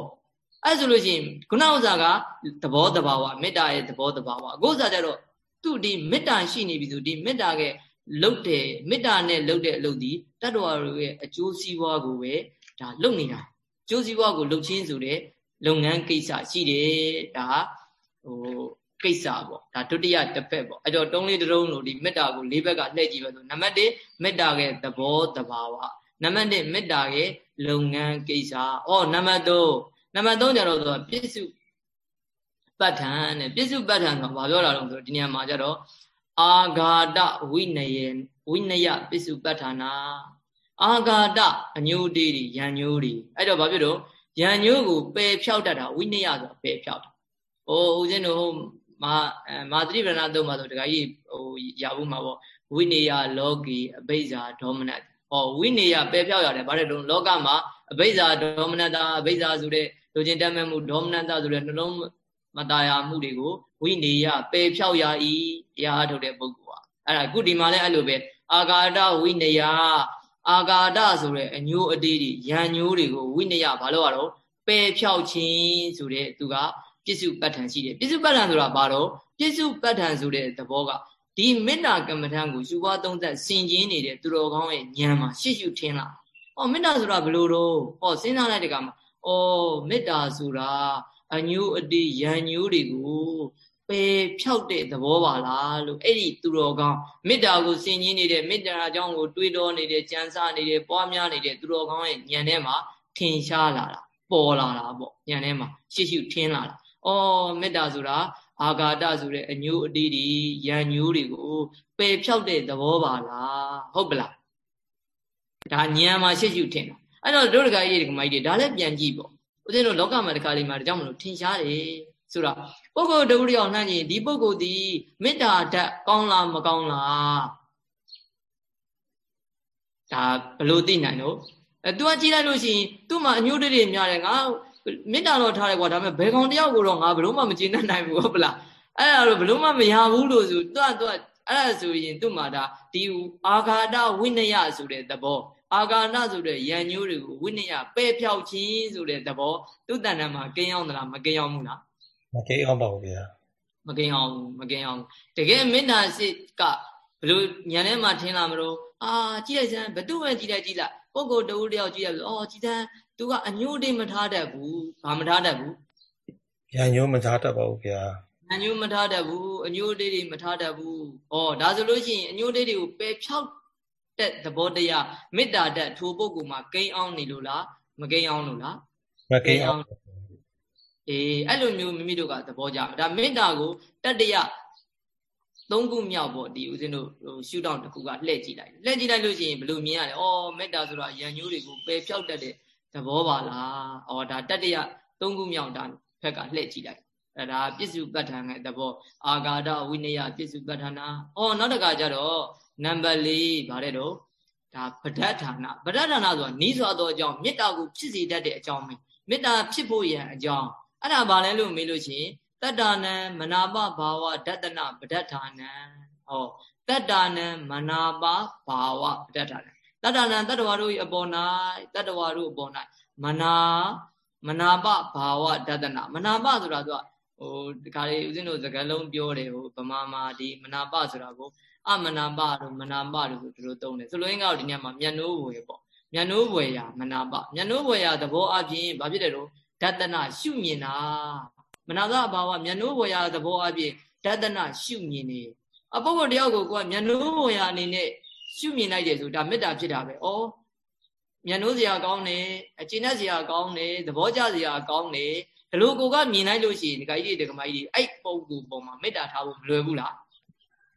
Speaker 1: အဲဆိုလို့ရှိရင်ခုနဥစ္စာကသဘောတဘာဝမေတ္တာရဲ့သဘောတဘာဝအခုဥစ္စာကျတော့ သူဒီမေတ္တာရှိနေပြီဆိုဒီမေတ္တာကလုတ်တယ်မေတ္တာနဲ့လုတ်တဲ့အလုပ်ဒီတတ္တဝါတို့ရဲ့အကျိုးစီးပွားကိုပဲဒါလုတ်နေတာအကျိုးစီးပွားကိုလုတ်ချင်းဆိုတဲ့လုပ်ငန်းကိစ္စရှိတယ်ဒါဟိုကိစ္စပေါ့ဒါဒုတိယတစ်ဖက်ပေါ့အဲ့တော့တုံးလေးတုံးလို့ဒီမေတ္တာကိုလေးဘက်ကလှည့်ကြည့်ပါဆိုနံပါတ်1မေတ္တာရဲ့သဘောတဘာဝနံပါတ်2မေတ္တာရဲ့လုပ်ငန်းကိစ္စဩနံပါတ်3နံပါတ်3ကျတော့ဆိုပြစ္စု ပဋ္ဌာန်တဲ့ပြစ္စုပဋ္ဌာန်ဆိုဘာပြောတာလဲဆိုတော့ဒီနေရာမှာကျတော့အာဃာတဝိနယေဝိနယပြစ္စုပဋ္ဌာနာအာဃာတအညိုတေးတွေရံညိုးတွေအဲ့တော့ဘာဖြစ်တော့ရံညိုးကိုပယ်ဖြောက်တတ်တာဝိနယဆိုတာပယ်ဖြောက်တာ။အိုးဦးဇင်းတို့မာမာတိပရဏတုံးမှာဆိုတခါကြီးဟိုရဘူးမှာပေါ့ဝိနေယလောကီအဘိဇာဒေါမနတ်ဟောဝိနေယပယ်ဖြောက်ရတယ်ဗါတဲ့တုံးလောကမှာအဘိဇာဒေါမနတာအဘိဇာဆိုတဲ့လူချင်းတက်မဲ့မှုဒေါမနတာဆိုတဲ့နှလုံး မတရားမှုတွေကိုဝိနေယပယ်ဖြောက်ရဤတရားအထုတ်တဲ့ပုဂ္ဂိုလ်ဟာအဲ့ဒါခုဒီမှာလည်းအဲ့လိုပဲအာဂါတဝိနေယအာဂါတဆိုတဲ့အညိုးအတေးတွေရံညိုးတွေကိုဝိနေယဘာလို့ရတော့ပယ်ဖြောက်ခြင်းဆိုတဲ့သူကပြစ္စုပ္ပတ္ထံရှိတယ်ပြစ္စုပ္ပတ္ထံဆိုတာဘာတော့ပြစ္စုပ္ပတ္ထံဆိုတဲ့သဘောကဒီမေတ္တာကမ္မထံကိုယူပွားသုံးသက်ဆင်ကျင်နေတဲ့သူတော်ကောင်းရဲ့ဉာဏ်မှာရှေ့ရှုထင်လာ။ဟောမေတ္တာဆိုတာဘယ်လိုတော့ဟောစဉ်းစားလိုက်တဲ့အခါမှာအော်မေတ္တာဆိုတာ အညိုးအတေးရံညိုးတွေကိုပယ်ဖြောက်တဲ့သဘောပါလားလို့အဲ့ဒီသူတော်ကောင်းမေတ္တာကိုဆင်ခြင်နေတဲ့မေတ္တာအကြောင်းကိုတွေးတောနေတဲ့ကြံစနေတဲ့ပွားများနေတဲ့သူတော်ကောင်းရဲ့ဉာဏ်ထဲမှာထင်ရှားလာတာပေါ်လာတာပေါ့ဉာဏ်ထဲမှာရှေ့ရှုထင်းလာတာ။အော်မေတ္တာဆိုတာအာဂါတဆိုတဲ့အညိုးအတေးတွေရံညိုးတွေကိုပယ်ဖြောက်တဲ့သဘောပါလားဟုတ်ပလားဒါဉာဏ်မှာရှေ့ရှုထင်တာအဲ့တော့တို့တကကြီးဒီကမိုက်တွေဒါလည်းပြန်ကြည့်ပေါ့ ဦးဇင်းတို့လောကမှာတခါလေးမှာဒါကြောင့်မလို့ထင်ရှားတယ်ဆိုတော့ပုဂ္ဂိုလ်တဝိယောက်နှမ်းရင်ဒီပုဂ္ဂိုလ်ဒီမေတ္တာဓာတ်ကောင်းလားမကောင်းလားဒါဘယ်လိုသိနိုင်လို့အဲ तू ကကြည့်လိုက်လို့ရှိရင်သူ့မှာအညိုးတွေများတယ်ငါမေတ္တာတော့ထားတယ်ကွာဒါပေမဲ့ဘယ်ကောင်တယောက်ကိုတော့ငါဘယ်လို့မှမကျေနပ်နိုင်ဘူးဟုတ်ပလားအဲ့ဒါတော့ဘယ်လို့မှမရဘူးလို့ဆိုသူကသူကအဲ့ဒါဆိုရင်သူ့မှာဒါဒီအာဃာတဝိနယဆိုတဲ့သဘော အာဃာနဆိုတဲ့ရံညိုးတွေကိုဝိနယပဲ့ဖြောက်ခြင်းဆိုတဲ့သဘောသူ့တဏ္ဍာမှာကင်းအောင်သလားမကင်းအောင်ဘူးလား
Speaker 2: မကင်းအောင်ပါဘူးဗျာ
Speaker 1: မကင်းအောင်မကင်းအောင်တကယ်မေတ္တာစိတ်ကဘလို့ညံထဲမှာထင်လာမလို့အာကြည့်လိုက်စမ်းဘသူပဲကြည့်လိုက်ကြည့်လိုက်ပုဂ္ဂိုလ်တဦးတယောက်ကြည့်ရပြီအော်ကြည်စမ်းသူကအညိုးတိမထားတတ်ဘူးဘာမထားတတ်ဘူး
Speaker 2: ရံညိုးမထားတတ်ပါဘူးဗျာ
Speaker 1: ရံညိုးမထားတတ်ဘူးအညိုးတိတွေမထားတတ်ဘူးဩဒါဆိုလို့ရှိရင်အညိုးတိတွေကိုပယ်ဖြောက် တဲ့သဘောတရားမေတ္တာတတ်ထိုပုဂ္ဂိုလ်မှာကိန်းအောင်နေလို့လားမကိန်းအောင်လို့လား
Speaker 2: မကိန်းအောင်
Speaker 1: အေးအဲ့လိုမျိုးမိမိတို့ကသဘောကြဒါမေတ္တာကိုတတ္တရသုံးခုမြောက်ပေါ့ဒီဦးဇင်းတို့ဟိုရှုထောင့်တစ်ခုကလှည့်ကြည့်လိုက်လှည့်ကြည့်လိုက်လို့ရှိရင်ဘယ်လိုမြင်ရလဲဩမေတ္တာဆိုတာရံညိုးတွေကိုပယ်ဖြောက်တတ်တဲ့သဘောပါလားဩဒါတတ္တရသုံးခုမြောက်တာဘက်ကလှည့်ကြည့်လိုက်အဲဒါပစ္စုပ္ပတ္ထံရဲ့သဘောအာဂါဒဝိနယပစ္စုပ္ပတ္ထနာဩနောက်တစ်ခါကျတော့ နံပါတ်၄ဗါတဲ့တော့ဒါပဋ္ဌဌာနပဋ္ဌဌာနဆိုတာနီးစွာသောအကြောင်းမေတ္တာကိုဖြစ်စေတတ်တဲ့အကြောင်းပဲမေတ္တာဖြစ်ဖို့ရန်အကြောင်းအဲ့ဒါဘာလဲလို့မေးလို့ရှိရင်တတ္တနံမနာပဘာဝဒတနာပဋ္ဌဌာနံဟောတတ္တနံမနာပဘာဝပဋ္ဌဌာနံတတ္တနံတတ္တဝါတို့၏အပေါ်၌တတ္တဝါတို့အပေါ်၌မနာမနာပဘာဝဒတနာမနာပဆိုတာသူကဟိုဒီခါလေးဦးဇင်းတို့စကားလုံးပြောတယ်ဟိုဗမာမာဒီမနာပဆိုတာကို အမနာပတို့မနာပတို့ဆိုသူတို့သုံးတယ်ဆိုလိုရင်းကတော့ဒီညမှာမျက်နှိုးဘွယ်ပေါ့မျက်နှိုးဘွယ်ရာမနာပမျက်နှိုးဘွယ်ရာသဘောအပြင်ဘာဖြစ်တယ်လို့ဒတနာရှုမြင်တာမနာသဘာဝမျက်နှိုးဘွယ်ရာသဘောအပြင်ဒတနာရှုမြင်နေအပုဂ္ဂိုလ်တယောက်ကိုကိုကမျက်နှိုးဘွယ်ရာအနေနဲ့ရှုမြင်လိုက်တယ်ဆိုဒါမေတ္တာဖြစ်တာပဲဩမျက်နှိုးစရာကောင်းတယ်အကျဉ်းတ်စရာကောင်းတယ်သဘောကျစရာကောင်းတယ်ဒီလိုကိုကမြင်လိုက်လို့ရှိရင်ဒီကကြီးတွေဒီကမကြီးတွေအဲ့ပုံကူပုံမှာမေတ္တာထားဖို့မလွယ်ဘူးလား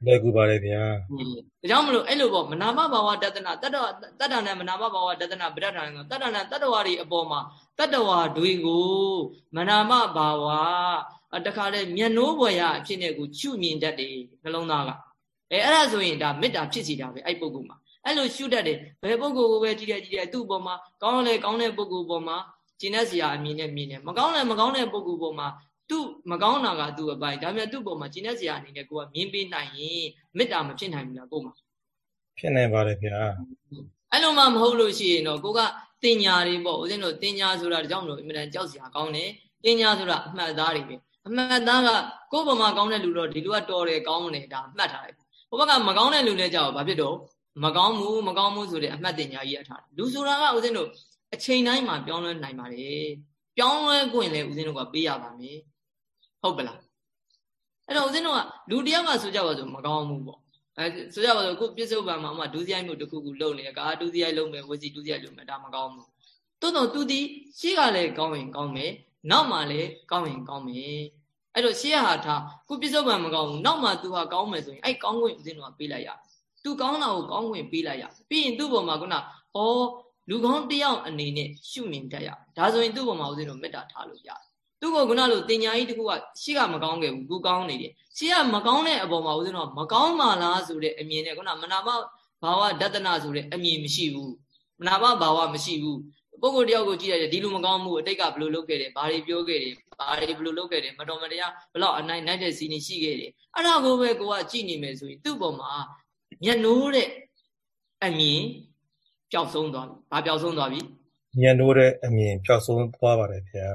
Speaker 2: လွယ်ကူပါလေဗျာ
Speaker 1: ဒါကြောင့်မလို့အဲ့လိုပေါ့မနာမဘာဝတတနာတတ္တတတ္တနာမနာမဘာဝတတနာပဋ္ဌာန်ကတတ္တနာတတ္တဝါတွေအပေါ်မှာတတ္တဝါတွေကိုမနာမဘာဝတခါလေမျက်နှိုးဘွယ်ရအဖြစ်နဲ့ကိုချွမြင်တတ်တယ်နှလုံးသားကအဲအဲ့ဒါဆိုရင်ဒါမေတ္တာဖြစ်စီတာပဲအဲ့ပုဂ္ဂိုလ်မှာအဲ့လိုရှုတတ်တယ်ဘယ်ပုဂ္ဂိုလ်ကိုပဲကြည့်ရကြည့်ရသူ့အပေါ်မှာကောင်းလဲကောင်းတဲ့ပုဂ္ဂိုလ်ပေါ်မှာကျင့်တဲ့စရာအမြင်နဲ့မြင်တယ်မကောင်းလဲမကောင်းတဲ့ပုဂ္ဂိုလ်ပေါ်မှာ သူ့မကောင်းတာကသူ့အပိုင်းဒါပေမဲ့သူ့ပေါ်မှာကျင့်တဲ့စရာအနေနဲ့ကိုကမြင်ပေးနိုင်ရင်မေတ္တာမဖြစ်နိုင်ဘူးလားကို့မှာ
Speaker 2: ဖြစ်နိုင်ပါတယ်ဗျာ
Speaker 1: အဲ့လိုမှမဟုတ်လို့ရှိရင်တော့ကိုကတင်ညာတွေပေါ့ဦးဇင်းတို့တင်ညာဆိုတာတကြောင်မလို့အမြဲတမ်းကြောက်စရာကောင်းတယ်တင်ညာဆိုတာအမှတ်သားတွေပဲအမှတ်သားကကိုယ့်ဘမှာကောင်းတဲ့လူတော့ဒီလူကတော်တယ်ကောင်းတယ်ဒါမှတ်ထားတယ်ဟိုဘက်ကမကောင်းတဲ့လူလည်းကြောက်ဘာဖြစ်တော့မကောင်းဘူးမကောင်းဘူးဆိုတဲ့အမှတ်တင်ညာကြီးရထားတယ်လူဆိုတာကဦးဇင်းတို့အချိန်တိုင်းမှာပြောင်းလဲနိုင်ပါတယ်ပြောင်းလဲခွင့်လည်းဦးဇင်းတို့ကပေးရပါမယ် ဟုတ်ပလားအဲ့တော့ဦးဇင်းတို့ကလူတယောက်ကဆိုကြပါစို့မကောင်းဘူးပေါ့အဲဆိုကြပါစို့ခုပြစ္ဆုတ်ပံမှာဥမာဒုစရိုက်မှုတစ်ခုခုလုပ်နေတယ်ကာဒုစရိုက်လုပ်မယ်ဝစီဒုစရိုက်လုပ်မယ်ဒါမကောင်းဘူးတိုးတော့သူဒီရှေ့ကလည်းကောင်းရင်ကောင်းမယ်နောက်မှလည်းကောင်းရင်ကောင်းမယ်အဲ့တော့ရှေ့ဟာထားခုပြစ္ဆုတ်ပံမကောင်းဘူးနောက်မှသူဟာကောင်းမယ်ဆိုရင်အဲ့ကောင်းခွင့်ဦးဇင်းတို့ကပေးလိုက်ရသူကောင်းတာကိုကောင်းခွင့်ပေးလိုက်ရပြီးရင်သူ့ပေါ်မှာခုနဩလူကောင်းတယောက်အနေနဲ့ရှုမြင်တတ်ရဒါဆိုရင်သူ့ပေါ်မှာဦးဇင်းတို့မေတ္တာထားလို့ရတယ် သူ့ကိုခုနလိုတင်ညာကြီးတခုကရှေ့ကမကောင်းခဲ့ဘူးခုကောင်းနေတယ်ရှေ့ကမကောင်းတဲ့အပေါ်မှာဦးဇင်းတော့မကောင်းပါလားဆိုတဲ့အမြင်နဲ့ခုနမနာမဘာဝဒတနာဆိုတဲ့အမြင်မရှိဘူးမနာမဘာဝမရှိဘူးပုဂ္ဂိုလ်တယောက်ကိုကြည့်ရတယ်ဒီလိုမကောင်းမှုအတိတ်ကဘယ်လိုလုပ်ခဲ့တယ်ဘာတွေပြောခဲ့တယ်ဘာတွေဘယ်လိုလုပ်ခဲ့တယ်မတော်မတရားဘယ်လောက်အနိုင်နိုင်တဲ့စီးနေရှိခဲ့တယ်အဲ့ဒါကိုပဲကိုကကြည့်နေမယ်ဆိုရင်သူ့ပေါ်မှာမျက်နှိုးတဲ့အမြင်ပျောက်ဆုံးသွားပြီဘာပျောက်ဆုံးသွားပြီ
Speaker 2: မျက်နှိုးတဲ့အမြင်ပျောက်ဆုံးသွားပါတယ်ဗျာ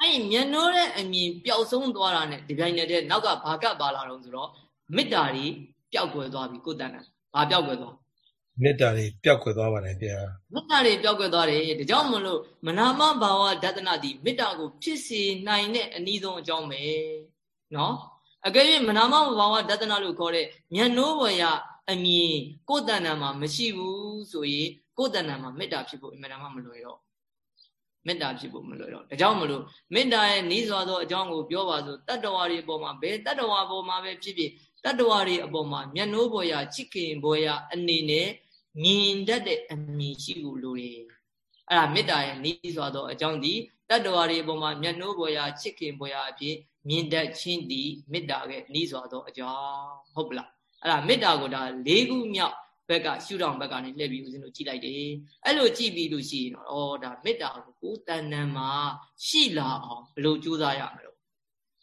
Speaker 1: အဲ့ဒီမျက်နှိုးတဲ့အမြင်ပျောက်ဆုံးသွားတာနဲ့ဒီပိုင်းနဲ့နောက်ကဘာကပ်ပါလာတော့ဆိုတော့မေတ္တာတွေပျောက်ကွယ်သွားပြီကိုယ်တန်တာဘာပျောက်ကွယ်သွား
Speaker 2: မေတ္တာတွေပျောက်ကွယ်သွားပါတယ်ဗျာ
Speaker 1: မေတ္တာတွေပျောက်ကွယ်သွားတယ်ဒါကြောင့်မလို့မနာမဘာဝဒသနတိမေတ္တာကိုဖြစ်စေနိုင်တဲ့အနည်းဆုံးအကြောင်းပဲနော်အကယ်၍မနာမဘာဝဒသနလို့ခေါ်တဲ့ဉာဏ်နိုးဝရအမြင်ကိုယ်တဏ္ဍာမှာမရှိဘူးဆိုရင်ကိုယ်တဏ္ဍာမှာမေတ္တာဖြစ်ဖို့အမှန်တမ်းမလွယ်တော့ မေတ္တာဖြစ်ဖို့မလွယ်တော့ဒါကြောင့်မလို့မေတ္တာရဲ့နှီးစွာသောအကြောင်းကိုပြောပါဆိုတတ္တဝါတွေအပေါ်မှာဘယ်တတ္တဝါပေါ်မှာပဲဖြစ်ဖြစ်တတ္တဝါတွေအပေါ်မှာမျက်နှိုးပေါ်ရချစ်ခင်ပေါ်ရအနေနဲ့မြင်တတ်တဲ့အမြင်ရှိဖို့လိုတယ်အဲ့ဒါမေတ္တာရဲ့နှီးစွာသောအကြောင်းဒီတတ္တဝါတွေအပေါ်မှာမျက်နှိုးပေါ်ရချစ်ခင်ပေါ်ရအဖြစ်မြင်တတ်ခြင်းဒီမေတ္တာရဲ့နှီးစွာသောအကြောင်းဟုတ်ပလားအဲ့ဒါမေတ္တာကိုဒါ၄ခုမြောက် ဘက်ကရှုထောင့်ဘက်ကနေလှည့်ပြီးဦးဇင်းတို့ကြည့်လိုက်တယ်အဲ့လိုကြည့်ပြီးလို့ရှိရင်တော့ဩဒါမေတ္တာကိုကိုယ်တဏ္ဍာမှာရှိလာအောင်ဘယ်လိုကြိုးစားရမလို့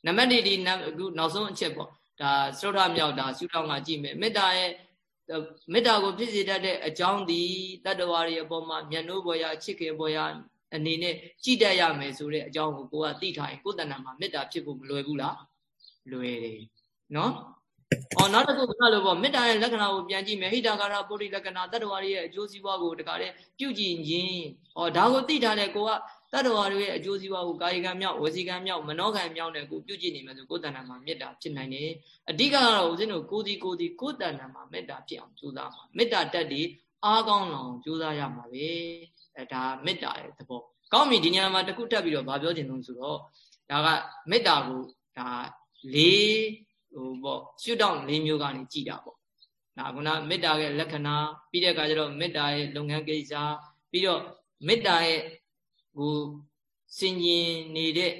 Speaker 1: နံပါတ်၄ဒီအခုနောက်ဆုံးအချက်ပေါ့ဒါစရုထမြောက်ဒါရှုထောင့်ကကြည့်မယ်မေတ္တာရဲ့မေတ္တာကိုဖြစ်စေတတ်တဲ့အကြောင်းဒီတတ္တဝါတွေအပေါ်မှာမျက်နှိုးပေါ်ရချစ်ခင်ပေါ်ရအနေနဲ့ကြည်တတ်ရမယ်ဆိုတဲ့အကြောင်းကိုကိုကသိထားရင်ကိုယ်တဏ္ဍာမှာမေတ္တာဖြစ်ဖို့မလွယ်ဘူးလားလွယ်တယ်နော်။ အော်နောက်တစ်ခုကလို့ပေါ့မေတ္တာရဲ့လက္ခဏာကိုပြန်ကြည့်မယ်ဟိတကာရပုရိလက္ခဏာတတ္တဝါတွေရဲ့အကျိုးစီးပွားကိုတခါတည်းပြုကြည့်ခြင်း။အော်ဒါကိုသိထားတဲ့ကိုကတတ္တဝါတွေရဲ့အကျိုးစီးပွားကိုကာယကံမြောက်ဝစီကံမြောက်မနောကံမြောက်နဲ့ကိုပြုကြည့်နေမယ်ဆိုကိုယ်တဏ္ဍာမှာမေတ္တာဖြစ်နိုင်တယ်။အဓိကကတော့ဦးဇင်းတို့ကိုယ်ဒီကိုယ်ဒီကိုယ်တဏ္ဍာမှာမေတ္တာဖြစ်အောင်ကြိုးစားမှာမေတ္တာတက်ဒီအားကောင်းအောင်ကြိုးစားရမှာပဲ။အဲဒါမေတ္တာရဲ့သဘော။ကောင်းပြီဒီညမှာတခုတက်ပြီးတော့ဗာပြောချင်လို့ဆိုတော့ဒါကမေတ္တာကိုဒါလေး ဟိုပေါ့ရှုထောင့်၄မျိုးကနေကြည်တာပေါ့ဒါကမေတ္တာရဲ့လက္ခဏာပြီးတဲ့အခါကျတော့မေတ္တာရဲ့လုပ်ငန်းကိစ္စပြီးတော့မေတ္တာရဲ့ဟိုစင်ကျင်နေတဲ့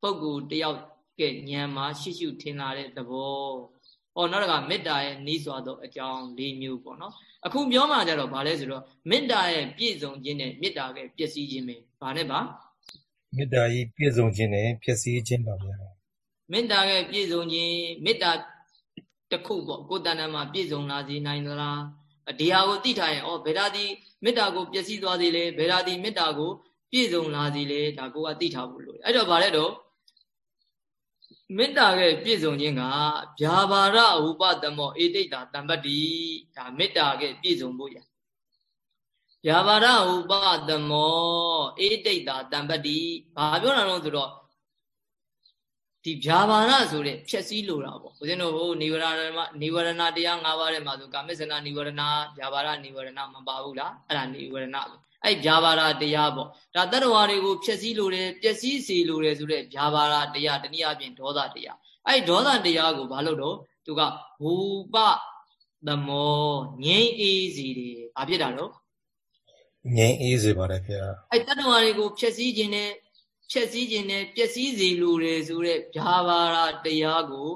Speaker 1: ပုဂ္ဂိုလ်တယောက်ကဉာဏ်မှာရှိရှုထင်လာတဲ့သဘော။အော်နောက်တစ်ခါမေတ္တာရဲ့နှီးစွာသောအကြောင်း၄မျိုးပေါ့နော်။အခုပြောမှကြတော့ဗာလဲဆိုတော့မေတ္တာရဲ့ပြည့်စုံခြင်းနဲ့မေတ္တာရဲ့ပျက်စီးခြင်းပဲ။ဗာနဲ့ပါ
Speaker 2: မေတ္တာကြီးပြည့်စုံခြင်းနဲ့ပျက်စီးခြင်းပါဗျာ။
Speaker 1: မေတ္တာရဲ့ပြည့်စုံခြင်းမေတ္တာတစ်ခုပေါ့ကိုယ်တဏ္ဍာမှာပြည့်စုံလာစေနိုင်သလားဒီဟာကိုသိထားရင်ဩဘယ်ဓာတိမေတ္တာကိုပျက်စီးသွားစေလဲဘယ်ဓာတိမေတ္တာကိုပြည့်စုံလာစေလဲဒါကိုကသိထားဖို့လိုတယ်အဲ့တော့ဗါလဲတော့မေတ္တာရဲ့ပြည့်စုံခြင်းကဗျာပါရဥပတမောဧတိတ်တာတံပတ္တိဒါမေတ္တာရဲ့ပြည့်စုံဖို့ရဗျာပါရဥပတမောဧတိတ်တာတံပတ္တိဘာပြောတာလဲဆိုတော့ ဒီဗျာပါဏဆိုတဲ့ဖြည့်စည်းလိုတာပေါ့ဦးဇင်းတို့ဟိုနိဝရဏနိဝရဏတရား၅ပါးထဲမှာဆိုကာမစ္စနာနိဝရဏဗျာပါဏနိဝရဏမပါဘူးလားအဲ့ဒါနိဝရဏအဲ့ဗျာပါဏတရားပေါ့ဒါတတ္တဝါတွေကိုဖြည့်စည်းလိုတယ်ပျက်စီးစေလိုတယ်ဆိုတဲ့ဗျာပါဏတရားတနည်းအားဖြင့်ဒေါသတရားအဲ့ဒေါသတရားကိုဘာလို့တော့သူကဘူပသမောငြိမ့်အေးစီတယ်ဘာဖြစ်တာတော့
Speaker 2: ငြိမ့်အေးစေပါတယ်ခင်ဗျာ
Speaker 1: အဲ့တတ္တဝါတွေကိုဖြည့်စည်းခြင်းနဲ့ ဖြည့်စည်းခြင်းနဲ့ပျက်စီးစေလိုတယ်ဆိုတဲ့ဗျာပါရတရားကို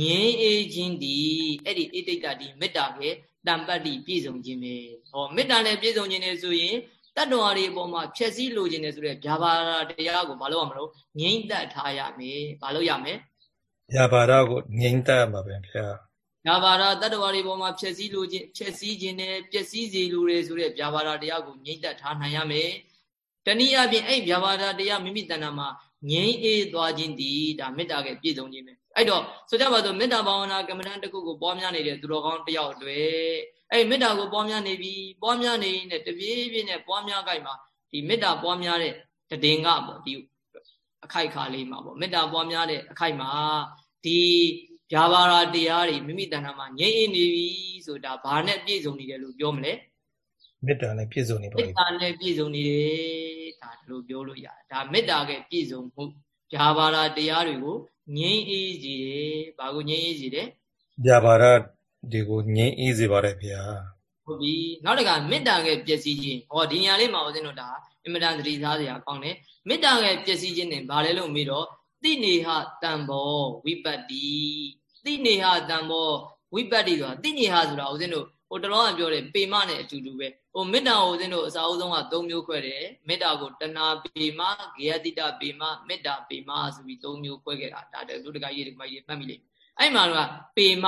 Speaker 1: ငြင်းအေးခြင်းဒီအဲ့ဒီဣတိတ်တဒီမေတ္တာရဲ့တံပတ်တိပြည့်စုံခြင်းပဲဟောမေတ္တာနဲ့ပြည့်စုံခြင်းနဲ့ဆိုရင်တတ္တဝါတွေအပေါ်မှာဖြည့်စည်းလိုခြင်းနဲ့ဆိုတဲ့ဗျာပါရတရားကိုမလုပ်ရမလို့ငြိမ့်သက်ထားရမယ်မလုပ်ရမယ်
Speaker 2: ဗျာပါရကိုငြိမ့်သက်မှာပဲဗျာ
Speaker 1: ဗျာပါရတတ္တဝါတွေပေါ်မှာဖြည့်စည်းလိုခြင်းဖြည့်စည်းခြင်းနဲ့ပျက်စီးစေလိုတယ်ဆိုတဲ့ဗျာပါရတရားကိုငြိမ့်သက်ထားနိုင်ရမယ် တနည်းအားဖြင့်အဲ့ဗျာပါဒတရားမိမိတဏ္ဍာမှာငြိမ်းအေးသွားခြင်းဒီဒါမေတ္တာကပြည့်စုံခြင်းပဲအဲ့တော့ဆိုကြပါစို့မေတ္တာဘာဝနာကမ္မဋ္ဌာန်းတစ်ခုကိုပွားများနေတဲ့သူတော်ကောင်းတယောက်တွေအဲ့မေတ္တာကိုပွားများနေပြီပွားများနေတဲ့တပြေးပြေးနဲ့ပွားများကြိုက်မှာဒီမေတ္တာပွားများတဲ့တည်ငါပေါ့ဒီအခိုက်ခါလေးမှာပေါ့မေတ္တာပွားများတဲ့အခိုက်မှာဒီဗျာပါဒတရားတွေမိမိတဏ္ဍာမှာငြိမ်းအေးနေပြီဆိုတာဘာနဲ့ပြည့်စုံနေတယ်လို့ပြောမလဲ
Speaker 2: မေတ္တာနဲ့ပြည့်စုံနေပါ
Speaker 1: မေတ္တာနဲ့ပြည့်စုံနေတယ်ဒါဒီလိုပြောလို့ရတယ်ဒါမေတ္တာကပြည့်စုံမှုဗျာပါဒတရားတွေကိုငြိမ်းအေးစေတယ်ဘာကိုငြိမ်းအေးစေတယ်
Speaker 2: ဗျာပါဒတွေကိုငြိမ်းအေးစေပါတယ်ဗျာ
Speaker 1: ဟုတ်ပြီနောက်တကမေတ္တာကပျက်စီးခြင်းဟောဒီညာလေးမှာဦးဇင်းတို့ဒါအင်မတန်သတိထားစရာကောင်းတယ်မေတ္တာရဲ့ပျက်စီးခြင်းနဲ့ဘာလဲလို့မေးတော့တိနေဟတံဘောဝိပတ္တိတိနေဟတံဘောဝိပတ္တိဆိုတာတိနေဟဆိုတာဦးဇင်းတို့ ဟိုတလောကပြောတယ်ပေမနဲ့အတူတူပဲဟိုမေတ္တာကိုဦးဇင်းတို့အစာအုပ်ဆုံးက၃မျိုးခွဲတယ်မေတ္တာကိုတဏပေမဂေယတိတပေမမေတ္တာပေမဆိုပြီး၃မျိုးခွဲခဲ့တာဒါတလူတကကြီးဒီကမကြီးမှတ်မိလိမ့်အဲ့မှာတော့ပေမ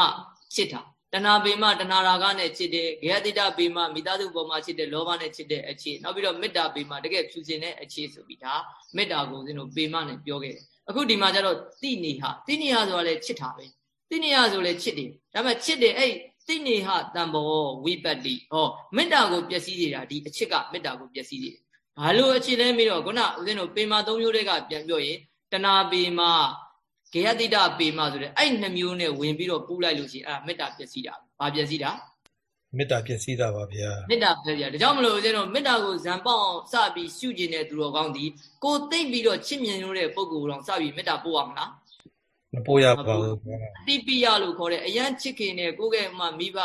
Speaker 1: ချစ်တာတဏပေမတဏရာဂနဲ့ချစ်တယ်ဂေယတိတပေမမိသားစုပေါ်မှာချစ်တယ်လောဘနဲ့ချစ်တဲ့အခြေနောက်ပြီးတော့မေတ္တာပေမတကယ်ဖြူစင်တဲ့အခြေဆိုပြီးဒါမေတ္တာကိုဦးဇင်းတို့ပေမနဲ့ပြောခဲ့တယ်အခုဒီမှာကျတော့တိနေဟတိနေဟဆိုတာလည်းချစ်တာပဲတိနေဟဆိုလည်းချစ်တယ်ဒါပေမဲ့ချစ်တယ်အဲ့ တိနေဟတံဘောဝိပတ္တိဟောမေတ္တာကိုပျက်စီးနေတာဒီအချစ်ကမေတ္တာကိုပျက်စီးနေတယ်ဘာလို့အချစ်လဲမေးတော့ခုနဦးဇင်းတို့ပေမာ၃မျိုးတည်းကပြန်ပြောရင်တဏပေမာဂေယတိတပေမာဆိုတဲ့အဲ့နှစ်မျိုးနဲ့ဝင်ပြီးတော့ပူးလိုက်လို့ရှိရင်အဲ့ဒါမေတ္တာပျက်စီးတာဘာပျက်စီးတာ
Speaker 2: မေတ္တာပျက်စီးတာပါဗျာ
Speaker 1: မေတ္တာပျက်စီးတာဒါကြောင့်မလို့ဦးဇင်းတို့မေတ္တာကိုဇံပေါအောင်စပြီးရှုကျင်တဲ့သူတော်ကောင်းဒီကိုသိမ့်ပြီးတော့ချစ်မြင်လို့တဲ့ပုဂ္ဂိုလ်တော်စပြီးမေတ္တာပို့အောင်လား
Speaker 2: မပို့ရပါဘူး
Speaker 1: အတိပိယလို့ခေါ်တဲ့အယံချစ်ခင်တဲ့ကိုယ့်ရဲ့မှမိဘ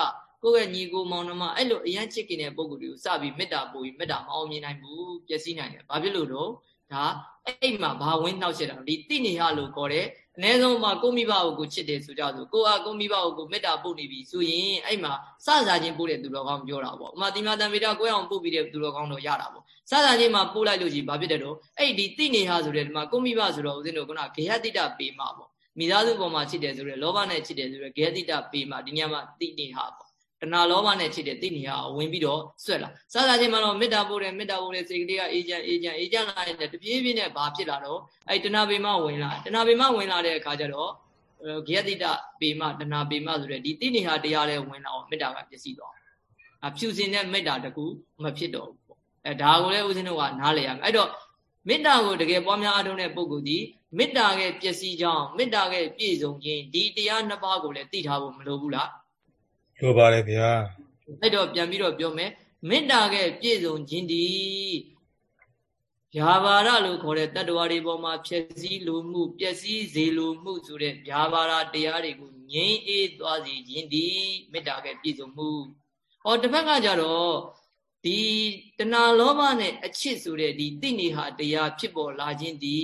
Speaker 1: ကိုယ့်ရဲ့ညီကိုမောင်နှမအဲ့လိုအယံချစ်ခင်တဲ့ပုံကိုယ်တွေကိုစပြီးမေတ္တာပို့ပြီးမေတ္တာမအောင်မြင်နိုင်ဘူးပျက်စီးနိုင်တယ်။ဘာဖြစ်လို့တော့ဒါအဲ့မှာဘာဝင်းနှောက်ရှက်တာဒီတိနေဟလို့ခေါ်တဲ့အနည်းဆုံးမှာကိုမိဘကိုကိုချစ်တယ်ဆိုကြဆိုကိုအားကိုမိဘကိုကိုမေတ္တာပို့နေပြီဆိုရင်အဲ့မှာစစားချင်းပို့တဲ့သူတော်ကောင်းပြောတာပေါ့။ဥမာတိမတံမေတ္တာကိုရအောင်ပို့ပြီးတဲ့သူတော်ကောင်းတော့ရတာပေါ့။စစားချင်းမှာပို့လိုက်လို့ကြီးဘာဖြစ်တယ်တော့အဲ့ဒီတိနေဟဆိုတဲ့ဒီမှာကိုမိဘဆိုတော့ဦးဇင်းတို့ကဂေယတိတပေမှာပေါ့။ မိသားစုပေါ်မှာချစ်တယ်ဆိုရဲလောဘနဲ့ချစ်တယ်ဆိုရဲဂေယတိတပေမှာဒီညမှာတိနေဟပေါ့တဏှာလောဘနဲ့ဖြစ်တဲ့တိနေဟာဝင်ပြီးတော့ဆွက်လာစသချင်းမှာတော့မေတ္တာပို့တယ်မေတ္တာပို့တယ်စိတ်ကလေးကအေးချမ်းအေးချမ်းအေးချမ်းလာတဲ့တပြေးပြေးနဲ့ဘာဖြစ်လာတော့အဲ့တဏှာပေမဝင်လာတဏှာပေမဝင်လာတဲ့အခါကျတော့ဂေယတိတပေမတဏှာပေမဆိုတဲ့ဒီတိနေဟာတရားလေးဝင်လာအောင်မေတ္တာကပြည့်စည်သွားအဖြူစင်တဲ့မေတ္တာတကူမဖြစ်တော့ဘူးပေါ့အဲဒါကိုလည်းဦးဇင်းတို့ကနားလည်ရမယ်အဲ့တော့မေတ္တာကိုတကယ်ပွားများအားထုတ်တဲ့ပုဂ္ဂိုလ်ဒီ မေတ္တာရဲ့ပျက်စီးကြောင်းမေတ္တာရဲ့ပြည့်စုံခြင်းဒီတရားနှစ်ပါးကိုလည်းသိထားဖို့မလိုဘူးလား
Speaker 2: လိုပါတယ်ဗျာ
Speaker 1: အဲ့တော့ပြန်ပြီးတော့ပြောမယ်မေတ္တာကပြည့်စုံခြင်းဒီဗျာပါဒလို့ခေါ်တဲ့တတ္တဝါတွေပေါ်မှာဖြစ်စည်းလိုမှုပျက်စီးစေလိုမှုဆိုတဲ့ဗျာပါဒတရားတွေကိုငြိမ်းအေးသွားစေခြင်းဒီမေတ္တာကပြည့်စုံမှုဟောတစ်ဖက်ကကြတော့ ဒီတဏှာလောဘနဲ့အချစ်ဆိုတဲ့ဒီတိနေဟာတရားဖြစ်ပေါ်လာခြင်းဒီ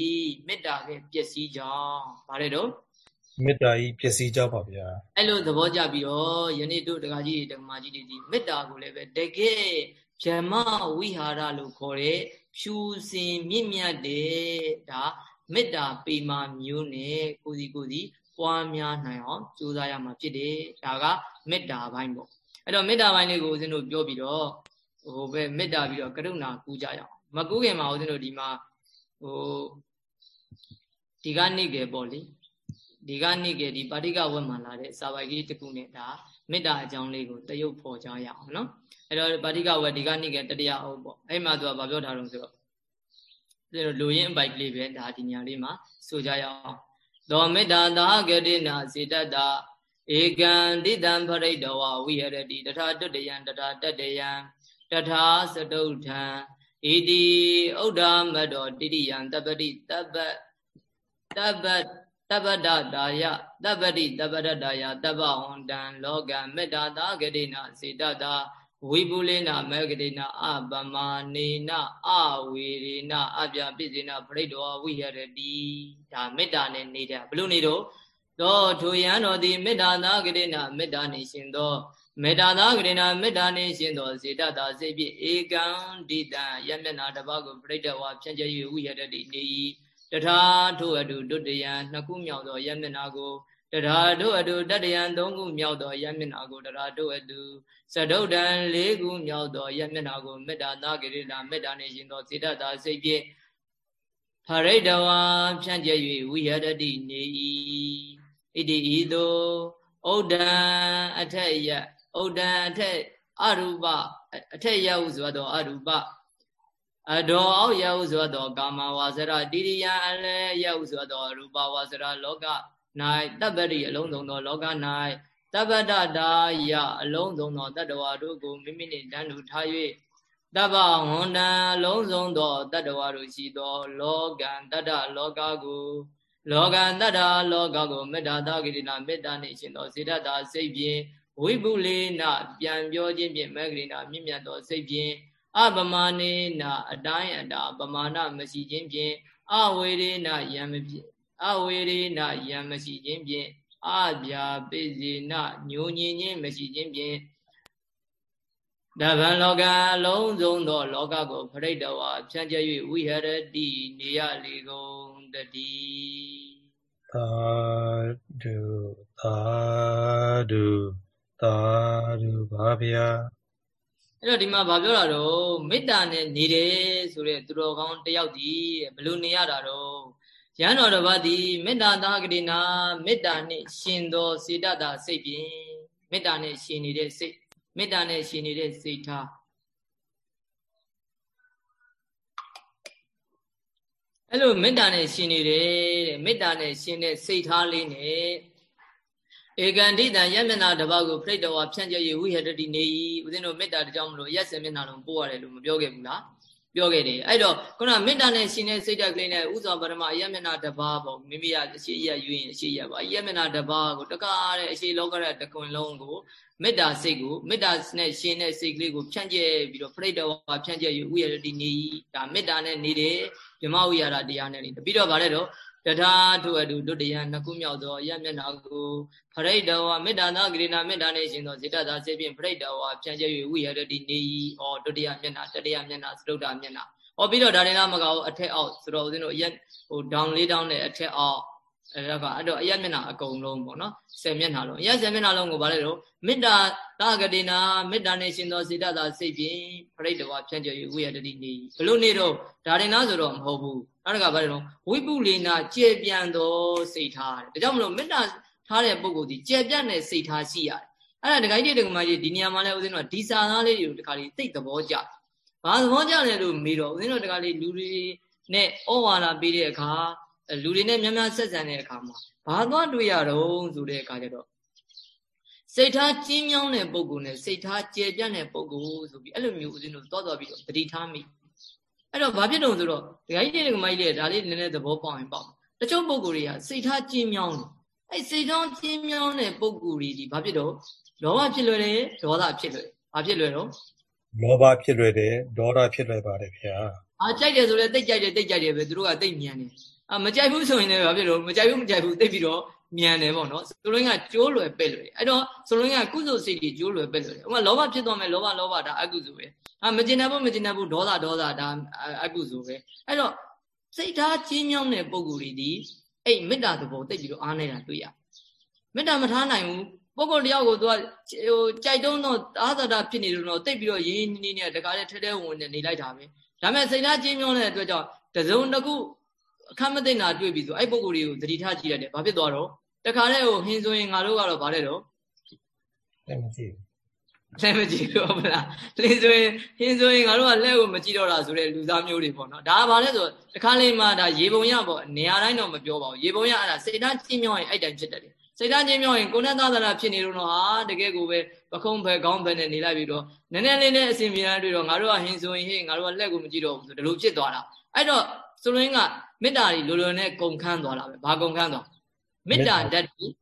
Speaker 1: မေတ္တာကပျက်စီးကြောင်းဗါတဲ့တော့
Speaker 2: မေတ္တာကြီးပျက်စီးကြပါဗျာ
Speaker 1: အဲ့လိုသဘောကျပြီးတော့ယနေ့တို့တရားကြီးတွေဓမ္မကြီးတွေဒီမေတ္တာကိုလည်းပဲတကယ်ဗြဟ္မဝိဟာရလို့ခေါ်တဲ့ဖြူစင်မြင့်မြတ်တဲ့ဒါမေတ္တာပေမာမျိုးနဲ့ကိုစီကိုစီပွားများနိုင်အောင်ကြိုးစားရမှာဖြစ်တယ်ဒါကမေတ္တာပိုင်းပေါ့အဲ့တော့မေတ္တာပိုင်းလေးကိုဦးဇင်းတို့ပြောပြီးတော့ ဟိုပဲမေတ္တာပြီးတော့ကရုဏာကူးကြရအောင်မကူးခင်မှာဦးဇင်းတို့ဒီမှာဟိုဒီကနေ့ကေပေါ့လေဒီကနေ့ကဒီပါဠိကဝတ်မှလာတဲ့စာပိုက်ကြီးတစ်ခုနဲ့ဒါမေတ္တာအကြောင်းလေးကိုတရုပ်ဖော်ကြရအောင်နော်အဲ့တော့ပါဠိကဝတ်ဒီကနေ့ကတတရားအောင်ပေါ့အဲ့မှာသူကဗာပြောထားတော့ဆိုတော့ဒီလိုလူရင်းအပိုက်ကလေးပဲဒါဒီညာလေးမှာဆိုကြရအောင်သောမေတ္တာသာဂတိနာစေတတ္တဧကံတိတံဖရိတဝဝိဟရတိတထာတုတယံတထာတတယံ တထာစတုထံဣတိဥဒ္ဓမတောတိတိယံတပတိတပ္ပတပ္ပတပ္ပဒတာယတပ္ပတိတပ္ပဒတာယတပ္ပဝန္တံလောကမေတ္တာသာဂတိနာစေတတာဝိပုလေနမေဂတိနာအပမနေနအဝေရေနအပြပိစေနပရိတောဝိဟရတိဒါမေတ္တာနဲ့နေတဲ့ဘလို့နေတော့သောထိုယံတော်သည်မေတ္တာသာဂတိနာမေတ္တာနေရှင်သော မေတ္တာသာဂတိနာမေတ္တာနေရှင်သောစေတတာစိတ်ဖြင့်ဧကံဒိတံယမျက်နာတပတ်ကိုပရိတဝါဖြန့်ကျက်၍ဝိဟရတိနေ၏တထာထိုအတုဒုတယံနှစ်ခုမြောက်သောယမျက်နာကိုတထာတို့အတုတတယံသုံးခုမြောက်သောယမျက်နာကိုတထာတို့အတုသဒုတ်တံလေးခုမြောက်သောယမျက်နာကိုမေတ္တာသာဂရိလာမေတ္တာနှင့်ရှင်သောစေတသာစိတ်ဖြင့်ဖရိတဝါဖြန့်ကျက်၍ဝိဟရတိနေ၏ဣတိဤသို့ဩဒံအထက်ယ ဩဒံအထက်အရူပအထက်ယဟုဆိုသောအရူပအတော်အောက်ယဟုဆိုသောကာမဝါစရတိရိယအလဲယဟုဆိုသောရူပဝါစရလောက၌တပ္ပရိအလုံးစုံသောလောက၌တပ္ပတတာယအလုံးစုံသောတတ္တဝါတို့ကိုမိမိနှင့်တန်းတူထား၍တပ္ပဝန္တံအလုံးစုံသောတတ္တဝါတို့ရှိသော လောကံတတ္တလောကကိုလောကံတတ္တလောကကိုမေတ္တာသာကိရိနာမေတ္တာနှင့်ရှင်သောစေတသာစိတ်ဖြင့် ဝိပုလေနပြန်ပြောခြင်းဖြင့်မေဂရိနာမြင့်မြတ်သောစိတ်ဖြင့်အပမာနေနာအတိုင်းအတာပမာဏမရှိခြင်းဖြင့်အဝေရေနယံမဖြစ်အဝေရေနယံမရှိခြင်းဖြင့်အပြာပိစေနညိုညင်ခြင်းမရှိခြင်းဖြင့်တဗံလောကအလုံးစုံသောလောကကိုဖရိတဝါဖြန့်ကျက်၍ဝိဟရတိနေရလေကုန်တည်း
Speaker 2: သာဓုသာဓု သာဓုပါဗျာ
Speaker 1: အဲ့တော့ဒီမှာဗာပြောတာတော့မေတ္တာနဲ့နေတယ်ဆိုတဲ့သူတော်ကောင်းတယောက်ဒီဘယ်လိုနေရတာတော့ရဟန်းတော်တစ်ပါးဒီမေတ္တာသာဂတိနာမေတ္တာနဲ့ရှင်သောစေတသာစိတ်ဖြင့်မေတ္တာနဲ့ရှင်နေတဲ့စိတ်မေတ္တာနဲ့ရှင်နေတဲ့စိတ်ထားအဲ့လိုမေတ္တာနဲ့ရှင်နေတယ်တဲ့မေတ္တာနဲ့ရှင်တဲ့စိတ်ထားလေးနဲ့ ဧကန္တိတံယမျက်နာတစ်ပါးကိုပြိတ္တဝါဖြန့်ကျက်၍ဝိဟတတိနေ၏ဦးဇင်းတို့မေတ္တာတကြောင်မလို့ရက်စင်မျက်နာလုံးပို့ရတယ်လို့မပြောခဲ့ဘူးလားပြောခဲ့တယ်အဲ့တော့ခုနမေတ္တာနဲ့ရှင်တဲ့စိတ်ဓာတ်ကလေးနဲ့ဥစွာပရမအယမျက်နာတစ်ပါးပေါ့မိမိကအရှိရယူရင်အရှိရပါအယမျက်နာတစ်ပါးကိုတကားတဲ့အရှိလောကရတကွန်လုံးကိုမေတ္တာစိတ်ကိုမေတ္တာနဲ့ရှင်တဲ့စိတ်ကလေးကိုဖြန့်ကျက်ပြီးတော့ပြိတ္တဝါဖြန့်ကျက်၍ဥယရတိနေ၏ဒါမေတ္တာနဲ့နေတယ်ဓမ္မဝိဟာရတရားနဲ့နေပြီးတော့ဗါတဲ့တော့ တထာထုအတုဒုတိယနှစ်ခုမြောက်သောအယမျက်နာကိုဖရိတဝါမေတ္တာသာဂရိနာမေတ္တာနဲ့ရှင်သောဇေတသာစေဖြင့်ဖရိတဝါဖြန့်ကျက်၍ဝိဟရတိနေ၏ဩဒုတိယမျက်နာတတိယမျက်နာသရုတ်တာမျက်နာဩပြီးတော့ဒါရင်လားမကောအထက်အောက်ဆိုတော့ဦးဇင်းတို့အရက်ဟိုဒေါင်လေးတောင်းနဲ့အထက်အောက်အဲ့ဒါကအဲ့တော့အရက်မျက်နှာအကုန်လုံးပေါ့နော်10မျက်နှာလုံးအရက်10မျက်နှာလုံးကိုဗါလဲတော့မေတ္တာတာဂတိနာမေတ္တာနဲ့ရှင်သောစေတသာစိတ်ဖြင့်ပြိတ္တဝါဖြန့်ကျက်၍ဝိယတတိနေဘလို့နေတော့ဒါရင်လားဆိုတော့မဟုတ်ဘူး အဲ့ဒါကဗါလဲတော့ဝိပုလေနာကျေပြန့်သောစိတ်ထားတယ်ဒါကြောင့်မလို့မေတ္တာထားတဲ့ပုဂ္ဂိုလ်ဒီကျေပြန့်တဲ့စိတ်ထားရှိရတယ်အဲ့ဒါဒကာကြီးတွေဒကာမကြီးဒီနေရာမှာလဲဦးဇင်းတို့ဒီစာသားလေးတွေကိုတခါလေးသိသဘောကျတယ်ဘာသဘောကျလဲလို့မေးတော့ဦးဇင်းတို့တကလေးလူတွေနဲ့ဩဝါဒပေးတဲ့အခါလူတွေနဲ့များများဆက်ဆံတဲ့အခါမှာဘာသွားတွေ့ရတော့ဆိုတဲ့အခါကျတော့စိတ်ထားကျဉ်းမြောင်းတဲ့ပုံကူနဲ့စိတ်ထားကျယ်ပြန့်တဲ့ပုံကူဆိုပြီးအဲ့လိုမျိုးဦးဇင်းတို့သွားသွားပြီးတော့တတိထားမိ အဲ့တော့ဘာဖြစ်တုံဆိုတော့ဒကာကြီးတွေကမကြီးတွေဒါလေးနည်းနည်းသဘောပေါက်ရင်ပေါက်တချို့ပုံကူတွေကစိတ်ထားကျဉ်းမြောင်းတယ်အဲ့စိတ်ထားကျဉ်းမြောင်းတဲ့ပုံကူတွေဒီဘာဖြစ်တော့လောဘဖြစ်လွယ်တယ်ဒေါသဖြစ်လွယ်ဘာဖြစ်လွယ်တော့
Speaker 2: လောဘဖြစ်လွယ်တယ်ဒေါသဖြစ်လွယ်ပါတယ်ဗျာ
Speaker 1: အာကြိုက်တယ်ဆိုလည်းတိတ်ကြိုက်တယ်တိတ်ကြိုက်တယ်ပဲသူတို့ကတိတ်မြန်တယ်အာမကြိုက်ဘူးဆိုရင်လည်းဘာဖြစ်လို့မကြိုက်ဘူးမကြိုက်ဘူးတိတ်ပြီးတော့ မြန်တယ်ပေါ့နော်ဆိုလိုင်းကကျိုးလွယ်ပဲ့လွယ်အဲ့တော့ဆိုလိုင်းကကုသိုလ်စိတ်ကြီးကျိုးလွယ်ပဲ့လွယ်ဥပမာလောဘဖြစ်သွားမယ်လောဘလောဘဒါအကုသိုလ်ပဲအာမကျင်တတ်ဘူးမကျင်တတ်ဘူးဒေါသဒေါသဒါအကုသိုလ်ပဲအဲ့တော့စိတ်ထားချင်းမြောင်းတဲ့ပုံကိုယ်တွေဒီအဲ့မေတ္တာသဘောတိတ်ပြီးတော့အားနေတာတွေ့ရမေတ္တာမထားနိုင်ဘူးပုဂ္ဂိုလ်တယောက်ကိုသူကဟိုကြိုက်တုံးတော့အာသတာဖြစ်နေလို့တော့တိတ်ပြီးတော့ရင်းနေနေတကားလေးထဲထဲဝင်နေနေလိုက်တာပဲဒါမဲ့စိတ်သားကျဉ်းမြောင်းတဲ့အတွက်ကြောင့်တစုံတစ်ခု အခမ်းမသိနာတွေ့ပြီဆိုအဲ့ပုဂ္ဂိုလ်တွေကိုသတိထားကြည့်ရတယ်ဘာဖြစ်သွားတော့တခါတည်းဟိုဟင်းဆိုရင်ငါတို့ကတော့ဗါလဲတော့
Speaker 2: လက်မကြည့်
Speaker 1: လက်မကြည့်တော့ဗလားလင်းဆိုရင်ဟင်းဆိုရင်ငါတို့ကလက်ကိုမကြည့်တော့တာဆိုတဲ့လူသားမျိုးတွေပေါ့နော်ဒါကဗါလဲဆိုတခါလေးမှဒါရေပုံရပေါ့နေရာတိုင်းတော့မပြောပါဘူးရေပုံရအဲ့ဒါစိတ်သားကျဉ်းမြောင်းရင်အဲ့တိုင်ဖြစ်တယ်စိတ်ဓာတ်ချင်းမြောက်ရင်ကိုယ်နဲ့သာသနာဖြစ်နေလို့တော့ဟာတကယ်ကိုပဲပခုံးဖဲခေါင်းဖဲနဲ့နေလိုက်ပြီးတော့နည်းနည်းလေးနဲ့အစဉ်ပြေတိုင်းတွေ့တော့ငါတို့ကဟင်းဆိုရင်ဟေးငါတို့ကလက်ကိုမကြည့်တော့ဘူးဆိုဒီလိုဖြစ်သွားတာအဲ့တော့ ဆိုလိုရင်းကမေတ္တာကြီးလိုလိုနဲ့ကုန်ခန်းသွားတာပဲဘာကုန်ခန်းသွားမေတ္တာဓာတ်ကြီး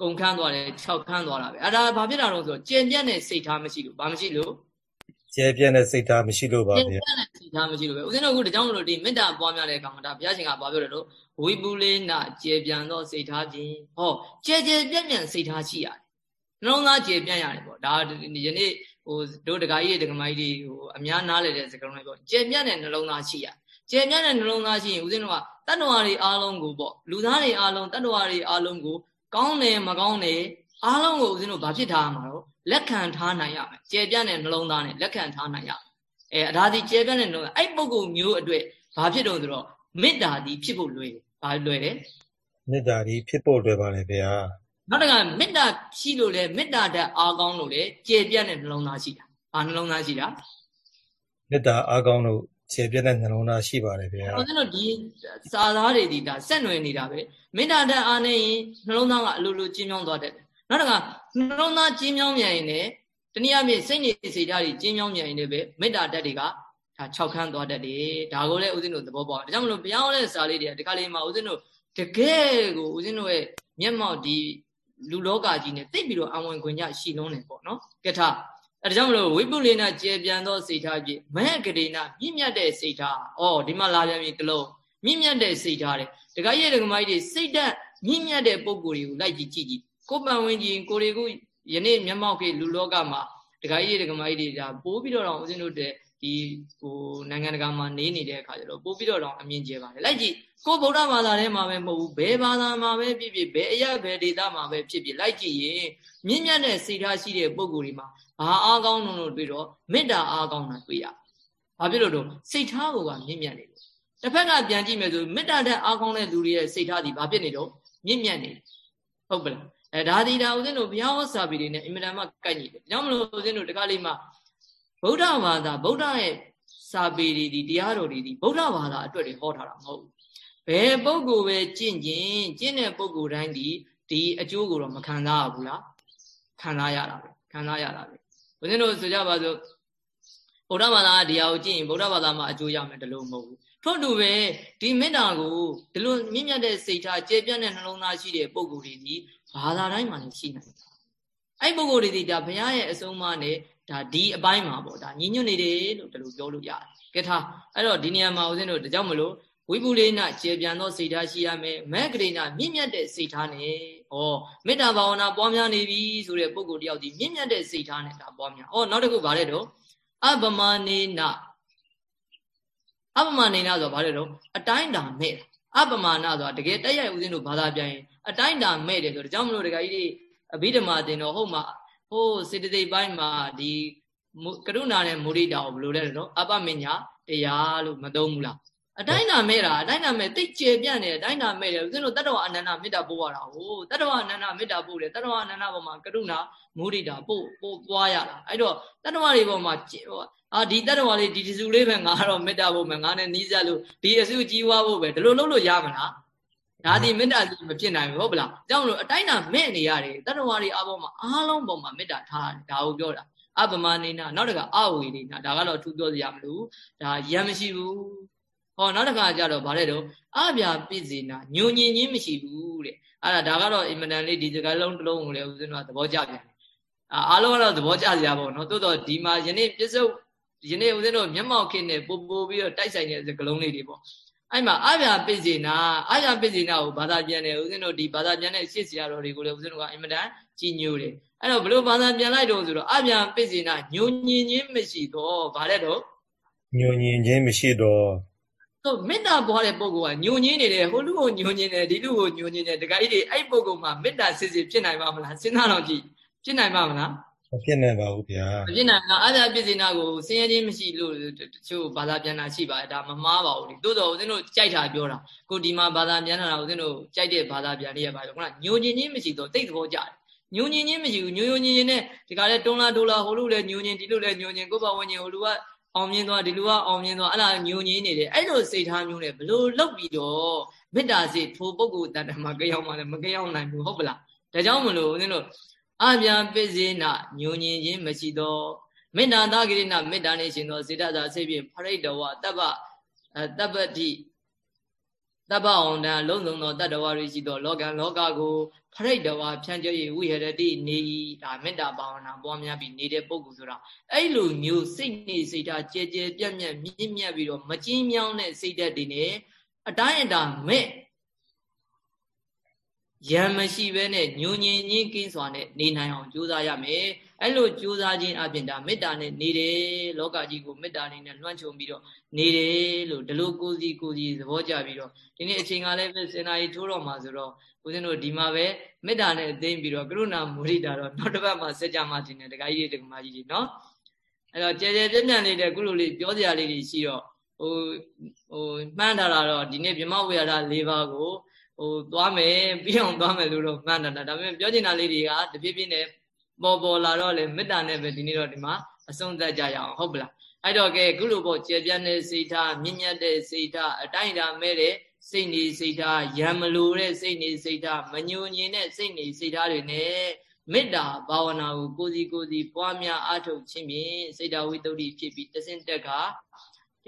Speaker 1: ကုန်ခန်းသွားတယ်၆ခန်းသွားတာပဲအဲ့ဒါဘာဖြစ်တာတော့ဆိုကျင်ပြတ်တဲ့စိတ်ထားမရှိလို့ဘာမရှိလို့
Speaker 2: ကျဲပြန့်တဲ့စိတ်ထားမရှိလို့ပါဗျာကျဲ
Speaker 1: ပြန့်တဲ့စိတ်ထားမရှိလို့ပဲဦးဇင်းတို့အခုတကြောင်လို့ဒီမေတ္တာပွားများတဲ့အခါမှာဒါဘုရားရှင်ကဘာပြောတယ်လို့ဝိပုလေးနာကျဲပြန့်သောစိတ်ထားခြင်းဟောကျဲကျဲပြန့်ပြန့်စိတ်ထားရှိရတယ်နှလုံးသားကျဲပြန့်ရတယ်ပေါ့ဒါယနေ့ဟိုတို့တခါကြီးတက္ကမကြီးတွေဟိုအများနားလည်တဲ့စကားလုံးတွေပေါ့ကျဲပြန့်တဲ့နှလုံးသားရှိရ ကျဲပြန့်တဲ့နှလုံးသားရှိရင်ဦးဇင်းတို့ကတတ္တဝါတွေအားလုံးကိုပေါ့လူသားတွေအားလုံးတတ္တဝါတွေအားလုံးကိုကောင်းတယ်မကောင်းတယ်အားလုံးကိုဦးဇင်းတို့ဘာဖြစ်ထားမှာတော့လက်ခံထားနိုင်ရမယ်ကျေပြန့်တဲ့နှလုံးသားနဲ့လက်ခံထားနိုင်ရမယ်အဲအဒါဒီကျေပြန့်တဲ့နှလုံးသားအဲ့ပုဂ္ဂိုလ်မျိုးအတွက်ဘာဖြစ်တော့ဆိုတော့မေတ္တာဒီဖြစ်ဖို့လွယ်တယ်ဘာလွယ်တယ်
Speaker 2: မေတ္တာဒီဖြစ်ဖို့လွယ်ပါလေဗျာ
Speaker 1: နောက်တစ်ခါမေတ္တာရှိလို့လေမေတ္တာဓာတ်အားကောင်းလို့လေကျေပြန့်တဲ့နှလုံးသားရှိတာဘာနှလုံးသားရှိတာ
Speaker 2: မေတ္တာအားကောင်းလို့ ခြေပြတဲ့နှလုံးသားရှိပါတယ်ဗျာ။
Speaker 1: ဟုတ်တယ်လို့ဒီစာသားတွေဒီဒါဆက်နွယ်နေတာပဲ။မေတ္တာဓာတ်အားနဲ့ရင်နှလုံးသားကအလိုလိုကျဉ်းမြောင်းသွားတယ်။နောက်တစ်ခါနှလုံးသားကျဉ်းမြောင်းမြန်ရင်လည်းတနည်းအားဖြင့်စိတ်နေစိတ်ဓာတ်တွေကျဉ်းမြောင်းမြန်ရင်လည်းပဲမေတ္တာဓာတ်တွေကဒါ၆ခန်းသွားတတ်တယ်။ဒါကိုလည်းဦးဇင်းတို့သဘောပေါက်။ဒါကြောင့်မလို့ဘုရားဟောတဲ့စာလေးတွေကဒီကလေးမှာဦးဇင်းတို့တကယ်ကိုဦးဇင်းတို့ရဲ့မျက်မှောက်ဒီလူလောကကြီးနဲ့သိပြီးတော့အဝင်ခွင့်ကြရှိလုံးနေပေါ့နော်။ကထ အဲဒါကြောင့်မလို့ဝိပုလေနကျေပြန်သောစိတ်ထားဖြင့်မဟကရေနမြင့်မြတ်တဲ့စိတ်ထားဩဒီမှာလာပြန်ပြီတလုံးမြင့်မြတ်တဲ့စိတ်ထားတယ်ဒကာကြီးဒကာမကြီးတွေစိတ်ဓာတ်မြင့်မြတ်တဲ့ပုံကိုယ်တွေကိုလိုက်ကြည့်ကြည့်ကြည့်ကိုပန်ဝင်ကြီးကိုတွေကိုယနေ့မျက်မှောက်ခေလူလောကမှာဒကာကြီးဒကာမကြီးတွေဒါပိုးပြီးတော့ဦးဇင်းတို့တဲ့ဒီဟိုနိုင်ငံတကာမှာနေနေတဲ့အခါကျတော့ပို့ပြီးတော့တော့အမြင်ကျပါတယ်လိုက်ကြည့်ကိုဗုဒ္ဓဘာသာထဲမှာပဲမဟုတ်ဘူးဘယ်ဘာသာမှာပဲဖြစ်ဖြစ်ဘယ်အရာဘယ်ဒေသမှာပဲဖြစ်ဖြစ်လိုက်ကြည့်ရင်မြင့်မြတ်တဲ့စိတ်ထားရှိတဲ့ပုံကိုယ်တွေမှာ ဘာအားကောင်းလို့တွေ့တော့မေတ္တာအားကောင်းတာတွေ့ရဘာဖြစ်လို့တော့စိတ်ထားကိုကမြင့်မြတ်နေလို့တစ်ဖက်ကပြန်ကြည့်မယ်ဆိုမေတ္တာတဲ့အားကောင်းတဲ့လူတွေရဲ့စိတ်ထားဒီဘာဖြစ်နေတော့မြင့်မြတ်နေဟုတ်ပလားအဲဒါဒီဒါဦးဇင်းတို့ဘုရားဟောစာပေတွေနဲ့အင်မတန်မှကိုက်ညီတယ်။ကြောင့်မလို့ဦးဇင်းတို့တခါလေးမှဗုဒ္ဓဘာသာဗုဒ္ဓရဲ့စာပေတွေဒီတရားတော်တွေဒီဗုဒ္ဓဘာသာအတွက်တွေဟောထားတာမဟုတ်ဘူး။ဘယ်ပုဂ္ဂိုလ်ပဲကျင့်ခြင်းကျင့်တဲ့ပုဂ္ဂိုလ်တိုင်းဒီဒီအကျိုးကိုတော့မခံစားရဘူးလား။ခံစားရတာပဲခံစားရတာပဲ။ ဦးဇင်းတို့ဆိုကြပါစို့ဗုဒ္ဓဘာသာတရားကိုကျင့်ရင်ဗုဒ္ဓဘာသာမှာအကျိုးရမယ်တလို့မဟုတ်ဘူး။ထို့တူပဲဒီမေတ္တာကိုဒီလိုမြင့်မြတ်တဲ့စိတ်ထားကျေပြတ်တဲ့နှလုံးသားရှိတဲ့ပုဂ္ဂိုလ်တွေဒီဘာသာတိုင်းမှာလည်းရှိနိုင်တယ်။အဲ့ပုဂ္ဂိုလ်တွေဒီဒါဘုရားရဲ့အဆုံးအမနဲ့ဒါဒီအပိုင်းမှာပေါ့ဒါညီညွတ်နေတယ်လို့ဒီလိုပြောလို့ရတယ်ကဲထားအဲ့တော့ဒီနေရာမှာဦးဇင်းတို့ဒါကြောင့်မလို့ဝိပုလေနကျေပြန်သောစိတ်ထားရှိရမယ်မက်ကရိဏမြင့်မြတ်တဲ့စိတ်ထားနဲ့ ဩမေတ္တာဘာဝနာပွားများနေပြီဆိုတဲ့ပုဂ္ဂိုလ်တယောက်ဒီမြင့်မြတ်တဲ့စိတ်ထားနဲ့ဒါပွားများဩနောက်တစ်ခုဗါတဲ့တော့အပမနေနအပမနေနဆိုဗါတဲ့တော့အတိုင်းတာမဲ့အပမာဏဆိုတာတကယ်တက်ရိုက်ဦးဇင်းတို့ဘာသာပြန်ရင်အတိုင်းတာမဲ့တယ်ဆိုတော့ဒါကြောင့်မလို့ဒကာကြီးတွေအဘိဓမ္မာတင်တော့ဟုတ်မှာဟိုစေတသိက်ပိုင်းမှာဒီကရုဏာနဲ့မုဒိတာကိုဘယ်လိုလဲတော့အပမညာတရားလို့မသုံးဘူးလား အတိုင်းနာမဲ့တာအတိုင်းနာမဲ့တိတ်ကျေပြန့်နေအတိုင်းနာမဲ့တယ်ဦးဇင်းတို့တတ္တဝအနန္တမေတ္တာပို့ရတာဟိုတတ္တဝအနန္တမေတ္တာပို့တယ်တတ္တဝအနန္တပေါ်မှာကရုဏာမုဒိတာပို့ပို့ပွားရတာအဲ့တော့တတ္တဝတွေပေါ်မှာအာဒီတတ္တဝလေးဒီတစုလေးပဲငါတော့မေတ္တာပို့မယ်ငါနဲ့နီးစပ်လို့ဒီအစုကြီးဝါဖို့ပဲဒီလိုလုပ်လို့ရမလားဒါဒီမေတ္တာကြီးမဖြစ်နိုင်ဘူးဟုတ်ပလားအကြောင်းလို့အတိုင်းနာမဲ့နေရတယ်တတ္တဝါတွေအပေါ်မှာအားလုံးပေါ်မှာမေတ္တာထားတယ်ဒါကိုပြောတာအပမနေနာနောက်တကအဝေနေနာဒါကတော့အထူးပြောစရာမလိုဒါရံမရှိဘူး ဟောနောက်တခါကျတော့ဗါတဲ့တော့အပြာပြည့်စေနာညုံညင်ချင်းမရှိဘူးတဲ့အဲ့ဒါဒါကတော့အင်မတန်လေးဒီစကားလုံးတစ်လုံးကိုလည်းဦးဇင်းတို့ကသဘောကျပြန်တယ်အားလုံးကတော့သဘောကျစရာပေါ့နော်တိုးတော့ဒီမှာယနေ့ပြစ္ဆုတ်ယနေ့ဦးဇင်းတို့မျက်မှောက်ခင်းနဲ့ပို့ပို့ပြီးတော့တိုက်ဆိုင်တဲ့စကားလုံးလေးတွေပေါ့အဲ့မှာအာပြပိစေနာအာပြပိစေနာကိုဘာသာပြန်တယ်ဦးဇင်းတို့ဒီဘာသာပြန်တဲ့ရှစ်ဆရာတော်တွေကိုလည်းဦးဇင်းတို့ကအင်မတန်ကြီးညိုတယ်အဲ့တော့ဘလို့ဘာသာပြန်လိုက်တော့ဆိုတော့အာပြပိစေနာညုံညင်ခြင်းမရှိတော့ဗါတဲ့တော့
Speaker 2: ညုံညင်ခြင်းမရှိတော့
Speaker 1: ဆိုမေတ္တာပွားတဲ့ပုဂ္ဂိုလ်ကညုံညင်းနေတယ်ဟိုလူကိုညုံညင်းတယ်ဒီလူကိုညုံညင်းတယ်တခါကြီးတွေအဲ့ပုဂ္ဂိုလ်မှာမေတ္တာစစ်စစ်ဖြစ်နိုင်ပါမလားစဉ်းစားတော့ကြည့်ဖြစ်နိုင်ပါမလား
Speaker 2: မဖြစ်နိုင်ပါဘူးဗျာ
Speaker 1: မဖြစ်နိုင်ဘူးအာသာပြည့်စင်နာကိုဆင်းရဲခြင်းမရှိလို့တချို့ဘာသာပြန်တာရှိပါတယ်ဒါမမှားပါဘူးလေတိုးတော့ဦးဇင်းတို့ကြိုက်တာပြောတာကိုဒီမှာဘာသာပြန်တာဦးဇင်းတို့ကြိုက်တဲ့ဘာသာပြန်လေးရပါတော့ခုနညိုညင်ခြင်းမရှိတော့တိတ်သဘောကြတယ်ညိုညင်ခြင်းမရှိဘူးညိုညိုညင်ရင်နဲ့ဒီကလည်းတွန်းလာတိုးလာဟိုလူလည်းညိုညင်ဒီလူလည်းညိုညင်ကိုယ့်ဘဝညင်ဟိုလူက အောင်မြင်သွားဒီလူကအောင်မြင်သွားအဲ့ဒါညိုညင်းနေတယ်အဲ့လိုစိတ်ထားမျိုးနဲ့ဘလို့လောက်ပြီးတော့မေတ္တာစိတ်ထိုပုဂ္ဂိုလ်တန်တမှာကြောက်မှလည်းမကြောက်နိုင်ဘူးဟုတ်ပလားဒါကြောင့်မလို့ဦးဇင်းတို့အပြာပစ္စေနညိုညင်းခြင်းမရှိတော့မေတ္တာသကိရိဏမေတ္တာနဲ့ရှင်သောစေတသာစိတ်ဖြင့်ဖရိတဝတပ္ပတပ္ပတိ တပ္ပအောင်တံလုံးစုံသောတတ္တဝါတွေရှိသောလောကံလောကကိုဖရိတဝါဖြန့်ကျက်၍ဝိဟရတိနေဤဒါမေတ္တာဘာဝနာပွားများပြီးနေတဲ့ပုဂ္ဂိုလ်ဆိုတာအဲ့လိုမျိုးစိတ်နေစိတ်ထားကြဲကြဲပြတ်ပြတ်မြင့်မြတ်ပြီးတော့မကျင်းမြောင်းတဲ့စိတ်ဓာတ်တွေနဲ့အတိုင်းအတာမဲ့ ရံမရှိဘဲနဲ့ညုံညင်ချင်းကင်းစွာနဲ့နေနိုင်အောင်ကြိုးစားရမယ်အဲ့လိုကြိုးစားခြင်းအပြင်ဒါမေတ္တာနဲ့နေတယ်လောကကြီးကိုမေတ္တာလေးနဲ့လွှမ်းခြုံပြီးတော့နေတယ်လို့ဒီလိုကိုစီကိုစီသဘောကျပြီးတော့ဒီနေ့အချိန်ကလည်းစင်နာကြီးထိုးတော့မှာဆိုတော့ဦးဇင်းတို့ဒီမှာပဲမေတ္တာနဲ့အသိပြီးတော့ကရုဏာမုဒိတာတော့နောက်တစ်ပတ်မှစัจ जा မှတင်တယ်ဒကာကြီးတွေဒကာမကြီးတွေနော်အဲ့တော့ကြဲကြဲပြန့်ပြန့်လေးတဲ့ကုလိုလေးပြောစရာလေးတွေရှိတော့ဟိုဟိုမှန်းထားတာတော့ဒီနေ့ဗြဟ္မဝေရဒ၄ပါးကို ဟိုသွားမယ်ပြီးအောင်သွားမယ်လို့တော့မှန်းတာဒါပေမဲ့ပြောချင်တာလေးတွေကတပြည့်ပြည့်နဲ့ပေါ်ပေါ်လာတော့လေမေတ္တာနဲ့ပဲဒီနေ့တော့ဒီမှာအဆုံးသတ်ကြရအောင်ဟုတ်ပလားအဲ့တော့ကဲခုလိုပေါ့ကျေပြတ်တဲ့စိတ်ထားမြင့်မြတ်တဲ့စိတ်ထားအတိုင်းအတာမဲ့တဲ့စိတ်နေစိတ်ထားရံမလိုတဲ့စိတ်နေစိတ်ထားမညှိုညင်တဲ့စိတ်နေစိတ်ထားတွေနဲ့မေတ္တာဘာဝနာကိုကိုစီကိုစီပွားများအားထုတ်ခြင်းဖြင့်စိတ်ဓာဝိတ္တုဖြစ်ပြီးတဆင့်တက်က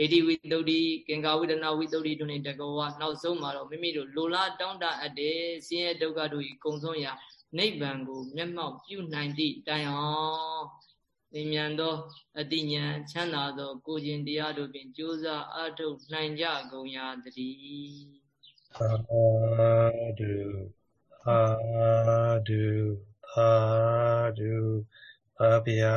Speaker 1: ဣတိဝိတုဒ္ဓိကင်္ဂဝိဒနာဝိတုဒ္ဓိတို့နဲ့တကောဝနောက်ဆုံးမှာတော့မိမိတို့လိုလားတောင်းတအပ်တဲ့ဆင်းရဲဒုက္ခတို့ဤကုံဆုံးရာနိဗ္ဗာန်ကိုမျက်မှောက်ပြုနိုင်သည့်တိုင်အောင်သိမြန်သောအတိညာချမ်းသာသော ကိုခြင်းတရားတို့ဖြင့်ကြိုးစားအထုတ်နိုင်ကြကုန်ရာတည်း
Speaker 2: သာဓုသာဓုသာဓုပါဗျာ